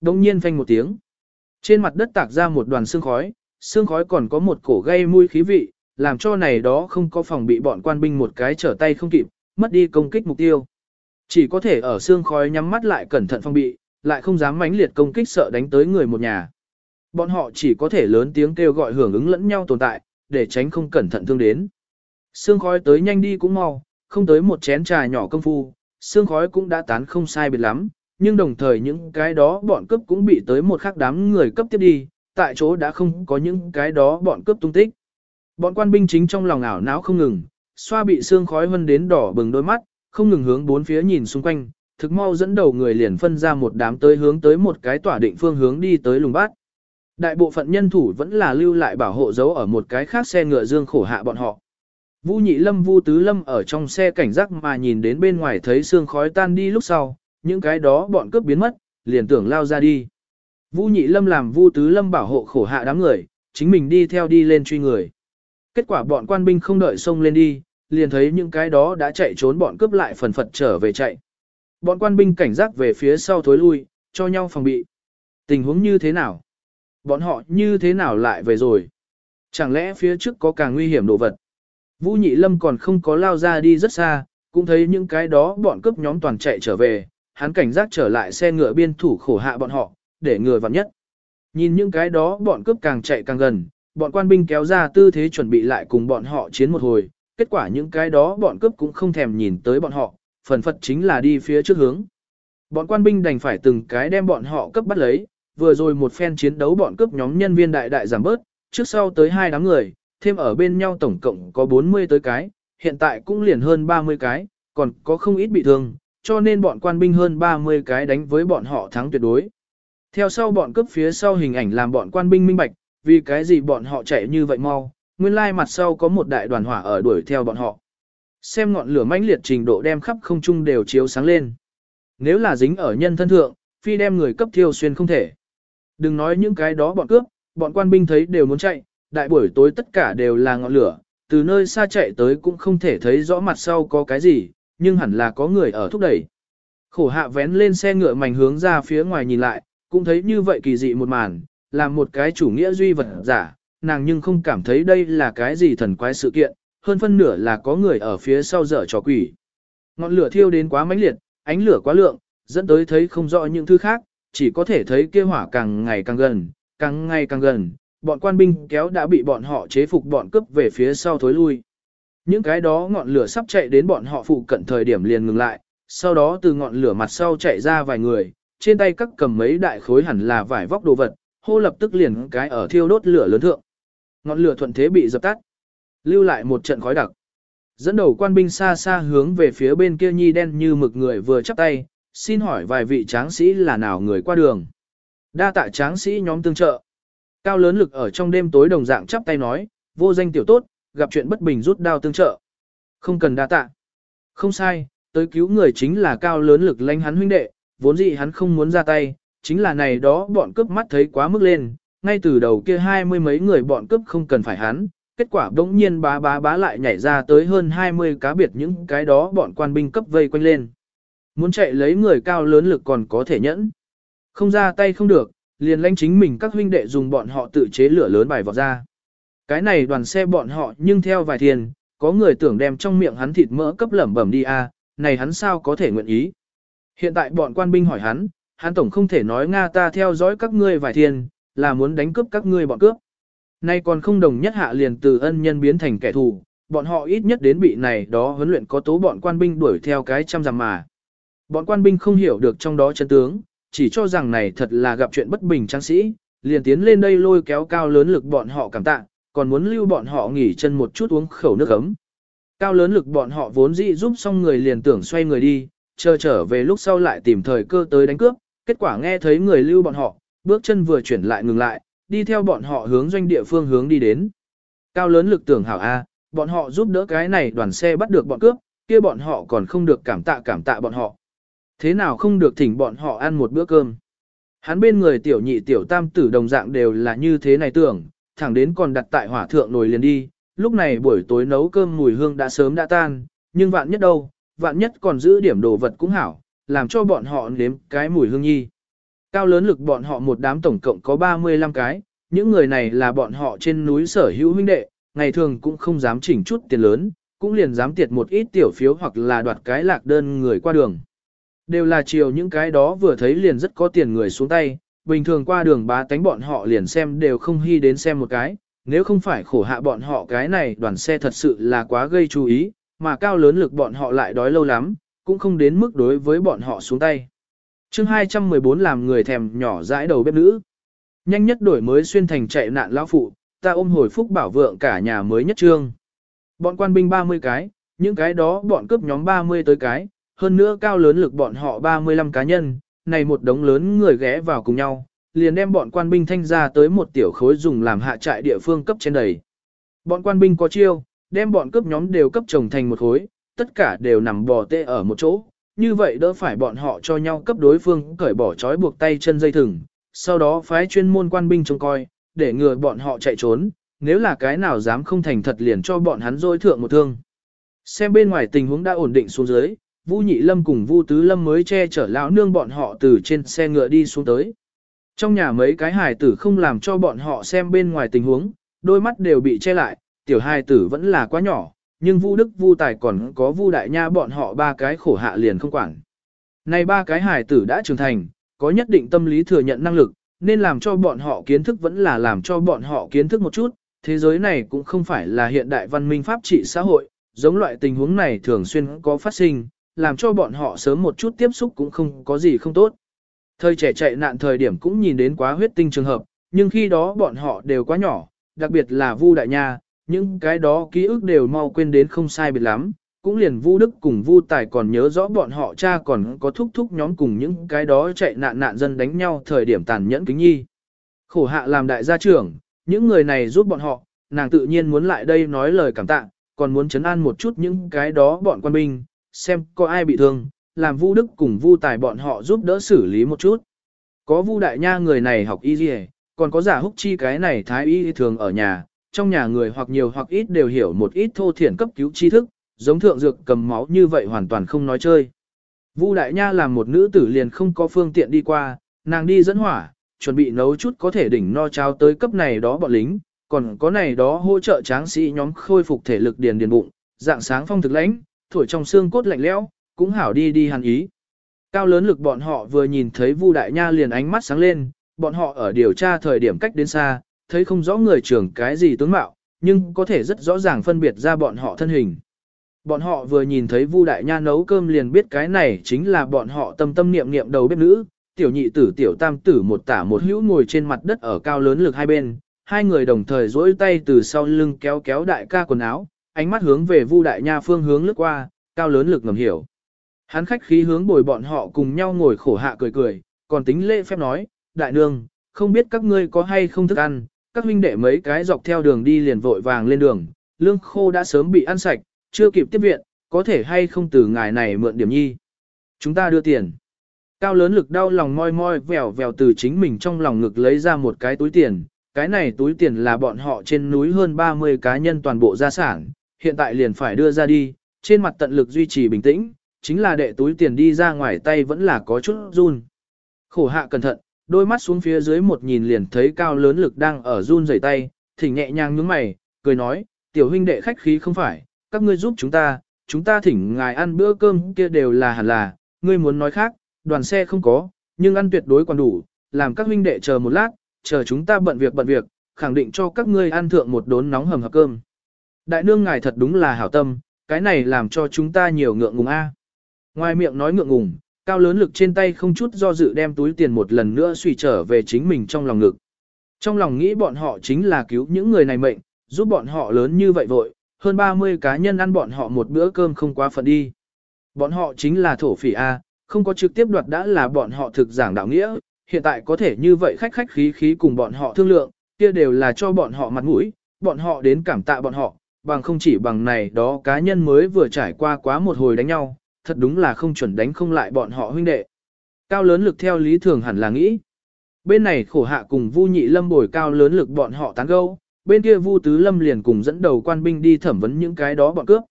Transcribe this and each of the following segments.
đông nhiên phanh một tiếng. Trên mặt đất tạc ra một đoàn xương khói, xương khói còn có một cổ gây mùi khí vị, làm cho này đó không có phòng bị bọn quan binh một cái trở tay không kịp, mất đi công kích mục tiêu. Chỉ có thể ở xương khói nhắm mắt lại cẩn thận phòng bị, lại không dám mãnh liệt công kích sợ đánh tới người một nhà. Bọn họ chỉ có thể lớn tiếng kêu gọi hưởng ứng lẫn nhau tồn tại, để tránh không cẩn thận thương đến. Sương khói tới nhanh đi cũng mau, không tới một chén trà nhỏ công phu, sương khói cũng đã tán không sai biệt lắm, nhưng đồng thời những cái đó bọn cướp cũng bị tới một khắc đám người cấp tiếp đi, tại chỗ đã không có những cái đó bọn cướp tung tích. Bọn quan binh chính trong lòng ảo não không ngừng, xoa bị xương khói vân đến đỏ bừng đôi mắt, không ngừng hướng bốn phía nhìn xung quanh, thực mau dẫn đầu người liền phân ra một đám tới hướng tới một cái tỏa định phương hướng đi tới lùng bát. Đại bộ phận nhân thủ vẫn là lưu lại bảo hộ dấu ở một cái khác xe ngựa dương khổ hạ bọn họ. Vu nhị lâm vu tứ lâm ở trong xe cảnh giác mà nhìn đến bên ngoài thấy xương khói tan đi lúc sau, những cái đó bọn cướp biến mất, liền tưởng lao ra đi. Vu nhị lâm làm vu tứ lâm bảo hộ khổ hạ đám người, chính mình đi theo đi lên truy người. Kết quả bọn quan binh không đợi xông lên đi, liền thấy những cái đó đã chạy trốn bọn cướp lại phần phật trở về chạy. Bọn quan binh cảnh giác về phía sau thối lui, cho nhau phòng bị. Tình huống như thế nào? Bọn họ như thế nào lại về rồi? Chẳng lẽ phía trước có càng nguy hiểm đồ vật? Vũ Nhị Lâm còn không có lao ra đi rất xa, cũng thấy những cái đó bọn cướp nhóm toàn chạy trở về, hắn cảnh giác trở lại xe ngựa biên thủ khổ hạ bọn họ, để ngừa vặn nhất. Nhìn những cái đó bọn cướp càng chạy càng gần, bọn quan binh kéo ra tư thế chuẩn bị lại cùng bọn họ chiến một hồi, kết quả những cái đó bọn cướp cũng không thèm nhìn tới bọn họ, phần phật chính là đi phía trước hướng. Bọn quan binh đành phải từng cái đem bọn họ cấp bắt lấy, vừa rồi một phen chiến đấu bọn cướp nhóm nhân viên đại đại giảm bớt, trước sau tới hai đám người, thêm ở bên nhau tổng cộng có 40 tới cái, hiện tại cũng liền hơn 30 cái, còn có không ít bị thương, cho nên bọn quan binh hơn 30 cái đánh với bọn họ thắng tuyệt đối. Theo sau bọn cướp phía sau hình ảnh làm bọn quan binh minh bạch, vì cái gì bọn họ chạy như vậy mau, nguyên lai mặt sau có một đại đoàn hỏa ở đuổi theo bọn họ. Xem ngọn lửa mãnh liệt trình độ đem khắp không trung đều chiếu sáng lên. Nếu là dính ở nhân thân thượng, phi đem người cấp thiêu xuyên không thể. Đừng nói những cái đó bọn cướp, bọn quan binh thấy đều muốn chạy, đại buổi tối tất cả đều là ngọn lửa, từ nơi xa chạy tới cũng không thể thấy rõ mặt sau có cái gì, nhưng hẳn là có người ở thúc đẩy. Khổ hạ vén lên xe ngựa mảnh hướng ra phía ngoài nhìn lại, cũng thấy như vậy kỳ dị một màn, là một cái chủ nghĩa duy vật giả, nàng nhưng không cảm thấy đây là cái gì thần quái sự kiện, hơn phân nửa là có người ở phía sau dở trò quỷ. Ngọn lửa thiêu đến quá mãnh liệt, ánh lửa quá lượng, dẫn tới thấy không rõ những thứ khác, chỉ có thể thấy kia hỏa càng ngày càng gần, càng ngày càng gần, bọn quan binh kéo đã bị bọn họ chế phục bọn cướp về phía sau thối lui. Những cái đó ngọn lửa sắp chạy đến bọn họ phụ cận thời điểm liền ngừng lại, sau đó từ ngọn lửa mặt sau chạy ra vài người, trên tay các cầm mấy đại khối hẳn là vải vóc đồ vật, hô lập tức liền cái ở thiêu đốt lửa lớn thượng. Ngọn lửa thuận thế bị dập tắt, lưu lại một trận khói đặc. Dẫn đầu quan binh xa xa hướng về phía bên kia nhi đen như mực người vừa chắp tay, xin hỏi vài vị tráng sĩ là nào người qua đường. Đa tạ tráng sĩ nhóm tương trợ. Cao lớn lực ở trong đêm tối đồng dạng chắp tay nói, vô danh tiểu tốt, gặp chuyện bất bình rút đao tương trợ. Không cần đa tạ. Không sai, tới cứu người chính là cao lớn lực lãnh hắn huynh đệ, vốn dĩ hắn không muốn ra tay, chính là này đó bọn cướp mắt thấy quá mức lên, ngay từ đầu kia hai mươi mấy người bọn cướp không cần phải hắn, kết quả đống nhiên bá bá bá lại nhảy ra tới hơn 20 cá biệt những cái đó bọn quan binh cấp vây quanh lên. Muốn chạy lấy người cao lớn lực còn có thể nhẫn. Không ra tay không được, liền lãnh chính mình các huynh đệ dùng bọn họ tự chế lửa lớn bài vọt ra. Cái này đoàn xe bọn họ nhưng theo vài thiền có người tưởng đem trong miệng hắn thịt mỡ cấp lẩm bẩm đi à, này hắn sao có thể nguyện ý. Hiện tại bọn quan binh hỏi hắn, hắn tổng không thể nói Nga ta theo dõi các ngươi vài thiền là muốn đánh cướp các ngươi bọn cướp. Nay còn không đồng nhất hạ liền từ ân nhân biến thành kẻ thù, bọn họ ít nhất đến bị này đó huấn luyện có tố bọn quan binh đuổi theo cái trăm rằm mà. Bọn quan binh không hiểu được trong đó chân tướng, chỉ cho rằng này thật là gặp chuyện bất bình trang sĩ, liền tiến lên đây lôi kéo cao lớn lực bọn họ cảm tạ, còn muốn lưu bọn họ nghỉ chân một chút uống khẩu nước ấm. Cao lớn lực bọn họ vốn dĩ giúp xong người liền tưởng xoay người đi, chờ trở về lúc sau lại tìm thời cơ tới đánh cướp, kết quả nghe thấy người lưu bọn họ, bước chân vừa chuyển lại ngừng lại, đi theo bọn họ hướng doanh địa phương hướng đi đến. Cao lớn lực tưởng hảo A, bọn họ giúp đỡ cái này đoàn xe bắt được bọn cướp, kia bọn họ còn không được cảm tạ cảm tạ bọn họ. Thế nào không được thỉnh bọn họ ăn một bữa cơm. Hắn bên người tiểu nhị tiểu tam tử đồng dạng đều là như thế này tưởng, thẳng đến còn đặt tại hỏa thượng nồi liền đi, lúc này buổi tối nấu cơm mùi hương đã sớm đã tan, nhưng vạn nhất đâu, vạn nhất còn giữ điểm đồ vật cũng hảo, làm cho bọn họ nếm cái mùi hương nhi. Cao lớn lực bọn họ một đám tổng cộng có 35 cái, những người này là bọn họ trên núi sở hữu huynh đệ, ngày thường cũng không dám chỉnh chút tiền lớn, cũng liền dám tiệt một ít tiểu phiếu hoặc là đoạt cái lạc đơn người qua đường. Đều là chiều những cái đó vừa thấy liền rất có tiền người xuống tay, bình thường qua đường bá tánh bọn họ liền xem đều không hy đến xem một cái, nếu không phải khổ hạ bọn họ cái này đoàn xe thật sự là quá gây chú ý, mà cao lớn lực bọn họ lại đói lâu lắm, cũng không đến mức đối với bọn họ xuống tay. chương 214 làm người thèm nhỏ dãi đầu bếp nữ. Nhanh nhất đổi mới xuyên thành chạy nạn lão phụ, ta ôm hồi phúc bảo vượng cả nhà mới nhất trương. Bọn quan binh 30 cái, những cái đó bọn cướp nhóm 30 tới cái, hơn nữa cao lớn lực bọn họ 35 cá nhân, này một đống lớn người ghé vào cùng nhau, liền đem bọn quan binh thanh ra tới một tiểu khối dùng làm hạ trại địa phương cấp trên đầy. Bọn quan binh có chiêu, đem bọn cướp nhóm đều cấp chồng thành một khối, tất cả đều nằm bò tê ở một chỗ, như vậy đỡ phải bọn họ cho nhau cấp đối phương cởi bỏ trói buộc tay chân dây thừng, sau đó phái chuyên môn quan binh trông coi, để ngừa bọn họ chạy trốn, nếu là cái nào dám không thành thật liền cho bọn hắn dôi thượng một thương. Xem bên ngoài tình huống đã ổn định xuống dưới, Vu Nhị Lâm cùng Vu Tứ Lâm mới che chở lão nương bọn họ từ trên xe ngựa đi xuống tới. Trong nhà mấy cái hài tử không làm cho bọn họ xem bên ngoài tình huống, đôi mắt đều bị che lại, tiểu hài tử vẫn là quá nhỏ, nhưng Vu Đức Vu Tài còn có Vu Đại Nha bọn họ ba cái khổ hạ liền không quản. Này ba cái hài tử đã trưởng thành, có nhất định tâm lý thừa nhận năng lực, nên làm cho bọn họ kiến thức vẫn là làm cho bọn họ kiến thức một chút, thế giới này cũng không phải là hiện đại văn minh pháp trị xã hội, giống loại tình huống này thường xuyên có phát sinh, làm cho bọn họ sớm một chút tiếp xúc cũng không có gì không tốt. Thời trẻ chạy nạn thời điểm cũng nhìn đến quá huyết tinh trường hợp, nhưng khi đó bọn họ đều quá nhỏ, đặc biệt là Vu Đại Nha, những cái đó ký ức đều mau quên đến không sai biệt lắm, cũng liền Vu Đức cùng Vu Tài còn nhớ rõ bọn họ cha còn có thúc thúc nhóm cùng những cái đó chạy nạn nạn dân đánh nhau thời điểm tàn nhẫn kính nhi. Khổ hạ làm đại gia trưởng, những người này giúp bọn họ, nàng tự nhiên muốn lại đây nói lời cảm tạ, còn muốn chấn an một chút những cái đó bọn quan binh, xem có ai bị thương, làm Vu Đức cùng Vu Tài bọn họ giúp đỡ xử lý một chút. Có Vu Đại Nha người này học y gì, còn có giả húc chi cái này thái y thường ở nhà, trong nhà người hoặc nhiều hoặc ít đều hiểu một ít thô thiển cấp cứu tri thức, giống thượng dược cầm máu như vậy hoàn toàn không nói chơi. Vu Đại Nha làm một nữ tử liền không có phương tiện đi qua, nàng đi dẫn hỏa, chuẩn bị nấu chút có thể đỉnh no cháo tới cấp này đó bọn lính, còn có này đó hỗ trợ tráng sĩ nhóm khôi phục thể lực điền điền bụng, dạng sáng phong thực lãnh, thổi trong xương cốt lạnh lẽo, cũng hảo đi đi hàn ý. Cao lớn lực bọn họ vừa nhìn thấy Vu Đại Nha liền ánh mắt sáng lên, bọn họ ở điều tra thời điểm cách đến xa, thấy không rõ người trưởng cái gì tướng mạo, nhưng có thể rất rõ ràng phân biệt ra bọn họ thân hình. Bọn họ vừa nhìn thấy Vu Đại Nha nấu cơm liền biết cái này chính là bọn họ tâm tâm niệm niệm đầu bếp nữ, tiểu nhị tử tiểu tam tử một tả một hữu ngồi trên mặt đất ở cao lớn lực hai bên, hai người đồng thời duỗi tay từ sau lưng kéo kéo đại ca quần áo, ánh mắt hướng về Vu Đại Nha phương hướng lướt qua, cao lớn lực ngầm hiểu. Hắn khách khí hướng bồi bọn họ cùng nhau ngồi khổ hạ cười cười, còn tính lễ phép nói, đại nương, không biết các ngươi có hay không thức ăn, các huynh đệ mấy cái dọc theo đường đi liền vội vàng lên đường, lương khô đã sớm bị ăn sạch, chưa kịp tiếp viện, có thể hay không từ ngài này mượn điểm nhi. Chúng ta đưa tiền. Cao lớn lực đau lòng moi moi vèo vèo từ chính mình trong lòng ngực lấy ra một cái túi tiền, cái này túi tiền là bọn họ trên núi hơn 30 cá nhân toàn bộ gia sản, hiện tại liền phải đưa ra đi, trên mặt tận lực duy trì bình tĩnh, chính là đệ túi tiền đi ra ngoài tay vẫn là có chút run. Khổ hạ cẩn thận, đôi mắt xuống phía dưới một nhìn liền thấy cao lớn lực đang ở run rẩy tay, thỉnh nhẹ nhàng nhướng mày, cười nói, tiểu huynh đệ khách khí không phải, các ngươi giúp chúng ta, chúng ta thỉnh ngài ăn bữa cơm kia đều là hẳn là, ngươi muốn nói khác, đoàn xe không có, nhưng ăn tuyệt đối còn đủ, làm các huynh đệ chờ một lát, chờ chúng ta bận việc bận việc, khẳng định cho các ngươi ăn thượng một đốn nóng hầm hập cơm. Đại nương ngài thật đúng là hảo tâm, cái này làm cho chúng ta nhiều ngượng ngùng a. Ngoài miệng nói ngượng ngùng, cao lớn lực trên tay không chút do dự đem túi tiền một lần nữa suy trở về chính mình trong lòng ngực. Trong lòng nghĩ bọn họ chính là cứu những người này mệnh, giúp bọn họ lớn như vậy vội, hơn 30 cá nhân ăn bọn họ một bữa cơm không quá phận đi. Bọn họ chính là thổ phỉ A, không có trực tiếp đoạt đã là bọn họ thực giảng đạo nghĩa, hiện tại có thể như vậy khách khách khí khí cùng bọn họ thương lượng, kia đều là cho bọn họ mặt mũi, bọn họ đến cảm tạ bọn họ, bằng không chỉ bằng này đó cá nhân mới vừa trải qua quá một hồi đánh nhau, thật đúng là không chuẩn đánh không lại bọn họ huynh đệ. Cao lớn lực theo lý thường hẳn là nghĩ. Bên này khổ hạ cùng Vu Nhị Lâm bồi cao lớn lực bọn họ tán gẫu, bên kia Vu Tứ Lâm liền cùng dẫn đầu quan binh đi thẩm vấn những cái đó bọn cướp.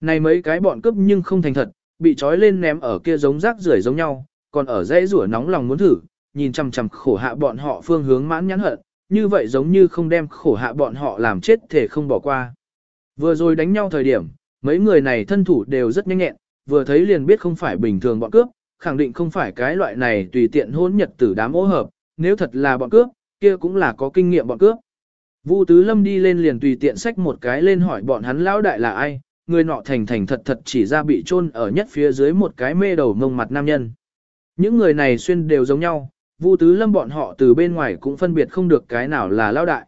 Này mấy cái bọn cướp nhưng không thành thật, bị trói lên ném ở kia giống rác rưởi giống nhau, còn ở dãy rủa nóng lòng muốn thử, nhìn chằm chằm khổ hạ bọn họ phương hướng mãn nhãn hận, như vậy giống như không đem khổ hạ bọn họ làm chết thể không bỏ qua. Vừa rồi đánh nhau thời điểm, mấy người này thân thủ đều rất nhanh nhẹn, vừa thấy liền biết không phải bình thường bọn cướp, khẳng định không phải cái loại này tùy tiện hôn nhật tử đám ô hợp, nếu thật là bọn cướp, kia cũng là có kinh nghiệm bọn cướp. Vu Tứ Lâm đi lên liền tùy tiện xách một cái lên hỏi bọn hắn lão đại là ai, người nọ thành thành thật thật chỉ ra bị chôn ở nhất phía dưới một cái mê đầu mông mặt nam nhân. Những người này xuyên đều giống nhau, Vu Tứ Lâm bọn họ từ bên ngoài cũng phân biệt không được cái nào là lão đại.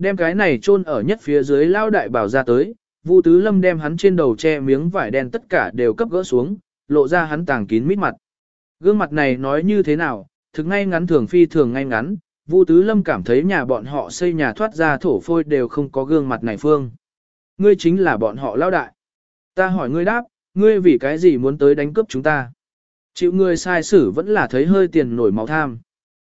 Đem cái này chôn ở nhất phía dưới lao đại bảo ra tới, Vu Tứ Lâm đem hắn trên đầu che miếng vải đen tất cả đều cấp gỡ xuống, lộ ra hắn tàng kín mít mặt. Gương mặt này nói như thế nào, thực ngay ngắn thường phi thường ngay ngắn, Vu Tứ Lâm cảm thấy nhà bọn họ xây nhà thoát ra thổ phôi đều không có gương mặt này phương. Ngươi chính là bọn họ lao đại. Ta hỏi ngươi đáp, ngươi vì cái gì muốn tới đánh cướp chúng ta? Chịu ngươi sai xử vẫn là thấy hơi tiền nổi máu tham.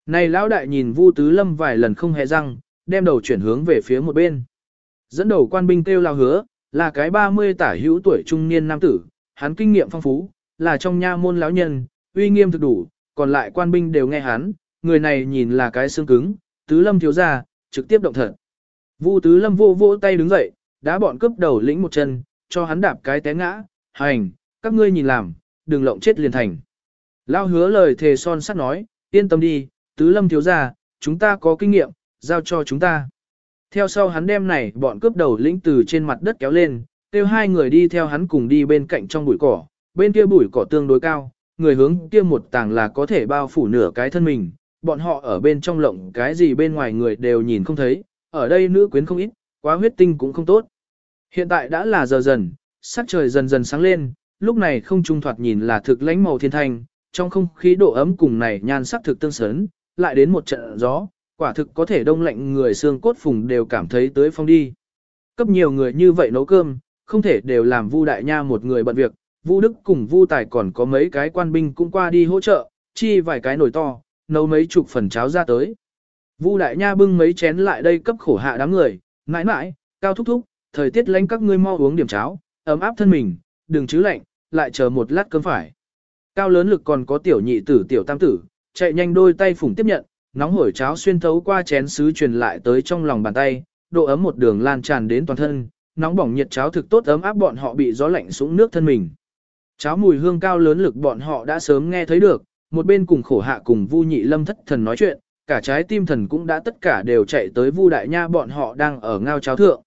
Này lão đại nhìn Vu Tứ Lâm vài lần không hề răng, đem đầu chuyển hướng về phía một bên. Dẫn đầu quan binh kêu lao hứa, là cái 30 tả hữu tuổi trung niên nam tử, hắn kinh nghiệm phong phú, là trong nha môn lão nhân, uy nghiêm thực đủ, còn lại quan binh đều nghe hắn, người này nhìn là cái xương cứng, tứ lâm thiếu ra, trực tiếp động thật. Vu tứ lâm vô vô tay đứng dậy, đá bọn cướp đầu lĩnh một chân, cho hắn đạp cái té ngã, hành, các ngươi nhìn làm, đừng lộng chết liền thành. Lao hứa lời thề son sắt nói, yên tâm đi, tứ lâm thiếu ra, chúng ta có kinh nghiệm, giao cho chúng ta. Theo sau hắn đem này bọn cướp đầu lĩnh từ trên mặt đất kéo lên, kêu hai người đi theo hắn cùng đi bên cạnh trong bụi cỏ, bên kia bụi cỏ tương đối cao, người hướng kia một tàng là có thể bao phủ nửa cái thân mình, bọn họ ở bên trong lộng cái gì bên ngoài người đều nhìn không thấy, ở đây nữ quyến không ít, quá huyết tinh cũng không tốt. Hiện tại đã là giờ dần, sắc trời dần dần sáng lên, lúc này không trung thoạt nhìn là thực lãnh màu thiên thanh, trong không khí độ ấm cùng này nhan sắc thực tương sớn, lại đến một trận gió, quả thực có thể đông lạnh người xương cốt phùng đều cảm thấy tới phong đi. Cấp nhiều người như vậy nấu cơm, không thể đều làm Vu Đại Nha một người bận việc, Vu Đức cùng Vu Tài còn có mấy cái quan binh cũng qua đi hỗ trợ, chi vài cái nồi to, nấu mấy chục phần cháo ra tới. Vu Đại Nha bưng mấy chén lại đây cấp khổ hạ đám người, mãi mãi, cao thúc thúc, thời tiết lạnh các ngươi mau uống điểm cháo, ấm áp thân mình, đừng chứ lạnh, lại chờ một lát cơm phải. Cao lớn lực còn có tiểu nhị tử tiểu tam tử, chạy nhanh đôi tay phủng tiếp nhận, nóng hổi cháo xuyên thấu qua chén sứ truyền lại tới trong lòng bàn tay, độ ấm một đường lan tràn đến toàn thân, nóng bỏng nhiệt cháo thực tốt ấm áp bọn họ bị gió lạnh sũng nước thân mình. Cháo mùi hương cao lớn lực bọn họ đã sớm nghe thấy được, một bên cùng khổ hạ cùng Vu Nhị Lâm thất thần nói chuyện, cả trái tim thần cũng đã tất cả đều chạy tới Vu Đại Nha bọn họ đang ở ngao cháo thượng.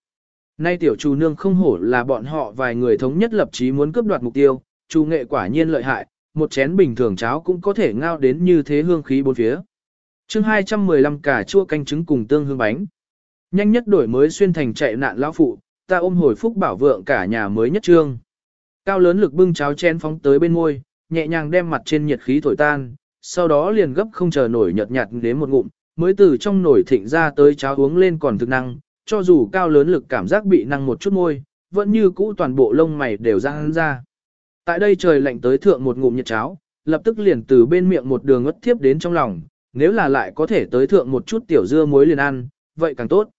Nay tiểu chủ nương không hổ là bọn họ vài người thống nhất lập chí muốn cướp đoạt mục tiêu, chủ nghệ quả nhiên lợi hại, một chén bình thường cháo cũng có thể ngao đến như thế hương khí bốn phía chương 215 cả chua canh trứng cùng tương hương bánh. Nhanh nhất đổi mới xuyên thành chạy nạn lão phụ, ta ôm hồi phúc bảo vượng cả nhà mới nhất trương. Cao lớn lực bưng cháo chen phóng tới bên môi, nhẹ nhàng đem mặt trên nhiệt khí thổi tan, sau đó liền gấp không chờ nổi nhợt nhạt đến một ngụm, mới từ trong nồi thịnh ra tới cháo uống lên còn thực năng, cho dù cao lớn lực cảm giác bị năng một chút môi, vẫn như cũ toàn bộ lông mày đều ra ra. Tại đây trời lạnh tới thượng một ngụm nhiệt cháo, lập tức liền từ bên miệng một đường ngất tiếp đến trong lòng, nếu là lại có thể tới thượng một chút tiểu dưa muối liền ăn, vậy càng tốt.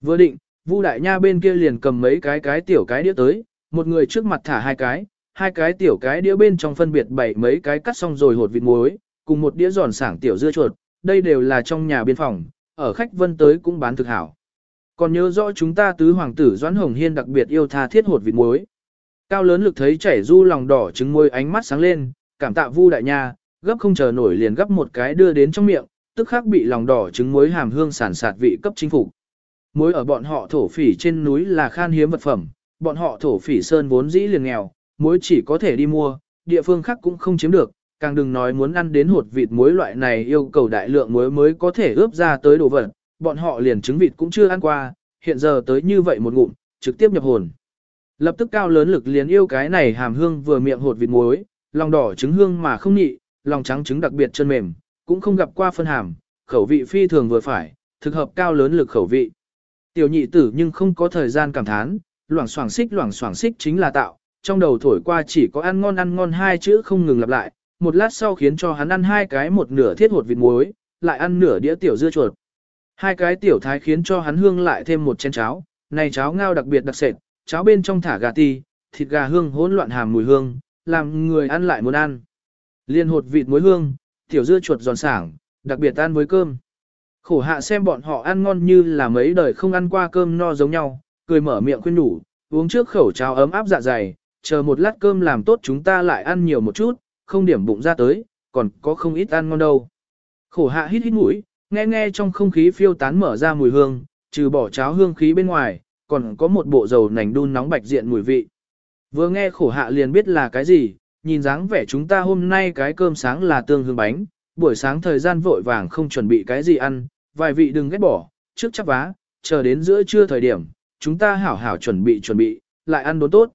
Vừa định, Vu đại nha bên kia liền cầm mấy cái cái tiểu cái đĩa tới, một người trước mặt thả hai cái, hai cái tiểu cái đĩa bên trong phân biệt bảy mấy cái cắt xong rồi hột vịt muối, cùng một đĩa giòn sảng tiểu dưa chuột, đây đều là trong nhà biên phòng, ở khách vân tới cũng bán thực hảo. Còn nhớ rõ chúng ta tứ hoàng tử Doãn Hồng Hiên đặc biệt yêu tha thiết hột vịt muối. Cao lớn lực thấy chảy du lòng đỏ trứng môi ánh mắt sáng lên, cảm tạ Vu đại nha, gấp không chờ nổi liền gấp một cái đưa đến trong miệng, tức khắc bị lòng đỏ trứng muối hàm hương sản sạt vị cấp chính phủ. Muối ở bọn họ thổ phỉ trên núi là khan hiếm vật phẩm, bọn họ thổ phỉ sơn vốn dĩ liền nghèo, muối chỉ có thể đi mua, địa phương khác cũng không chiếm được, càng đừng nói muốn ăn đến hột vịt muối loại này yêu cầu đại lượng muối mới có thể ướp ra tới đồ vật, bọn họ liền trứng vịt cũng chưa ăn qua, hiện giờ tới như vậy một ngụm, trực tiếp nhập hồn. Lập tức cao lớn lực liền yêu cái này hàm hương vừa miệng hột vịt muối, lòng đỏ trứng hương mà không nhị, lòng trắng trứng đặc biệt chân mềm, cũng không gặp qua phân hàm, khẩu vị phi thường vừa phải, thực hợp cao lớn lực khẩu vị. Tiểu nhị tử nhưng không có thời gian cảm thán, loảng xoảng xích loảng xoảng xích chính là tạo, trong đầu thổi qua chỉ có ăn ngon ăn ngon hai chữ không ngừng lặp lại, một lát sau khiến cho hắn ăn hai cái một nửa thiết hột vịt muối, lại ăn nửa đĩa tiểu dưa chuột. Hai cái tiểu thái khiến cho hắn hương lại thêm một chén cháo, này cháo ngao đặc biệt đặc sệt, cháo bên trong thả gà ti, thịt gà hương hỗn loạn hàm mùi hương, làm người ăn lại muốn ăn. Liên hột vịt muối hương, tiểu dưa chuột giòn sảng, đặc biệt ăn với cơm. Khổ hạ xem bọn họ ăn ngon như là mấy đời không ăn qua cơm no giống nhau, cười mở miệng khuyên đủ, uống trước khẩu cháo ấm áp dạ dày, chờ một lát cơm làm tốt chúng ta lại ăn nhiều một chút, không điểm bụng ra tới, còn có không ít ăn ngon đâu. Khổ hạ hít hít mũi, nghe nghe trong không khí phiêu tán mở ra mùi hương, trừ bỏ cháo hương khí bên ngoài, còn có một bộ dầu nành đun nóng bạch diện mùi vị. Vừa nghe khổ hạ liền biết là cái gì, nhìn dáng vẻ chúng ta hôm nay cái cơm sáng là tương hương bánh, buổi sáng thời gian vội vàng không chuẩn bị cái gì ăn, vài vị đừng ghét bỏ, trước chắc vá, chờ đến giữa trưa thời điểm, chúng ta hảo hảo chuẩn bị chuẩn bị, lại ăn đốn tốt.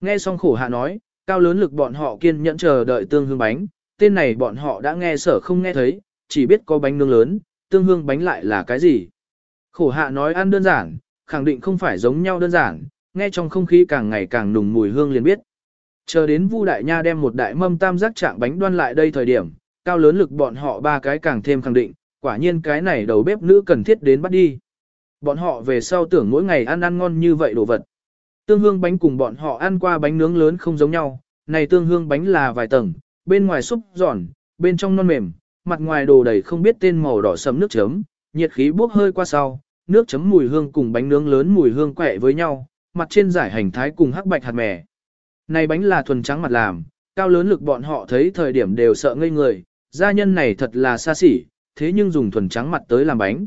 Nghe xong khổ hạ nói, cao lớn lực bọn họ kiên nhẫn chờ đợi tương hương bánh, tên này bọn họ đã nghe sở không nghe thấy, chỉ biết có bánh nướng lớn, tương hương bánh lại là cái gì. Khổ hạ nói ăn đơn giản, khẳng định không phải giống nhau đơn giản, nghe trong không khí càng ngày càng nùng mùi hương liền biết. Chờ đến Vu Đại Nha đem một đại mâm tam giác trạng bánh đoan lại đây thời điểm, cao lớn lực bọn họ ba cái càng thêm khẳng định, quả nhiên cái này đầu bếp nữ cần thiết đến bắt đi. Bọn họ về sau tưởng mỗi ngày ăn ăn ngon như vậy đồ vật. Tương hương bánh cùng bọn họ ăn qua bánh nướng lớn không giống nhau, này tương hương bánh là vài tầng, bên ngoài xúc giòn, bên trong non mềm, mặt ngoài đồ đầy không biết tên màu đỏ sẫm nước chấm, nhiệt khí bốc hơi qua sau, nước chấm mùi hương cùng bánh nướng lớn mùi hương quẹ với nhau, mặt trên giải hành thái cùng hắc bạch hạt mè. Này bánh là thuần trắng mặt làm, cao lớn lực bọn họ thấy thời điểm đều sợ ngây người, gia nhân này thật là xa xỉ, thế nhưng dùng thuần trắng mặt tới làm bánh.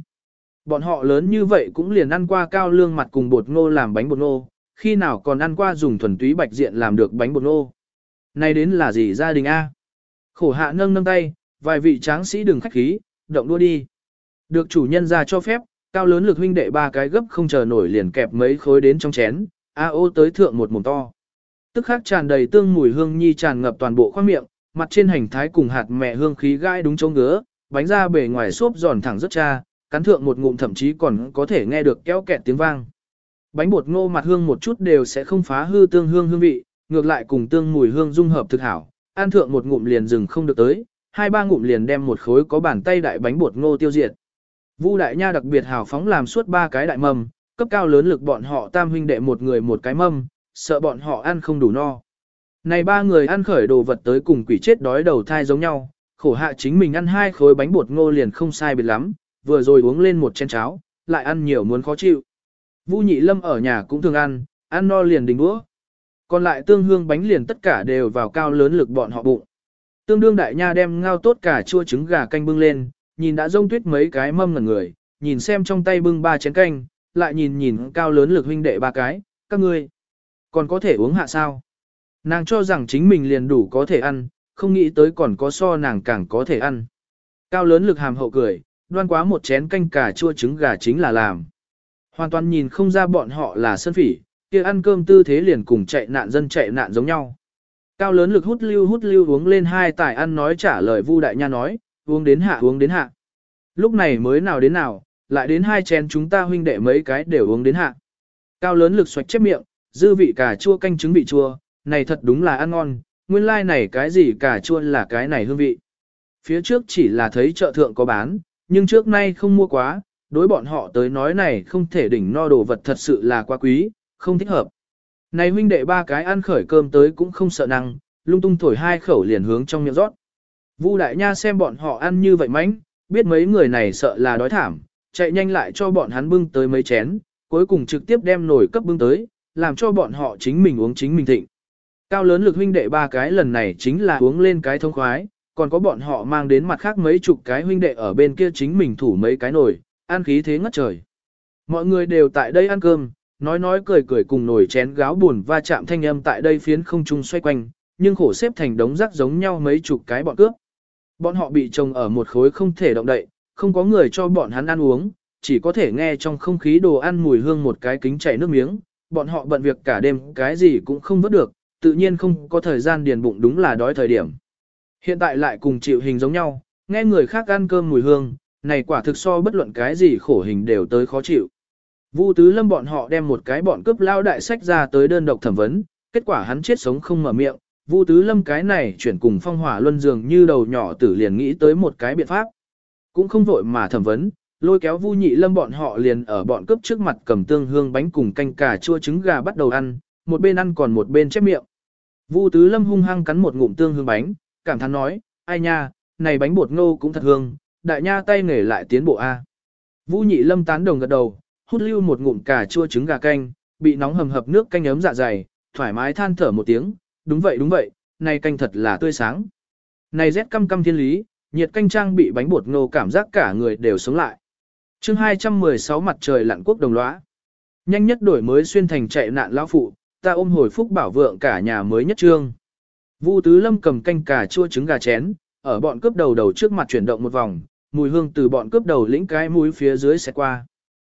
Bọn họ lớn như vậy cũng liền ăn qua cao lương mặt cùng bột ngô làm bánh bột ngô, khi nào còn ăn qua dùng thuần túy bạch diện làm được bánh bột ngô. Này đến là gì gia đình A? Khổ hạ nâng nâng tay, vài vị tráng sĩ đừng khách khí, động đua đi. Được chủ nhân ra cho phép, cao lớn lực huynh đệ ba cái gấp không chờ nổi liền kẹp mấy khối đến trong chén, a ô tới thượng một mồm to. Tức khắc tràn đầy tương mùi hương nhi tràn ngập toàn bộ khoang miệng, mặt trên hành thái cùng hạt mẹ hương khí gai đúng chỗ ngứa, bánh ra bề ngoài xốp giòn thẳng rất cha, cắn thượng một ngụm thậm chí còn có thể nghe được kéo kẹt tiếng vang. Bánh bột ngô mặt hương một chút đều sẽ không phá hư tương hương hương vị, ngược lại cùng tương mùi hương dung hợp thực hảo, ăn thượng một ngụm liền dừng không được tới, hai ba ngụm liền đem một khối có bàn tay đại bánh bột ngô tiêu diệt. Vu đại nha đặc biệt hào phóng làm suốt ba cái đại mâm, cấp cao lớn lực bọn họ tam huynh đệ một người một cái mâm, sợ bọn họ ăn không đủ no. Này ba người ăn khởi đồ vật tới cùng quỷ chết đói đầu thai giống nhau, khổ hạ chính mình ăn hai khối bánh bột ngô liền không sai biệt lắm, vừa rồi uống lên một chén cháo, lại ăn nhiều muốn khó chịu. Vu nhị lâm ở nhà cũng thường ăn, ăn no liền đình đũa. Còn lại tương hương bánh liền tất cả đều vào cao lớn lực bọn họ bụng. Tương đương đại nha đem ngao tốt cả chua trứng gà canh bưng lên, nhìn đã rông tuyết mấy cái mâm ngẩn người, nhìn xem trong tay bưng ba chén canh, lại nhìn nhìn cao lớn lực huynh đệ ba cái, các ngươi còn có thể uống hạ sao? Nàng cho rằng chính mình liền đủ có thể ăn, không nghĩ tới còn có so nàng càng có thể ăn. Cao lớn lực hàm hậu cười, đoan quá một chén canh cà chua trứng gà chính là làm. Hoàn toàn nhìn không ra bọn họ là sân phỉ, kia ăn cơm tư thế liền cùng chạy nạn dân chạy nạn giống nhau. Cao lớn lực hút lưu hút lưu uống lên hai tài ăn nói trả lời Vu đại nha nói, uống đến hạ uống đến hạ. Lúc này mới nào đến nào, lại đến hai chén chúng ta huynh đệ mấy cái đều uống đến hạ. Cao lớn lực xoạch chép miệng, dư vị cà chua canh trứng vị chua, này thật đúng là ăn ngon, nguyên lai like này cái gì cà chua là cái này hương vị. Phía trước chỉ là thấy chợ thượng có bán, nhưng trước nay không mua quá, đối bọn họ tới nói này không thể đỉnh no đồ vật thật sự là quá quý, không thích hợp. Này huynh đệ ba cái ăn khởi cơm tới cũng không sợ năng, lung tung thổi hai khẩu liền hướng trong miệng rót. Vu đại nha xem bọn họ ăn như vậy mánh, biết mấy người này sợ là đói thảm, chạy nhanh lại cho bọn hắn bưng tới mấy chén, cuối cùng trực tiếp đem nồi cấp bưng tới, làm cho bọn họ chính mình uống chính mình thịnh. Cao lớn lực huynh đệ ba cái lần này chính là uống lên cái thông khoái, còn có bọn họ mang đến mặt khác mấy chục cái huynh đệ ở bên kia chính mình thủ mấy cái nồi, ăn khí thế ngất trời. Mọi người đều tại đây ăn cơm, nói nói cười cười cùng nồi chén gáo buồn va chạm thanh âm tại đây phiến không trung xoay quanh, nhưng khổ xếp thành đống rác giống nhau mấy chục cái bọn cướp. Bọn họ bị trồng ở một khối không thể động đậy, không có người cho bọn hắn ăn uống, chỉ có thể nghe trong không khí đồ ăn mùi hương một cái kính chảy nước miếng, bọn họ bận việc cả đêm cái gì cũng không vớt được, tự nhiên không có thời gian điền bụng đúng là đói thời điểm. Hiện tại lại cùng chịu hình giống nhau, nghe người khác ăn cơm mùi hương, này quả thực so bất luận cái gì khổ hình đều tới khó chịu. Vu Tứ Lâm bọn họ đem một cái bọn cướp lao đại sách ra tới đơn độc thẩm vấn, kết quả hắn chết sống không mở miệng, Vu Tứ Lâm cái này chuyển cùng phong hỏa luân dường như đầu nhỏ tử liền nghĩ tới một cái biện pháp. Cũng không vội mà thẩm vấn, lôi kéo Vu Nhị Lâm bọn họ liền ở bọn cướp trước mặt cầm tương hương bánh cùng canh cà chua trứng gà bắt đầu ăn, một bên ăn còn một bên chép miệng. Vu Tứ Lâm hung hăng cắn một ngụm tương hương bánh, cảm thán nói, ai nha, này bánh bột ngô cũng thật hương, đại nha tay nghề lại tiến bộ A. Vu nhị lâm tán đồng gật đầu, hút lưu một ngụm cà chua trứng gà canh, bị nóng hầm hập nước canh ấm dạ dày, thoải mái than thở một tiếng, đúng vậy đúng vậy, này canh thật là tươi sáng. Này rét căm căm thiên lý, nhiệt canh trang bị bánh bột ngô cảm giác cả người đều sống lại chương 216 mặt trời lặn quốc đồng lõa. Nhanh nhất đổi mới xuyên thành chạy nạn lão phụ, ta ôm hồi phúc bảo vượng cả nhà mới nhất trương. Vu Tứ Lâm cầm canh cà chua trứng gà chén, ở bọn cướp đầu đầu trước mặt chuyển động một vòng, mùi hương từ bọn cướp đầu lĩnh cái mũi phía dưới sẽ qua.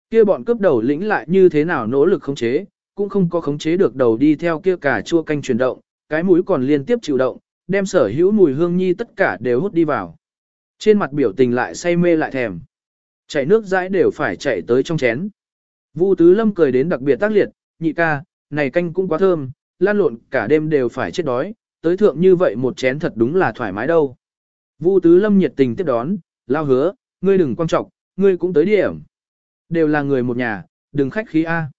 Kia bọn cướp đầu lĩnh lại như thế nào nỗ lực khống chế, cũng không có khống chế được đầu đi theo kia cà chua canh chuyển động, cái mũi còn liên tiếp chịu động, đem sở hữu mùi hương nhi tất cả đều hút đi vào. Trên mặt biểu tình lại say mê lại thèm. Chảy nước dãi đều phải chạy tới trong chén. Vu Tứ Lâm cười đến đặc biệt tác liệt, nhị ca, này canh cũng quá thơm, lan lộn cả đêm đều phải chết đói, tới thượng như vậy một chén thật đúng là thoải mái đâu. Vu Tứ Lâm nhiệt tình tiếp đón, lao hứa, ngươi đừng quan trọng, ngươi cũng tới điểm. Đều là người một nhà, đừng khách khí A.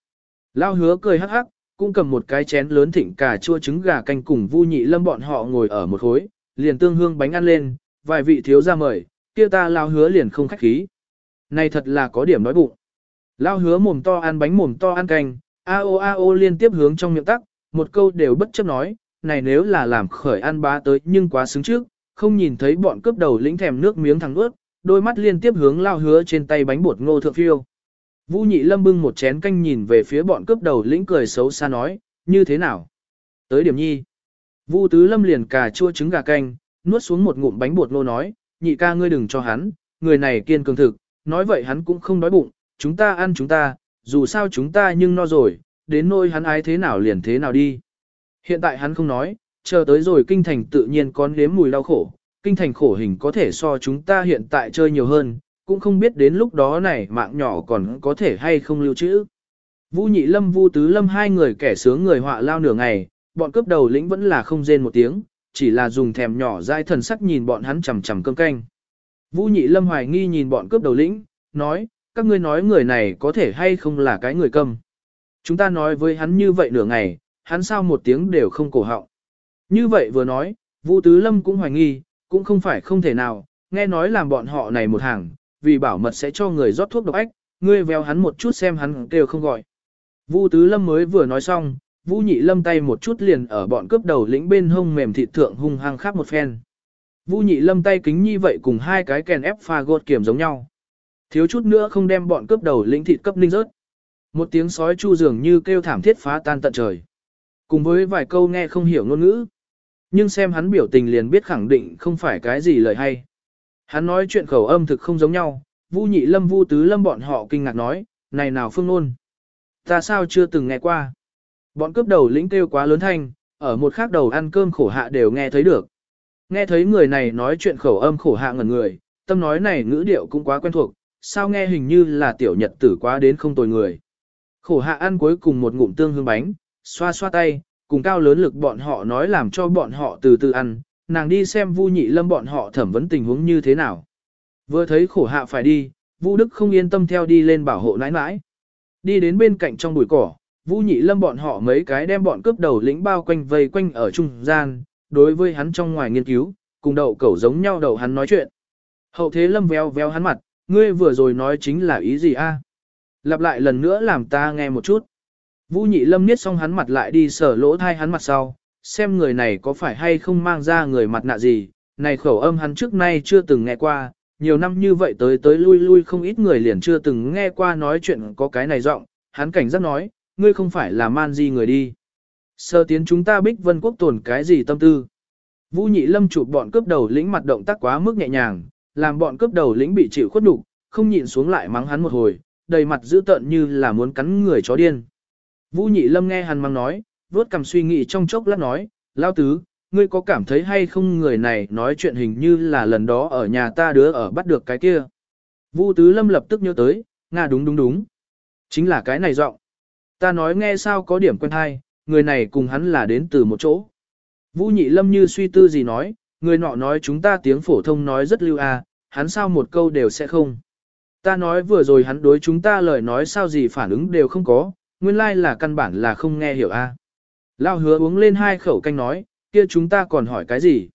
Lao hứa cười hắc hắc, cũng cầm một cái chén lớn thịnh cà chua trứng gà canh cùng Vu Nhị Lâm bọn họ ngồi ở một khối, liền tương hương bánh ăn lên, vài vị thiếu ra mời, kia ta lao hứa liền không khách khí. Này thật là có điểm nói bụng. Lao hứa mồm to ăn bánh mồm to ăn canh, a o a o liên tiếp hướng trong miệng tắc, một câu đều bất chấp nói, này nếu là làm khởi ăn bá tới nhưng quá xứng trước, không nhìn thấy bọn cướp đầu lĩnh thèm nước miếng thẳng ướt, đôi mắt liên tiếp hướng lao hứa trên tay bánh bột ngô thượng phiêu. Vũ nhị lâm bưng một chén canh nhìn về phía bọn cướp đầu lĩnh cười xấu xa nói, như thế nào? Tới điểm nhi. Vu tứ lâm liền cà chua trứng gà canh, nuốt xuống một ngụm bánh bột ngô nói, nhị ca ngươi đừng cho hắn, người này kiên cường thực, nói vậy hắn cũng không đói bụng, chúng ta ăn chúng ta, dù sao chúng ta nhưng no rồi, đến nôi hắn ái thế nào liền thế nào đi. Hiện tại hắn không nói, chờ tới rồi kinh thành tự nhiên có nếm mùi đau khổ, kinh thành khổ hình có thể so chúng ta hiện tại chơi nhiều hơn, cũng không biết đến lúc đó này mạng nhỏ còn có thể hay không lưu trữ. Vũ nhị lâm vu tứ lâm hai người kẻ sướng người họa lao nửa ngày, bọn cướp đầu lĩnh vẫn là không rên một tiếng, chỉ là dùng thèm nhỏ dai thần sắc nhìn bọn hắn chầm chầm cơm canh. Vũ nhị lâm hoài nghi nhìn bọn cướp đầu lĩnh, nói, các ngươi nói người này có thể hay không là cái người câm. Chúng ta nói với hắn như vậy nửa ngày, hắn sao một tiếng đều không cổ họng. Như vậy vừa nói, Vũ Tứ Lâm cũng hoài nghi, cũng không phải không thể nào, nghe nói làm bọn họ này một hàng, vì bảo mật sẽ cho người rót thuốc độc ách, ngươi véo hắn một chút xem hắn kêu không gọi. Vu Tứ Lâm mới vừa nói xong, Vũ Nhị Lâm tay một chút liền ở bọn cướp đầu lĩnh bên hông mềm thịt thượng hung hăng khắp một phen. Vu Nhị Lâm tay kính như vậy cùng hai cái kèn ép pha gột kiểm giống nhau. Thiếu chút nữa không đem bọn cướp đầu lĩnh thịt cấp ninh rớt. Một tiếng sói chu dường như kêu thảm thiết phá tan tận trời. Cùng với vài câu nghe không hiểu ngôn ngữ. Nhưng xem hắn biểu tình liền biết khẳng định không phải cái gì lời hay. Hắn nói chuyện khẩu âm thực không giống nhau, Vu Nhị Lâm Vu Tứ Lâm bọn họ kinh ngạc nói, này nào phương nôn. Ta sao chưa từng nghe qua. Bọn cướp đầu lĩnh kêu quá lớn thanh, ở một khác đầu ăn cơm khổ hạ đều nghe thấy được. Nghe thấy người này nói chuyện khẩu âm khổ hạ ngẩn người, tâm nói này ngữ điệu cũng quá quen thuộc, sao nghe hình như là tiểu nhật tử quá đến không tồi người. Khổ hạ ăn cuối cùng một ngụm tương hương bánh, xoa xoa tay, cùng cao lớn lực bọn họ nói làm cho bọn họ từ từ ăn, nàng đi xem Vu Nhị Lâm bọn họ thẩm vấn tình huống như thế nào. Vừa thấy khổ hạ phải đi, Vu Đức không yên tâm theo đi lên bảo hộ nãi nãi. Đi đến bên cạnh trong bụi cỏ, Vu Nhị Lâm bọn họ mấy cái đem bọn cướp đầu lĩnh bao quanh vây quanh ở trung gian, đối với hắn trong ngoài nghiên cứu, cùng đậu cẩu giống nhau đầu hắn nói chuyện. Hậu thế Lâm véo véo hắn mặt, ngươi vừa rồi nói chính là ý gì a? Lặp lại lần nữa làm ta nghe một chút. Vũ nhị lâm niết xong hắn mặt lại đi sở lỗ thai hắn mặt sau, xem người này có phải hay không mang ra người mặt nạ gì, này khẩu âm hắn trước nay chưa từng nghe qua, nhiều năm như vậy tới tới lui lui không ít người liền chưa từng nghe qua nói chuyện có cái này giọng, hắn cảnh giác nói, ngươi không phải là man di người đi. Sơ tiến chúng ta bích vân quốc tồn cái gì tâm tư. Vũ nhị lâm chụp bọn cướp đầu lĩnh mặt động tác quá mức nhẹ nhàng, làm bọn cướp đầu lĩnh bị chịu khuất nhục, không nhịn xuống lại mắng hắn một hồi, đầy mặt dữ tợn như là muốn cắn người chó điên. Vũ nhị lâm nghe hắn mắng nói, vốt cầm suy nghĩ trong chốc lát nói, lao tứ, ngươi có cảm thấy hay không người này nói chuyện hình như là lần đó ở nhà ta đứa ở bắt được cái kia. Vu tứ lâm lập tức nhớ tới, nga đúng đúng đúng. Chính là cái này giọng. Ta nói nghe sao có điểm quen hay, người này cùng hắn là đến từ một chỗ. Vũ nhị lâm như suy tư gì nói, người nọ nói chúng ta tiếng phổ thông nói rất lưu à, hắn sao một câu đều sẽ không. Ta nói vừa rồi hắn đối chúng ta lời nói sao gì phản ứng đều không có, nguyên lai là căn bản là không nghe hiểu a. À. Lao hứa uống lên hai khẩu canh nói, kia chúng ta còn hỏi cái gì?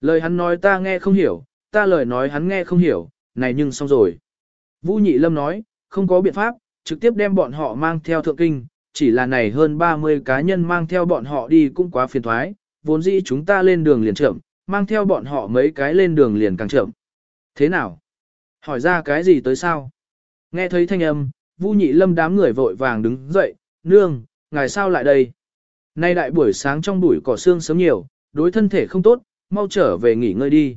Lời hắn nói ta nghe không hiểu, ta lời nói hắn nghe không hiểu, này nhưng xong rồi. Vũ Nhị Lâm nói, không có biện pháp, trực tiếp đem bọn họ mang theo thượng kinh, chỉ là này hơn 30 cá nhân mang theo bọn họ đi cũng quá phiền thoái, vốn dĩ chúng ta lên đường liền chậm, mang theo bọn họ mấy cái lên đường liền càng chậm. Thế nào? Hỏi ra cái gì tới sao? Nghe thấy thanh âm, Vu Nhị Lâm đám người vội vàng đứng dậy, nương, ngài sao lại đây? Nay đại buổi sáng trong bụi cỏ xương sớm nhiều, đối thân thể không tốt, mau trở về nghỉ ngơi đi.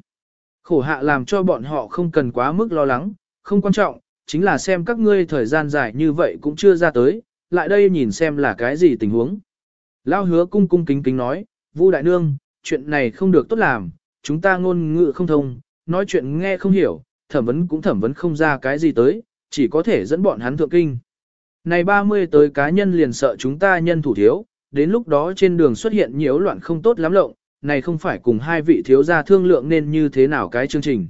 Khổ hạ làm cho bọn họ không cần quá mức lo lắng, không quan trọng, chính là xem các ngươi thời gian dài như vậy cũng chưa ra tới, lại đây nhìn xem là cái gì tình huống. Lao hứa cung cung kính kính nói, Vu đại nương, chuyện này không được tốt làm, chúng ta ngôn ngữ không thông, nói chuyện nghe không hiểu, thẩm vấn cũng thẩm vấn không ra cái gì tới, chỉ có thể dẫn bọn hắn thượng kinh. Này 30 tới cá nhân liền sợ chúng ta nhân thủ thiếu, đến lúc đó trên đường xuất hiện nhiễu loạn không tốt lắm lộng, này không phải cùng hai vị thiếu gia thương lượng nên như thế nào cái chương trình.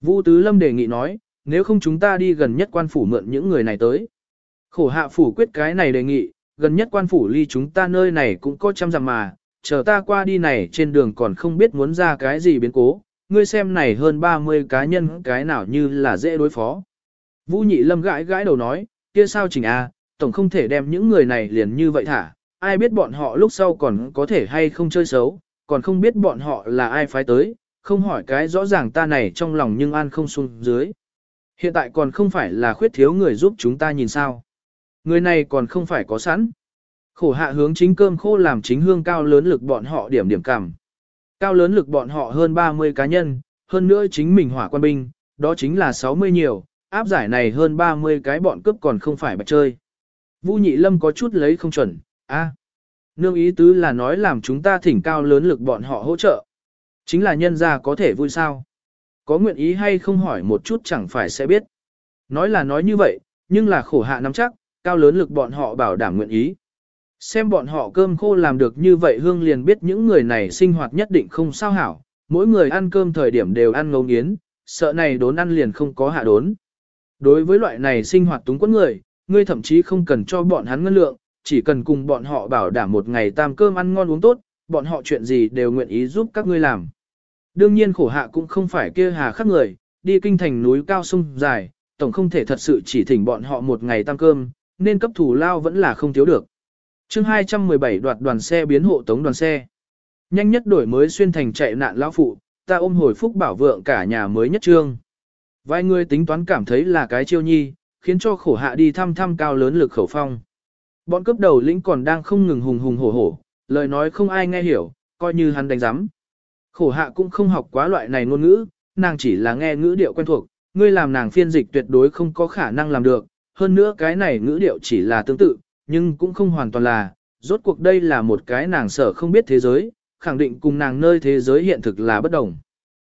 Vũ Tứ Lâm đề nghị nói, nếu không chúng ta đi gần nhất quan phủ mượn những người này tới. Khổ hạ phủ quyết cái này đề nghị, gần nhất quan phủ ly chúng ta nơi này cũng có trăm dặm mà, chờ ta qua đi này trên đường còn không biết muốn ra cái gì biến cố, ngươi xem này hơn 30 cá nhân cái nào như là dễ đối phó. Vũ Nhị Lâm gãi gãi đầu nói, kia sao chỉnh a, tổng không thể đem những người này liền như vậy thả, ai biết bọn họ lúc sau còn có thể hay không chơi xấu, còn không biết bọn họ là ai phái tới, không hỏi cái rõ ràng ta này trong lòng nhưng an không xuống dưới. Hiện tại còn không phải là khuyết thiếu người giúp chúng ta nhìn sao. Người này còn không phải có sẵn. Khổ hạ hướng chính cơm khô làm chính hương cao lớn lực bọn họ điểm điểm cảm. Cao lớn lực bọn họ hơn 30 cá nhân, hơn nữa chính mình hỏa quan binh, đó chính là 60 nhiều, áp giải này hơn 30 cái bọn cướp còn không phải bạch chơi. Vũ nhị lâm có chút lấy không chuẩn, a nương ý tứ là nói làm chúng ta thỉnh cao lớn lực bọn họ hỗ trợ. Chính là nhân gia có thể vui sao. Có nguyện ý hay không hỏi một chút chẳng phải sẽ biết. Nói là nói như vậy, nhưng là khổ hạ nắm chắc, cao lớn lực bọn họ bảo đảm nguyện ý. Xem bọn họ cơm khô làm được như vậy hương liền biết những người này sinh hoạt nhất định không sao hảo, mỗi người ăn cơm thời điểm đều ăn ngấu nghiến, sợ này đốn ăn liền không có hạ đốn. Đối với loại này sinh hoạt túng quẫn người, ngươi thậm chí không cần cho bọn hắn ngân lượng, chỉ cần cùng bọn họ bảo đảm một ngày tam cơm ăn ngon uống tốt, bọn họ chuyện gì đều nguyện ý giúp các ngươi làm. Đương nhiên khổ hạ cũng không phải kia hà khắc người, đi kinh thành núi cao sông dài, tổng không thể thật sự chỉ thỉnh bọn họ một ngày tam cơm, nên cấp thủ lao vẫn là không thiếu được. chương 217 đoạt đoàn xe biến hộ tống đoàn xe. Nhanh nhất đổi mới xuyên thành chạy nạn lão phụ, ta ôm hồi phúc bảo vượng cả nhà mới nhất trương. Vài người tính toán cảm thấy là cái chiêu nhi, khiến cho khổ hạ đi thăm thăm cao lớn lực khẩu phong. Bọn cướp đầu lĩnh còn đang không ngừng hùng hùng hổ hổ, lời nói không ai nghe hiểu, coi như hắn đánh giám. Khổ hạ cũng không học quá loại này ngôn ngữ, nàng chỉ là nghe ngữ điệu quen thuộc, ngươi làm nàng phiên dịch tuyệt đối không có khả năng làm được, hơn nữa cái này ngữ điệu chỉ là tương tự, nhưng cũng không hoàn toàn là, rốt cuộc đây là một cái nàng sở không biết thế giới, khẳng định cùng nàng nơi thế giới hiện thực là bất đồng.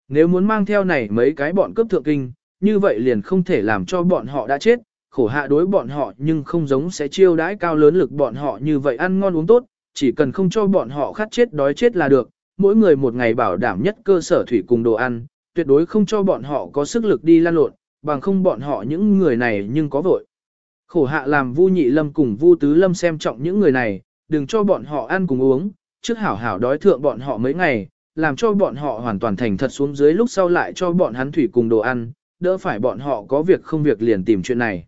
Nếu muốn mang theo này mấy cái bọn cướp thượng kinh, như vậy liền không thể làm cho bọn họ đã chết, khổ hạ đối bọn họ nhưng không giống sẽ chiêu đãi cao lớn lực bọn họ như vậy ăn ngon uống tốt, chỉ cần không cho bọn họ khát chết đói chết là được, mỗi người một ngày bảo đảm nhất cơ sở thủy cùng đồ ăn, tuyệt đối không cho bọn họ có sức lực đi lan lộn, bằng không bọn họ những người này nhưng có vội. Khổ hạ làm Vu Nhị Lâm cùng Vu Tứ Lâm xem trọng những người này, đừng cho bọn họ ăn cùng uống, trước hảo hảo đói thượng bọn họ mấy ngày, làm cho bọn họ hoàn toàn thành thật xuống dưới lúc sau lại cho bọn hắn thủy cùng đồ ăn, đỡ phải bọn họ có việc không việc liền tìm chuyện này.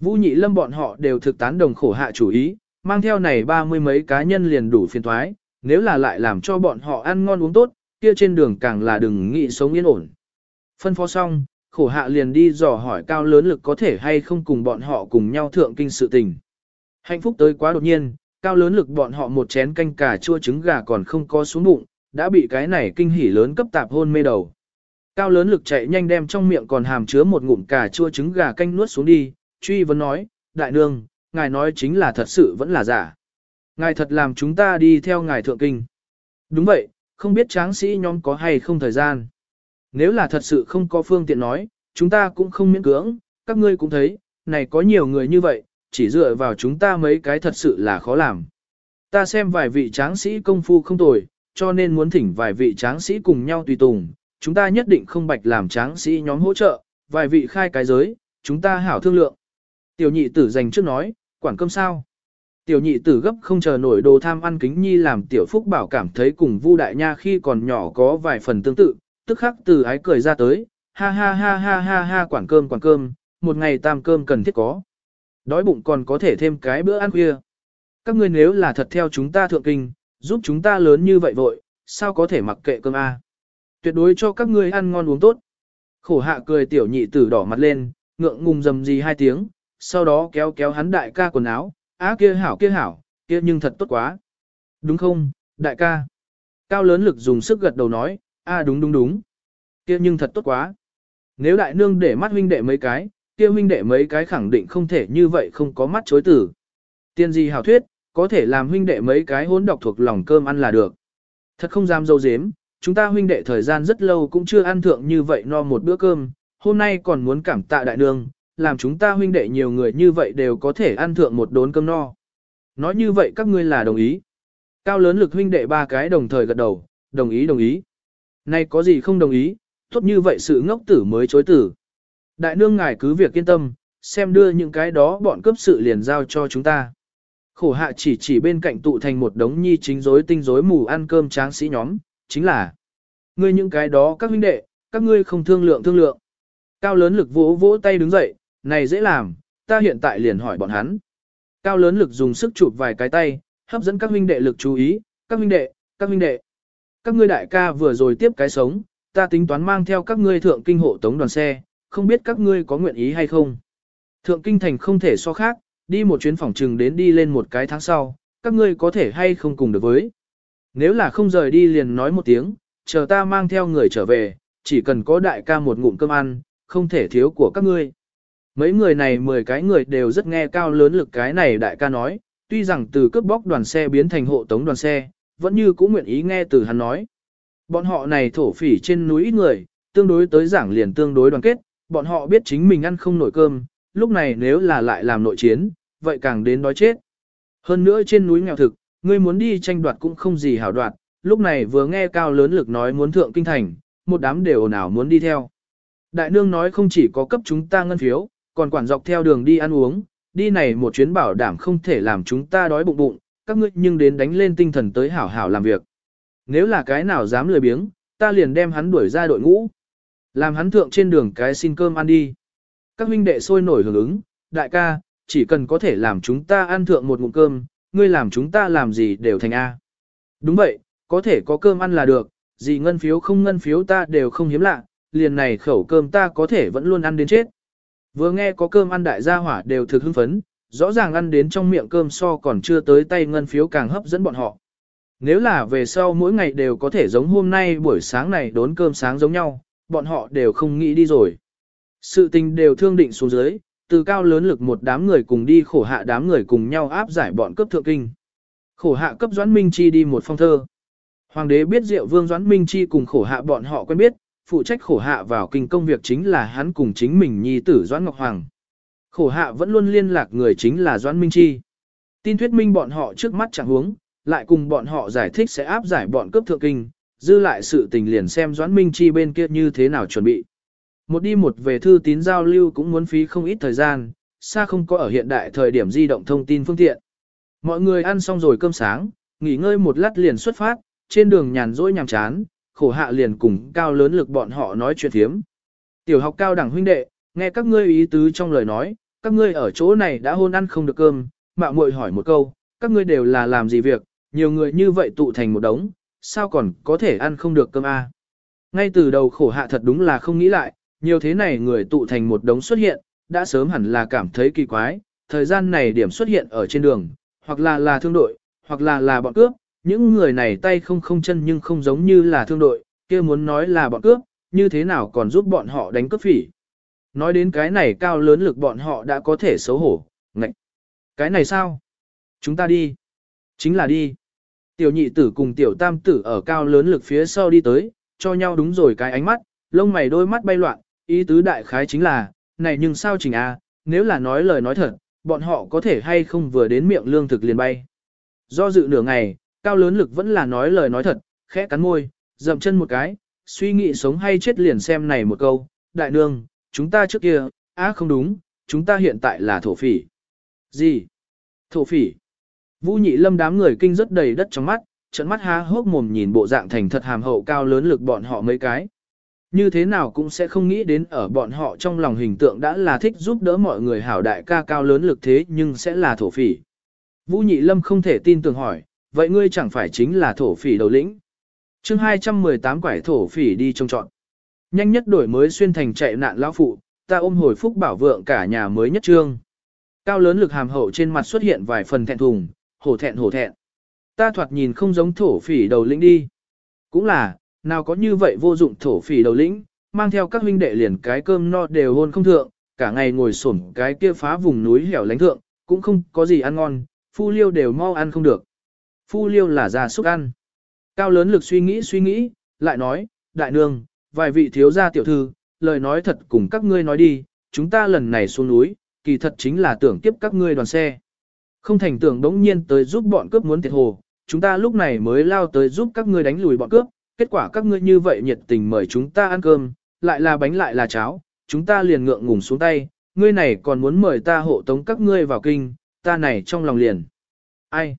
Vũ Nhị Lâm bọn họ đều thực tán đồng khổ hạ chủ ý, mang theo này ba mươi mấy cá nhân liền đủ phiền thoái, nếu là lại làm cho bọn họ ăn ngon uống tốt, kia trên đường càng là đừng nghĩ sống yên ổn. Phân phó xong, khổ hạ liền đi dò hỏi cao lớn lực có thể hay không cùng bọn họ cùng nhau thượng kinh sự tình. Hạnh phúc tới quá đột nhiên, cao lớn lực bọn họ một chén canh cà chua trứng gà còn không có xuống bụng, đã bị cái này kinh hỉ lớn cấp tạp hôn mê đầu. Cao lớn lực chạy nhanh đem trong miệng còn hàm chứa một ngụm cà chua trứng gà canh nuốt xuống đi, truy vấn nói, đại nương, ngài nói chính là thật sự vẫn là giả. Ngài thật làm chúng ta đi theo ngài thượng kinh. Đúng vậy, không biết tráng sĩ nhóm có hay không thời gian. Nếu là thật sự không có phương tiện nói, chúng ta cũng không miễn cưỡng, các ngươi cũng thấy, này có nhiều người như vậy, chỉ dựa vào chúng ta mấy cái thật sự là khó làm. Ta xem vài vị tráng sĩ công phu không tồi, cho nên muốn thỉnh vài vị tráng sĩ cùng nhau tùy tùng, chúng ta nhất định không bạch làm tráng sĩ nhóm hỗ trợ, vài vị khai cái giới, chúng ta hảo thương lượng. Tiểu nhị tử dành trước nói, quản cơm sao? Tiểu nhị tử gấp không chờ nổi đồ tham ăn kính nhi làm tiểu phúc bảo cảm thấy cùng Vu đại nha khi còn nhỏ có vài phần tương tự, tức khắc từ ái cười ra tới, ha ha ha ha ha ha quản cơm quản cơm, một ngày tam cơm cần thiết có. Đói bụng còn có thể thêm cái bữa ăn khuya. Các ngươi nếu là thật theo chúng ta thượng kinh, giúp chúng ta lớn như vậy vội, sao có thể mặc kệ cơm a? Tuyệt đối cho các ngươi ăn ngon uống tốt. Khổ hạ cười tiểu nhị tử đỏ mặt lên, ngượng ngùng dầm gì hai tiếng, sau đó kéo kéo hắn đại ca quần áo, á kia hảo kia hảo, kia nhưng thật tốt quá. Đúng không, đại ca? Cao lớn lực dùng sức gật đầu nói, a à, đúng đúng đúng. Kia nhưng thật tốt quá. Nếu đại nương để mắt huynh đệ mấy cái, kia huynh đệ mấy cái khẳng định không thể như vậy không có mắt chối tử. Tiên gì hảo thuyết, có thể làm huynh đệ mấy cái hỗn độc thuộc lòng cơm ăn là được. Thật không dám dâu dếm, chúng ta huynh đệ thời gian rất lâu cũng chưa ăn thượng như vậy no một bữa cơm, hôm nay còn muốn cảm tạ đại nương, làm chúng ta huynh đệ nhiều người như vậy đều có thể ăn thượng một đốn cơm no. Nói như vậy các ngươi là đồng ý. Cao lớn lực huynh đệ ba cái đồng thời gật đầu, đồng ý đồng ý. Nay có gì không đồng ý, tốt như vậy sự ngốc tử mới chối tử. Đại nương ngài cứ việc yên tâm, xem đưa những cái đó bọn cướp sự liền giao cho chúng ta. Khổ hạ chỉ chỉ bên cạnh tụ thành một đống nhi chính rối tinh rối mù ăn cơm tráng sĩ nhóm, chính là ngươi những cái đó các huynh đệ, các ngươi không thương lượng thương lượng. Cao lớn lực vỗ vỗ tay đứng dậy, này dễ làm, ta hiện tại liền hỏi bọn hắn. Cao lớn lực dùng sức chụp vài cái tay, hấp dẫn các huynh đệ lực chú ý, các huynh đệ, các huynh đệ. Các ngươi đại ca vừa rồi tiếp cái sống, ta tính toán mang theo các ngươi thượng kinh hộ tống đoàn xe, không biết các ngươi có nguyện ý hay không. Thượng kinh thành không thể so khác, đi một chuyến phòng trừng đến đi lên một cái tháng sau, các ngươi có thể hay không cùng được với. Nếu là không rời đi liền nói một tiếng, chờ ta mang theo người trở về, chỉ cần có đại ca một ngụm cơm ăn, không thể thiếu của các ngươi. Mấy người này mười cái người đều rất nghe cao lớn lực cái này đại ca nói, tuy rằng từ cướp bóc đoàn xe biến thành hộ tống đoàn xe, vẫn như cũng nguyện ý nghe từ hắn nói. Bọn họ này thổ phỉ trên núi ít người, tương đối tới giảng liền tương đối đoàn kết, bọn họ biết chính mình ăn không nổi cơm, lúc này nếu là lại làm nội chiến, vậy càng đến đói chết. Hơn nữa trên núi nghèo thực, ngươi muốn đi tranh đoạt cũng không gì hảo đoạt, lúc này vừa nghe cao lớn lực nói muốn thượng kinh thành, một đám đều nào muốn đi theo. Đại nương nói không chỉ có cấp chúng ta ngân phiếu, còn quản dọc theo đường đi ăn uống, đi này một chuyến bảo đảm không thể làm chúng ta đói bụng bụng, các ngươi nhưng đến đánh lên tinh thần tới hảo hảo làm việc. Nếu là cái nào dám lười biếng, ta liền đem hắn đuổi ra đội ngũ. Làm hắn thượng trên đường cái xin cơm ăn đi. Các huynh đệ sôi nổi hưởng ứng, đại ca, chỉ cần có thể làm chúng ta ăn thượng một ngụm cơm, ngươi làm chúng ta làm gì đều thành A. Đúng vậy, có thể có cơm ăn là được, gì ngân phiếu không ngân phiếu ta đều không hiếm lạ, liền này khẩu cơm ta có thể vẫn luôn ăn đến chết. Vừa nghe có cơm ăn đại gia hỏa đều thực hưng phấn, rõ ràng ăn đến trong miệng cơm so còn chưa tới tay ngân phiếu càng hấp dẫn bọn họ. Nếu là về sau mỗi ngày đều có thể giống hôm nay buổi sáng này đốn cơm sáng giống nhau, bọn họ đều không nghĩ đi rồi. Sự tình đều thương định xuống dưới, từ cao lớn lực một đám người cùng đi khổ hạ đám người cùng nhau áp giải bọn cấp thượng kinh. Khổ hạ cấp Doãn Minh Chi đi một phong thơ. Hoàng đế biết Diệu Vương Doãn Minh Chi cùng khổ hạ bọn họ quen biết, phụ trách khổ hạ vào kinh công việc chính là hắn cùng chính mình nhi tử Doãn Ngọc Hoàng. Khổ hạ vẫn luôn liên lạc người chính là Doãn Minh Chi. Tin thuyết minh bọn họ trước mắt chẳng hướng, lại cùng bọn họ giải thích sẽ áp giải bọn cướp thượng kinh, dư lại sự tình liền xem Doãn Minh Chi bên kia như thế nào chuẩn bị. Một đi một về thư tín giao lưu cũng muốn phí không ít thời gian, xa không có ở hiện đại thời điểm di động thông tin phương tiện. Mọi người ăn xong rồi cơm sáng, nghỉ ngơi một lát liền xuất phát, trên đường nhàn rỗi nhàm chán, khổ hạ liền cùng cao lớn lực bọn họ nói chuyện thiếm. Tiểu học cao đẳng huynh đệ, nghe các ngươi ý tứ trong lời nói, các ngươi ở chỗ này đã hôn ăn không được cơm, mạo muội hỏi một câu, các ngươi đều là làm gì việc, nhiều người như vậy tụ thành một đống, sao còn có thể ăn không được cơm a? Ngay từ đầu khổ hạ thật đúng là không nghĩ lại, nhiều thế này người tụ thành một đống xuất hiện, đã sớm hẳn là cảm thấy kỳ quái, thời gian này điểm xuất hiện ở trên đường, hoặc là là thương đội, hoặc là là bọn cướp, những người này tay không không chân nhưng không giống như là thương đội, kia muốn nói là bọn cướp, như thế nào còn giúp bọn họ đánh cướp phỉ. Nói đến cái này cao lớn lực bọn họ đã có thể xấu hổ, ngạch. Cái này sao? Chúng ta đi. Chính là đi. Tiểu nhị tử cùng tiểu tam tử ở cao lớn lực phía sau đi tới, cho nhau đúng rồi cái ánh mắt, lông mày đôi mắt bay loạn, ý tứ đại khái chính là, này nhưng sao trình a, à, nếu là nói lời nói thật, bọn họ có thể hay không vừa đến miệng lương thực liền bay. Do dự nửa ngày, cao lớn lực vẫn là nói lời nói thật, khẽ cắn môi, dậm chân một cái, suy nghĩ sống hay chết liền xem này một câu, đại nương, chúng ta trước kia, á không đúng, chúng ta hiện tại là thổ phỉ. Gì? Thổ phỉ. Vũ nhị lâm đám người kinh rất đầy đất trong mắt, trận mắt há hốc mồm nhìn bộ dạng thành thật hàm hậu cao lớn lực bọn họ mấy cái. như thế nào cũng sẽ không nghĩ đến ở bọn họ trong lòng hình tượng đã là thích giúp đỡ mọi người hảo đại ca cao lớn lực thế nhưng sẽ là thổ phỉ. Vũ Nhị Lâm không thể tin tưởng hỏi, vậy ngươi chẳng phải chính là thổ phỉ đầu lĩnh. chương 218 quải thổ phỉ đi trông trọn. Nhanh nhất đổi mới xuyên thành chạy nạn lão phụ, ta ôm hồi phúc bảo vượng cả nhà mới nhất trương. Cao lớn lực hàm hậu trên mặt xuất hiện vài phần thẹn thùng, hổ thẹn hổ thẹn. Ta thoạt nhìn không giống thổ phỉ đầu lĩnh đi. Cũng là, nào có như vậy vô dụng thổ phỉ đầu lĩnh, mang theo các huynh đệ liền cái cơm no đều hôn không thượng, cả ngày ngồi xổm cái kia phá vùng núi hẻo lánh thượng, cũng không có gì ăn ngon, phu liêu đều mau ăn không được. Phu liêu là già súc ăn. Cao lớn lực suy nghĩ suy nghĩ, lại nói, đại nương, vài vị thiếu gia tiểu thư, lời nói thật cùng các ngươi nói đi, chúng ta lần này xuống núi, kỳ thật chính là tưởng tiếp các ngươi đoàn xe. Không thành tưởng đống nhiên tới giúp bọn cướp muốn thiệt hồ, chúng ta lúc này mới lao tới giúp các ngươi đánh lùi bọn cướp, kết quả các ngươi như vậy nhiệt tình mời chúng ta ăn cơm, lại là bánh lại là cháo, chúng ta liền ngượng ngùng xuống tay, ngươi này còn muốn mời ta hộ tống các ngươi vào kinh, ta này trong lòng liền. Ai?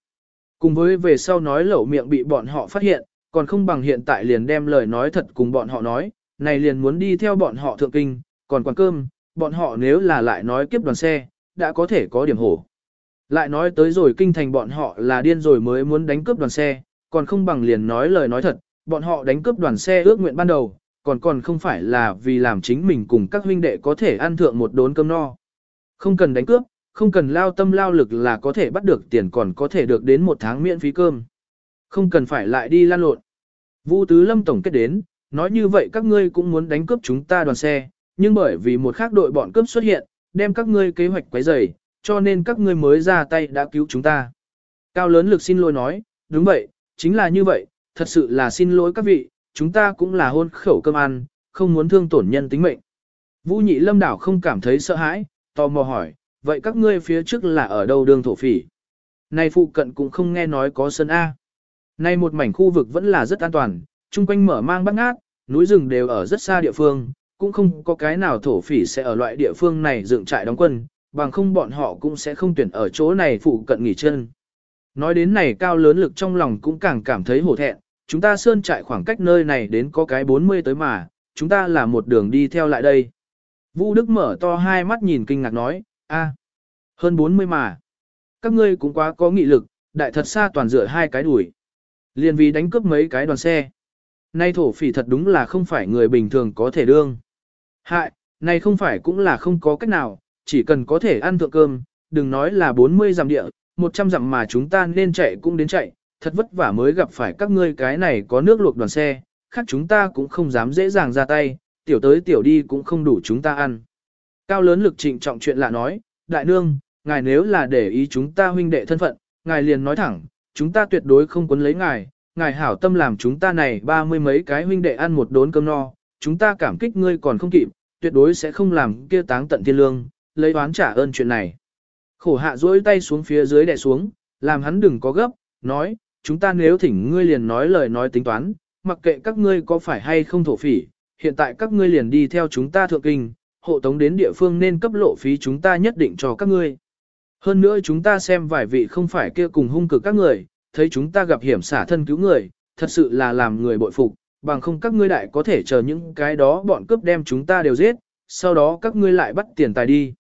Cùng với về sau nói lẩu miệng bị bọn họ phát hiện, còn không bằng hiện tại liền đem lời nói thật cùng bọn họ nói, này liền muốn đi theo bọn họ thượng kinh, còn quán cơm, bọn họ nếu là lại nói kiếp đoàn xe, đã có thể có điểm hổ. Lại nói tới rồi kinh thành bọn họ là điên rồi mới muốn đánh cướp đoàn xe, còn không bằng liền nói lời nói thật, bọn họ đánh cướp đoàn xe ước nguyện ban đầu, còn còn không phải là vì làm chính mình cùng các huynh đệ có thể ăn thượng một đốn cơm no. Không cần đánh cướp, không cần lao tâm lao lực là có thể bắt được tiền còn có thể được đến một tháng miễn phí cơm. Không cần phải lại đi lan lộn. Vu Tứ Lâm tổng kết đến, nói như vậy các ngươi cũng muốn đánh cướp chúng ta đoàn xe, nhưng bởi vì một khác đội bọn cướp xuất hiện, đem các ngươi kế hoạch quấy rầy, cho nên các ngươi mới ra tay đã cứu chúng ta. Cao lớn lực xin lỗi nói, đúng vậy, chính là như vậy, thật sự là xin lỗi các vị, chúng ta cũng là hôn khẩu cơm ăn, không muốn thương tổn nhân tính mệnh. Vũ nhị lâm đảo không cảm thấy sợ hãi, tò mò hỏi, vậy các ngươi phía trước là ở đâu đường thổ phỉ? Này phụ cận cũng không nghe nói có sân A nay một mảnh khu vực vẫn là rất an toàn, chung quanh mở mang bắt ngát, núi rừng đều ở rất xa địa phương, cũng không có cái nào thổ phỉ sẽ ở loại địa phương này dựng trại đóng quân, bằng không bọn họ cũng sẽ không tuyển ở chỗ này phụ cận nghỉ chân. Nói đến này cao lớn lực trong lòng cũng càng cảm thấy hổ thẹn, chúng ta sơn trại khoảng cách nơi này đến có cái 40 tới mà, chúng ta là một đường đi theo lại đây. Vũ Đức mở to hai mắt nhìn kinh ngạc nói, a, hơn 40 mà. Các ngươi cũng quá có nghị lực, đại thật xa toàn dựa hai cái đuổi. Liên vì đánh cướp mấy cái đoàn xe. Nay thổ phỉ thật đúng là không phải người bình thường có thể đương. Hại, này không phải cũng là không có cách nào, chỉ cần có thể ăn thượng cơm, đừng nói là 40 dặm địa, 100 dặm mà chúng ta nên chạy cũng đến chạy, thật vất vả mới gặp phải các ngươi cái này có nước luộc đoàn xe, khác chúng ta cũng không dám dễ dàng ra tay, tiểu tới tiểu đi cũng không đủ chúng ta ăn. Cao lớn lực trịnh trọng chuyện lạ nói, đại nương, ngài nếu là để ý chúng ta huynh đệ thân phận, ngài liền nói thẳng, chúng ta tuyệt đối không quấn lấy ngài, ngài hảo tâm làm chúng ta này ba mươi mấy cái huynh đệ ăn một đốn cơm no, chúng ta cảm kích ngươi còn không kịp, tuyệt đối sẽ không làm kia táng tận thiên lương, lấy oán trả ơn chuyện này. Khổ hạ duỗi tay xuống phía dưới đè xuống, làm hắn đừng có gấp, nói, chúng ta nếu thỉnh ngươi liền nói lời nói tính toán, mặc kệ các ngươi có phải hay không thổ phỉ, hiện tại các ngươi liền đi theo chúng ta thượng kinh, hộ tống đến địa phương nên cấp lộ phí chúng ta nhất định cho các ngươi. Hơn nữa chúng ta xem vài vị không phải kia cùng hung cực các người, thấy chúng ta gặp hiểm xả thân cứu người, thật sự là làm người bội phục, bằng không các ngươi đại có thể chờ những cái đó bọn cướp đem chúng ta đều giết, sau đó các ngươi lại bắt tiền tài đi.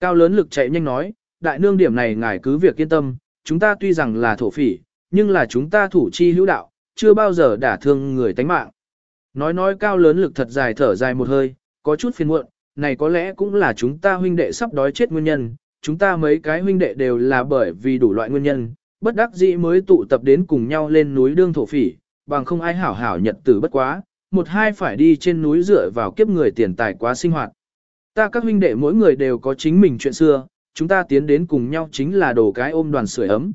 Cao lớn lực chạy nhanh nói, đại nương điểm này ngài cứ việc yên tâm, chúng ta tuy rằng là thổ phỉ, nhưng là chúng ta thủ chi hữu đạo, chưa bao giờ đả thương người tánh mạng. Nói nói cao lớn lực thật dài thở dài một hơi, có chút phiền muộn, này có lẽ cũng là chúng ta huynh đệ sắp đói chết nguyên nhân, chúng ta mấy cái huynh đệ đều là bởi vì đủ loại nguyên nhân, bất đắc dĩ mới tụ tập đến cùng nhau lên núi đương thổ phỉ, bằng không ai hảo hảo nhật tử bất quá, một hai phải đi trên núi dựa vào kiếp người tiền tài quá sinh hoạt. Ta các huynh đệ mỗi người đều có chính mình chuyện xưa, chúng ta tiến đến cùng nhau chính là đồ cái ôm đoàn sưởi ấm.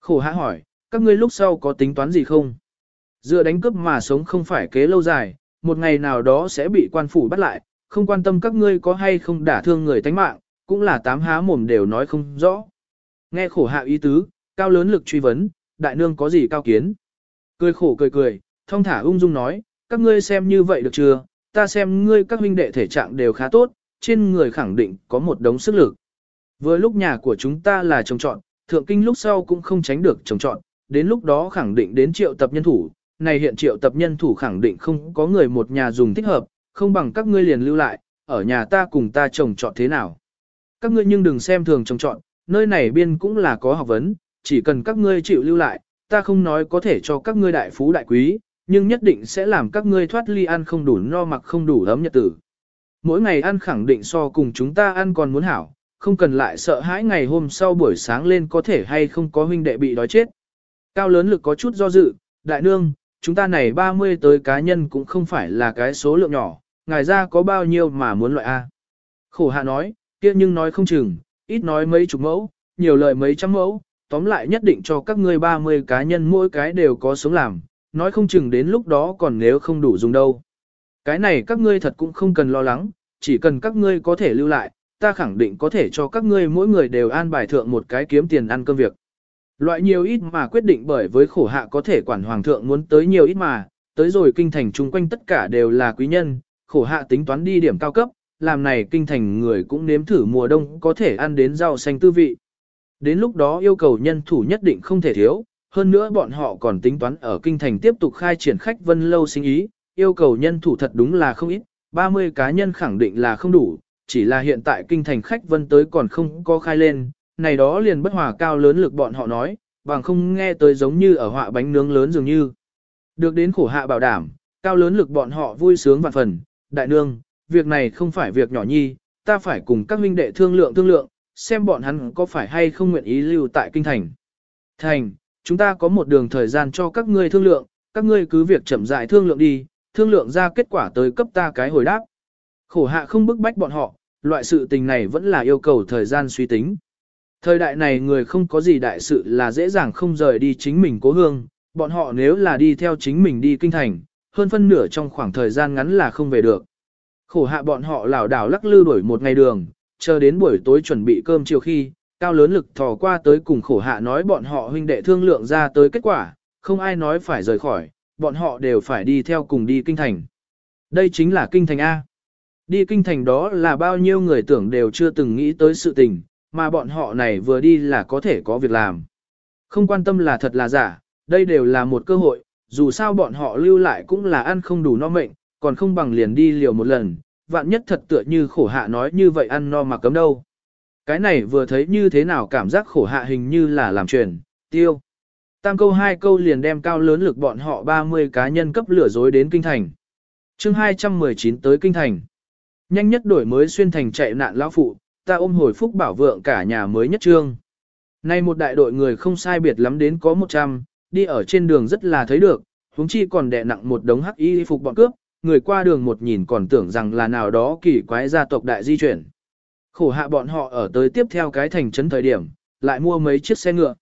Khổ hạ hỏi, các ngươi lúc sau có tính toán gì không? Dựa đánh cướp mà sống không phải kế lâu dài, một ngày nào đó sẽ bị quan phủ bắt lại, không quan tâm các ngươi có hay không đả thương người tánh mạng, cũng là tám há mồm đều nói không rõ. Nghe khổ hạ ý tứ, cao lớn lực truy vấn, đại nương có gì cao kiến? Cười khổ cười cười, thông thả ung dung nói, các ngươi xem như vậy được chưa, ta xem ngươi các huynh đệ thể trạng đều khá tốt, trên người khẳng định có một đống sức lực. Vừa lúc nhà của chúng ta là trồng trọn, thượng kinh lúc sau cũng không tránh được trồng trọn, đến lúc đó khẳng định đến triệu tập nhân thủ, này hiện triệu tập nhân thủ khẳng định không có người một nhà dùng thích hợp, không bằng các ngươi liền lưu lại, ở nhà ta cùng ta trồng trọt thế nào. Các ngươi nhưng đừng xem thường trồng trọn, nơi này biên cũng là có học vấn, chỉ cần các ngươi chịu lưu lại, ta không nói có thể cho các ngươi đại phú đại quý, nhưng nhất định sẽ làm các ngươi thoát ly ăn không đủ no mặc không đủ ấm nhật tử. Mỗi ngày ăn khẳng định so cùng chúng ta ăn còn muốn hảo, không cần lại sợ hãi ngày hôm sau buổi sáng lên có thể hay không có huynh đệ bị đói chết. Cao lớn lực có chút do dự, đại nương, chúng ta này 30 tới cá nhân cũng không phải là cái số lượng nhỏ, ngài ra có bao nhiêu mà muốn loại A. Khổ hạ nói, kia nhưng nói không chừng, ít nói mấy chục mẫu, nhiều lời mấy trăm mẫu, tóm lại nhất định cho các ngươi 30 cá nhân mỗi cái đều có sống làm, nói không chừng đến lúc đó còn nếu không đủ dùng đâu. Cái này các ngươi thật cũng không cần lo lắng, chỉ cần các ngươi có thể lưu lại, ta khẳng định có thể cho các ngươi mỗi người đều an bài thượng một cái kiếm tiền ăn cơm việc. Loại nhiều ít mà quyết định bởi với khổ hạ có thể quản hoàng thượng muốn tới nhiều ít mà, tới rồi kinh thành chung quanh tất cả đều là quý nhân, khổ hạ tính toán đi điểm cao cấp, làm này kinh thành người cũng nếm thử mùa đông có thể ăn đến rau xanh tư vị. Đến lúc đó yêu cầu nhân thủ nhất định không thể thiếu, hơn nữa bọn họ còn tính toán ở kinh thành tiếp tục khai triển khách vân lâu sinh ý, yêu cầu nhân thủ thật đúng là không ít, 30 cá nhân khẳng định là không đủ, chỉ là hiện tại kinh thành khách vân tới còn không có khai lên, này đó liền bất hòa cao lớn lực bọn họ nói, bằng không nghe tới giống như ở họa bánh nướng lớn dường như. Được đến khổ hạ bảo đảm, cao lớn lực bọn họ vui sướng vạn phần, đại nương, việc này không phải việc nhỏ nhi, ta phải cùng các huynh đệ thương lượng thương lượng, xem bọn hắn có phải hay không nguyện ý lưu tại kinh thành. Thành, chúng ta có một đường thời gian cho các ngươi thương lượng, các ngươi cứ việc chậm rãi thương lượng đi, thương lượng ra kết quả tới cấp ta cái hồi đáp. Khổ hạ không bức bách bọn họ, loại sự tình này vẫn là yêu cầu thời gian suy tính. Thời đại này người không có gì đại sự là dễ dàng không rời đi chính mình cố hương, bọn họ nếu là đi theo chính mình đi kinh thành, hơn phân nửa trong khoảng thời gian ngắn là không về được. Khổ hạ bọn họ lảo đảo lắc lư đuổi một ngày đường, chờ đến buổi tối chuẩn bị cơm chiều khi, cao lớn lực thò qua tới cùng khổ hạ nói bọn họ huynh đệ thương lượng ra tới kết quả, không ai nói phải rời khỏi, bọn họ đều phải đi theo cùng đi kinh thành. Đây chính là kinh thành A. Đi kinh thành đó là bao nhiêu người tưởng đều chưa từng nghĩ tới sự tình, mà bọn họ này vừa đi là có thể có việc làm. Không quan tâm là thật là giả, đây đều là một cơ hội, dù sao bọn họ lưu lại cũng là ăn không đủ no mệnh, còn không bằng liền đi liều một lần, vạn nhất thật tựa như khổ hạ nói như vậy ăn no mà cấm đâu. Cái này vừa thấy như thế nào cảm giác khổ hạ hình như là làm truyền, tiêu. Tam câu hai câu liền đem cao lớn lực bọn họ 30 cá nhân cấp lửa dối đến kinh thành. chương 219 tới kinh thành. Nhanh nhất đổi mới xuyên thành chạy nạn lão phụ, ta ôm hồi phúc bảo vượng cả nhà mới nhất trương. Nay một đại đội người không sai biệt lắm đến có 100, đi ở trên đường rất là thấy được, huống chi còn đè nặng một đống hắc y phục bọn cướp, người qua đường một nhìn còn tưởng rằng là nào đó kỳ quái gia tộc đại di chuyển. Khổ hạ bọn họ ở tới tiếp theo cái thành trấn thời điểm, lại mua mấy chiếc xe ngựa.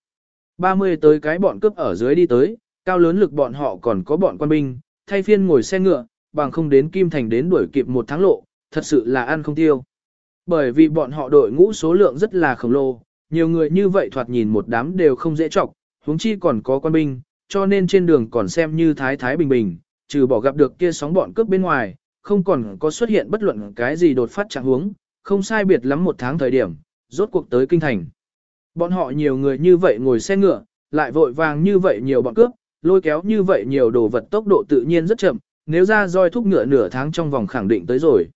30 tới cái bọn cướp ở dưới đi tới, cao lớn lực bọn họ còn có bọn quan binh, thay phiên ngồi xe ngựa, bằng không đến Kim Thành đến đuổi kịp một tháng lộ, thật sự là ăn không tiêu. Bởi vì bọn họ đội ngũ số lượng rất là khổng lồ, nhiều người như vậy thoạt nhìn một đám đều không dễ chọc, huống chi còn có quan binh, cho nên trên đường còn xem như thái thái bình bình, trừ bỏ gặp được kia sóng bọn cướp bên ngoài, không còn có xuất hiện bất luận cái gì đột phát trạng huống, không sai biệt lắm một tháng thời điểm, rốt cuộc tới kinh thành. Bọn họ nhiều người như vậy ngồi xe ngựa, lại vội vàng như vậy nhiều bọn cướp, lôi kéo như vậy nhiều đồ vật tốc độ tự nhiên rất chậm, nếu ra roi thúc ngựa nửa tháng trong vòng khẳng định tới rồi.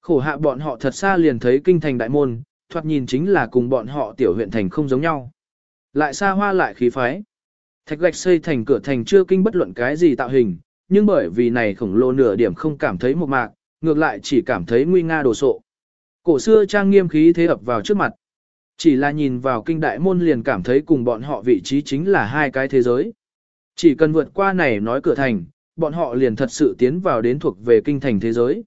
Khổ hạ bọn họ thật xa liền thấy kinh thành đại môn, thoạt nhìn chính là cùng bọn họ tiểu huyện thành không giống nhau. Lại xa hoa lại khí phái. Thạch gạch xây thành cửa thành chưa kinh bất luận cái gì tạo hình, nhưng bởi vì này khổng lồ nửa điểm không cảm thấy một mạc, ngược lại chỉ cảm thấy nguy nga đồ sộ. Cổ xưa trang nghiêm khí thế ập vào trước mặt. Chỉ là nhìn vào kinh đại môn liền cảm thấy cùng bọn họ vị trí chính là hai cái thế giới. Chỉ cần vượt qua này nói cửa thành, bọn họ liền thật sự tiến vào đến thuộc về kinh thành thế giới.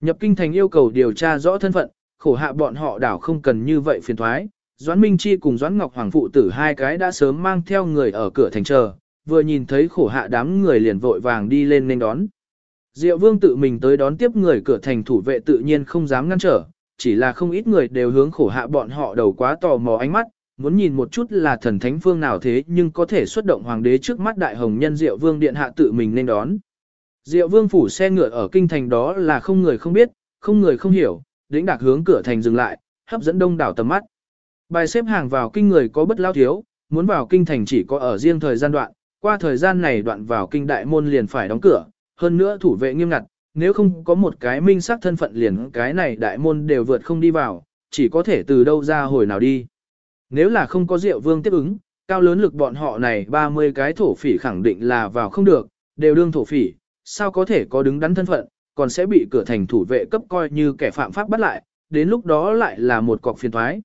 Nhập kinh thành yêu cầu điều tra rõ thân phận, khổ hạ bọn họ đảo không cần như vậy phiền thoái. Doãn Minh Chi cùng Doãn Ngọc Hoàng phụ tử hai cái đã sớm mang theo người ở cửa thành chờ, vừa nhìn thấy khổ hạ đám người liền vội vàng đi lên nên đón. Diệu Vương tự mình tới đón tiếp người cửa thành thủ vệ tự nhiên không dám ngăn trở, chỉ là không ít người đều hướng khổ hạ bọn họ đầu quá tò mò ánh mắt, muốn nhìn một chút là thần thánh phương nào thế nhưng có thể xuất động hoàng đế trước mắt đại hồng nhân Diệu Vương điện hạ tự mình nên đón. Diệu Vương phủ xe ngựa ở kinh thành đó là không người không biết, không người không hiểu, đĩnh đạc hướng cửa thành dừng lại, hấp dẫn đông đảo tầm mắt. Bài xếp hàng vào kinh người có bất lao thiếu, muốn vào kinh thành chỉ có ở riêng thời gian đoạn, qua thời gian này đoạn vào kinh đại môn liền phải đóng cửa, hơn nữa thủ vệ nghiêm ngặt, nếu không có một cái minh xác thân phận liền cái này đại môn đều vượt không đi vào, chỉ có thể từ đâu ra hồi nào đi. Nếu là không có Diệu Vương tiếp ứng, cao lớn lực bọn họ này 30 cái thổ phỉ khẳng định là vào không được, đều đương thổ phỉ, sao có thể có đứng đắn thân phận, còn sẽ bị cửa thành thủ vệ cấp coi như kẻ phạm pháp bắt lại, đến lúc đó lại là một cọc phiền thoái.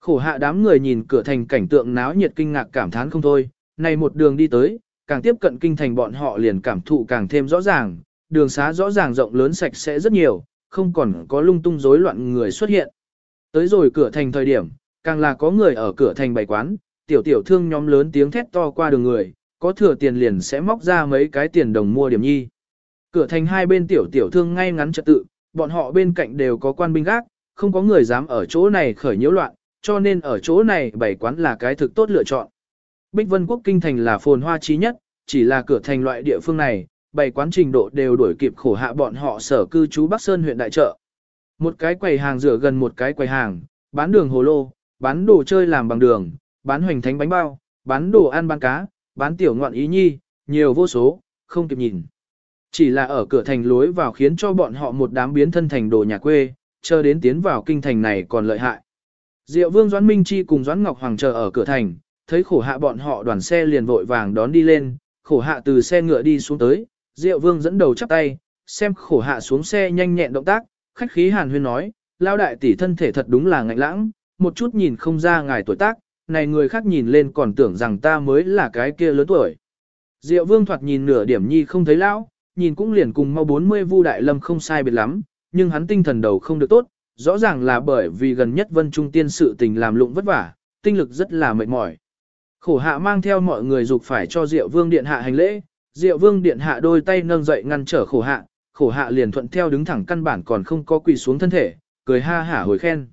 Khổ hạ đám người nhìn cửa thành cảnh tượng náo nhiệt kinh ngạc cảm thán không thôi, này một đường đi tới, càng tiếp cận kinh thành bọn họ liền cảm thụ càng thêm rõ ràng, đường xá rõ ràng rộng lớn sạch sẽ rất nhiều, không còn có lung tung rối loạn người xuất hiện. Tới rồi cửa thành thời điểm, càng là có người ở cửa thành bày quán, tiểu tiểu thương nhóm lớn tiếng thét to qua đường người, có thừa tiền liền sẽ móc ra mấy cái tiền đồng mua điểm nhi. Cửa thành hai bên tiểu tiểu thương ngay ngắn trật tự, bọn họ bên cạnh đều có quan binh gác, không có người dám ở chỗ này khởi nhiễu loạn, cho nên ở chỗ này bày quán là cái thực tốt lựa chọn. Bích Vân Quốc kinh thành là phồn hoa trí nhất, chỉ là cửa thành loại địa phương này, bày quán trình độ đều đuổi kịp khổ hạ bọn họ sở cư trú Bắc Sơn huyện đại chợ. Một cái quầy hàng rửa gần một cái quầy hàng, bán đường hồ lô, bán đồ chơi làm bằng đường, bán hoành thánh bánh bao, bán đồ ăn bán cá, bán tiểu ngoạn ý nhi, nhiều vô số, không kịp nhìn. Chỉ là ở cửa thành lối vào khiến cho bọn họ một đám biến thân thành đồ nhà quê, chờ đến tiến vào kinh thành này còn lợi hại. Diệu Vương Doãn Minh Chi cùng Doãn Ngọc Hoàng chờ ở cửa thành, thấy khổ hạ bọn họ đoàn xe liền vội vàng đón đi lên, khổ hạ từ xe ngựa đi xuống tới, Diệu Vương dẫn đầu chắp tay, xem khổ hạ xuống xe nhanh nhẹn động tác, khách khí hàn huyên nói, lao đại tỷ thân thể thật đúng là ngạnh lãng, một chút nhìn không ra ngài tuổi tác, này người khác nhìn lên còn tưởng rằng ta mới là cái kia lớn tuổi. Diệu Vương thoạt nhìn nửa điểm nhi không thấy lão, nhìn cũng liền cùng mau 40 Vu Đại Lâm không sai biệt lắm, nhưng hắn tinh thần đầu không được tốt, rõ ràng là bởi vì gần nhất Vân Trung Tiên sự tình làm lụng vất vả, tinh lực rất là mệt mỏi. Khổ hạ mang theo mọi người dục phải cho Diệu Vương Điện Hạ hành lễ, Diệu Vương Điện Hạ đôi tay nâng dậy ngăn trở khổ hạ, khổ hạ liền thuận theo đứng thẳng căn bản còn không có quỳ xuống thân thể, cười ha hả hồi khen.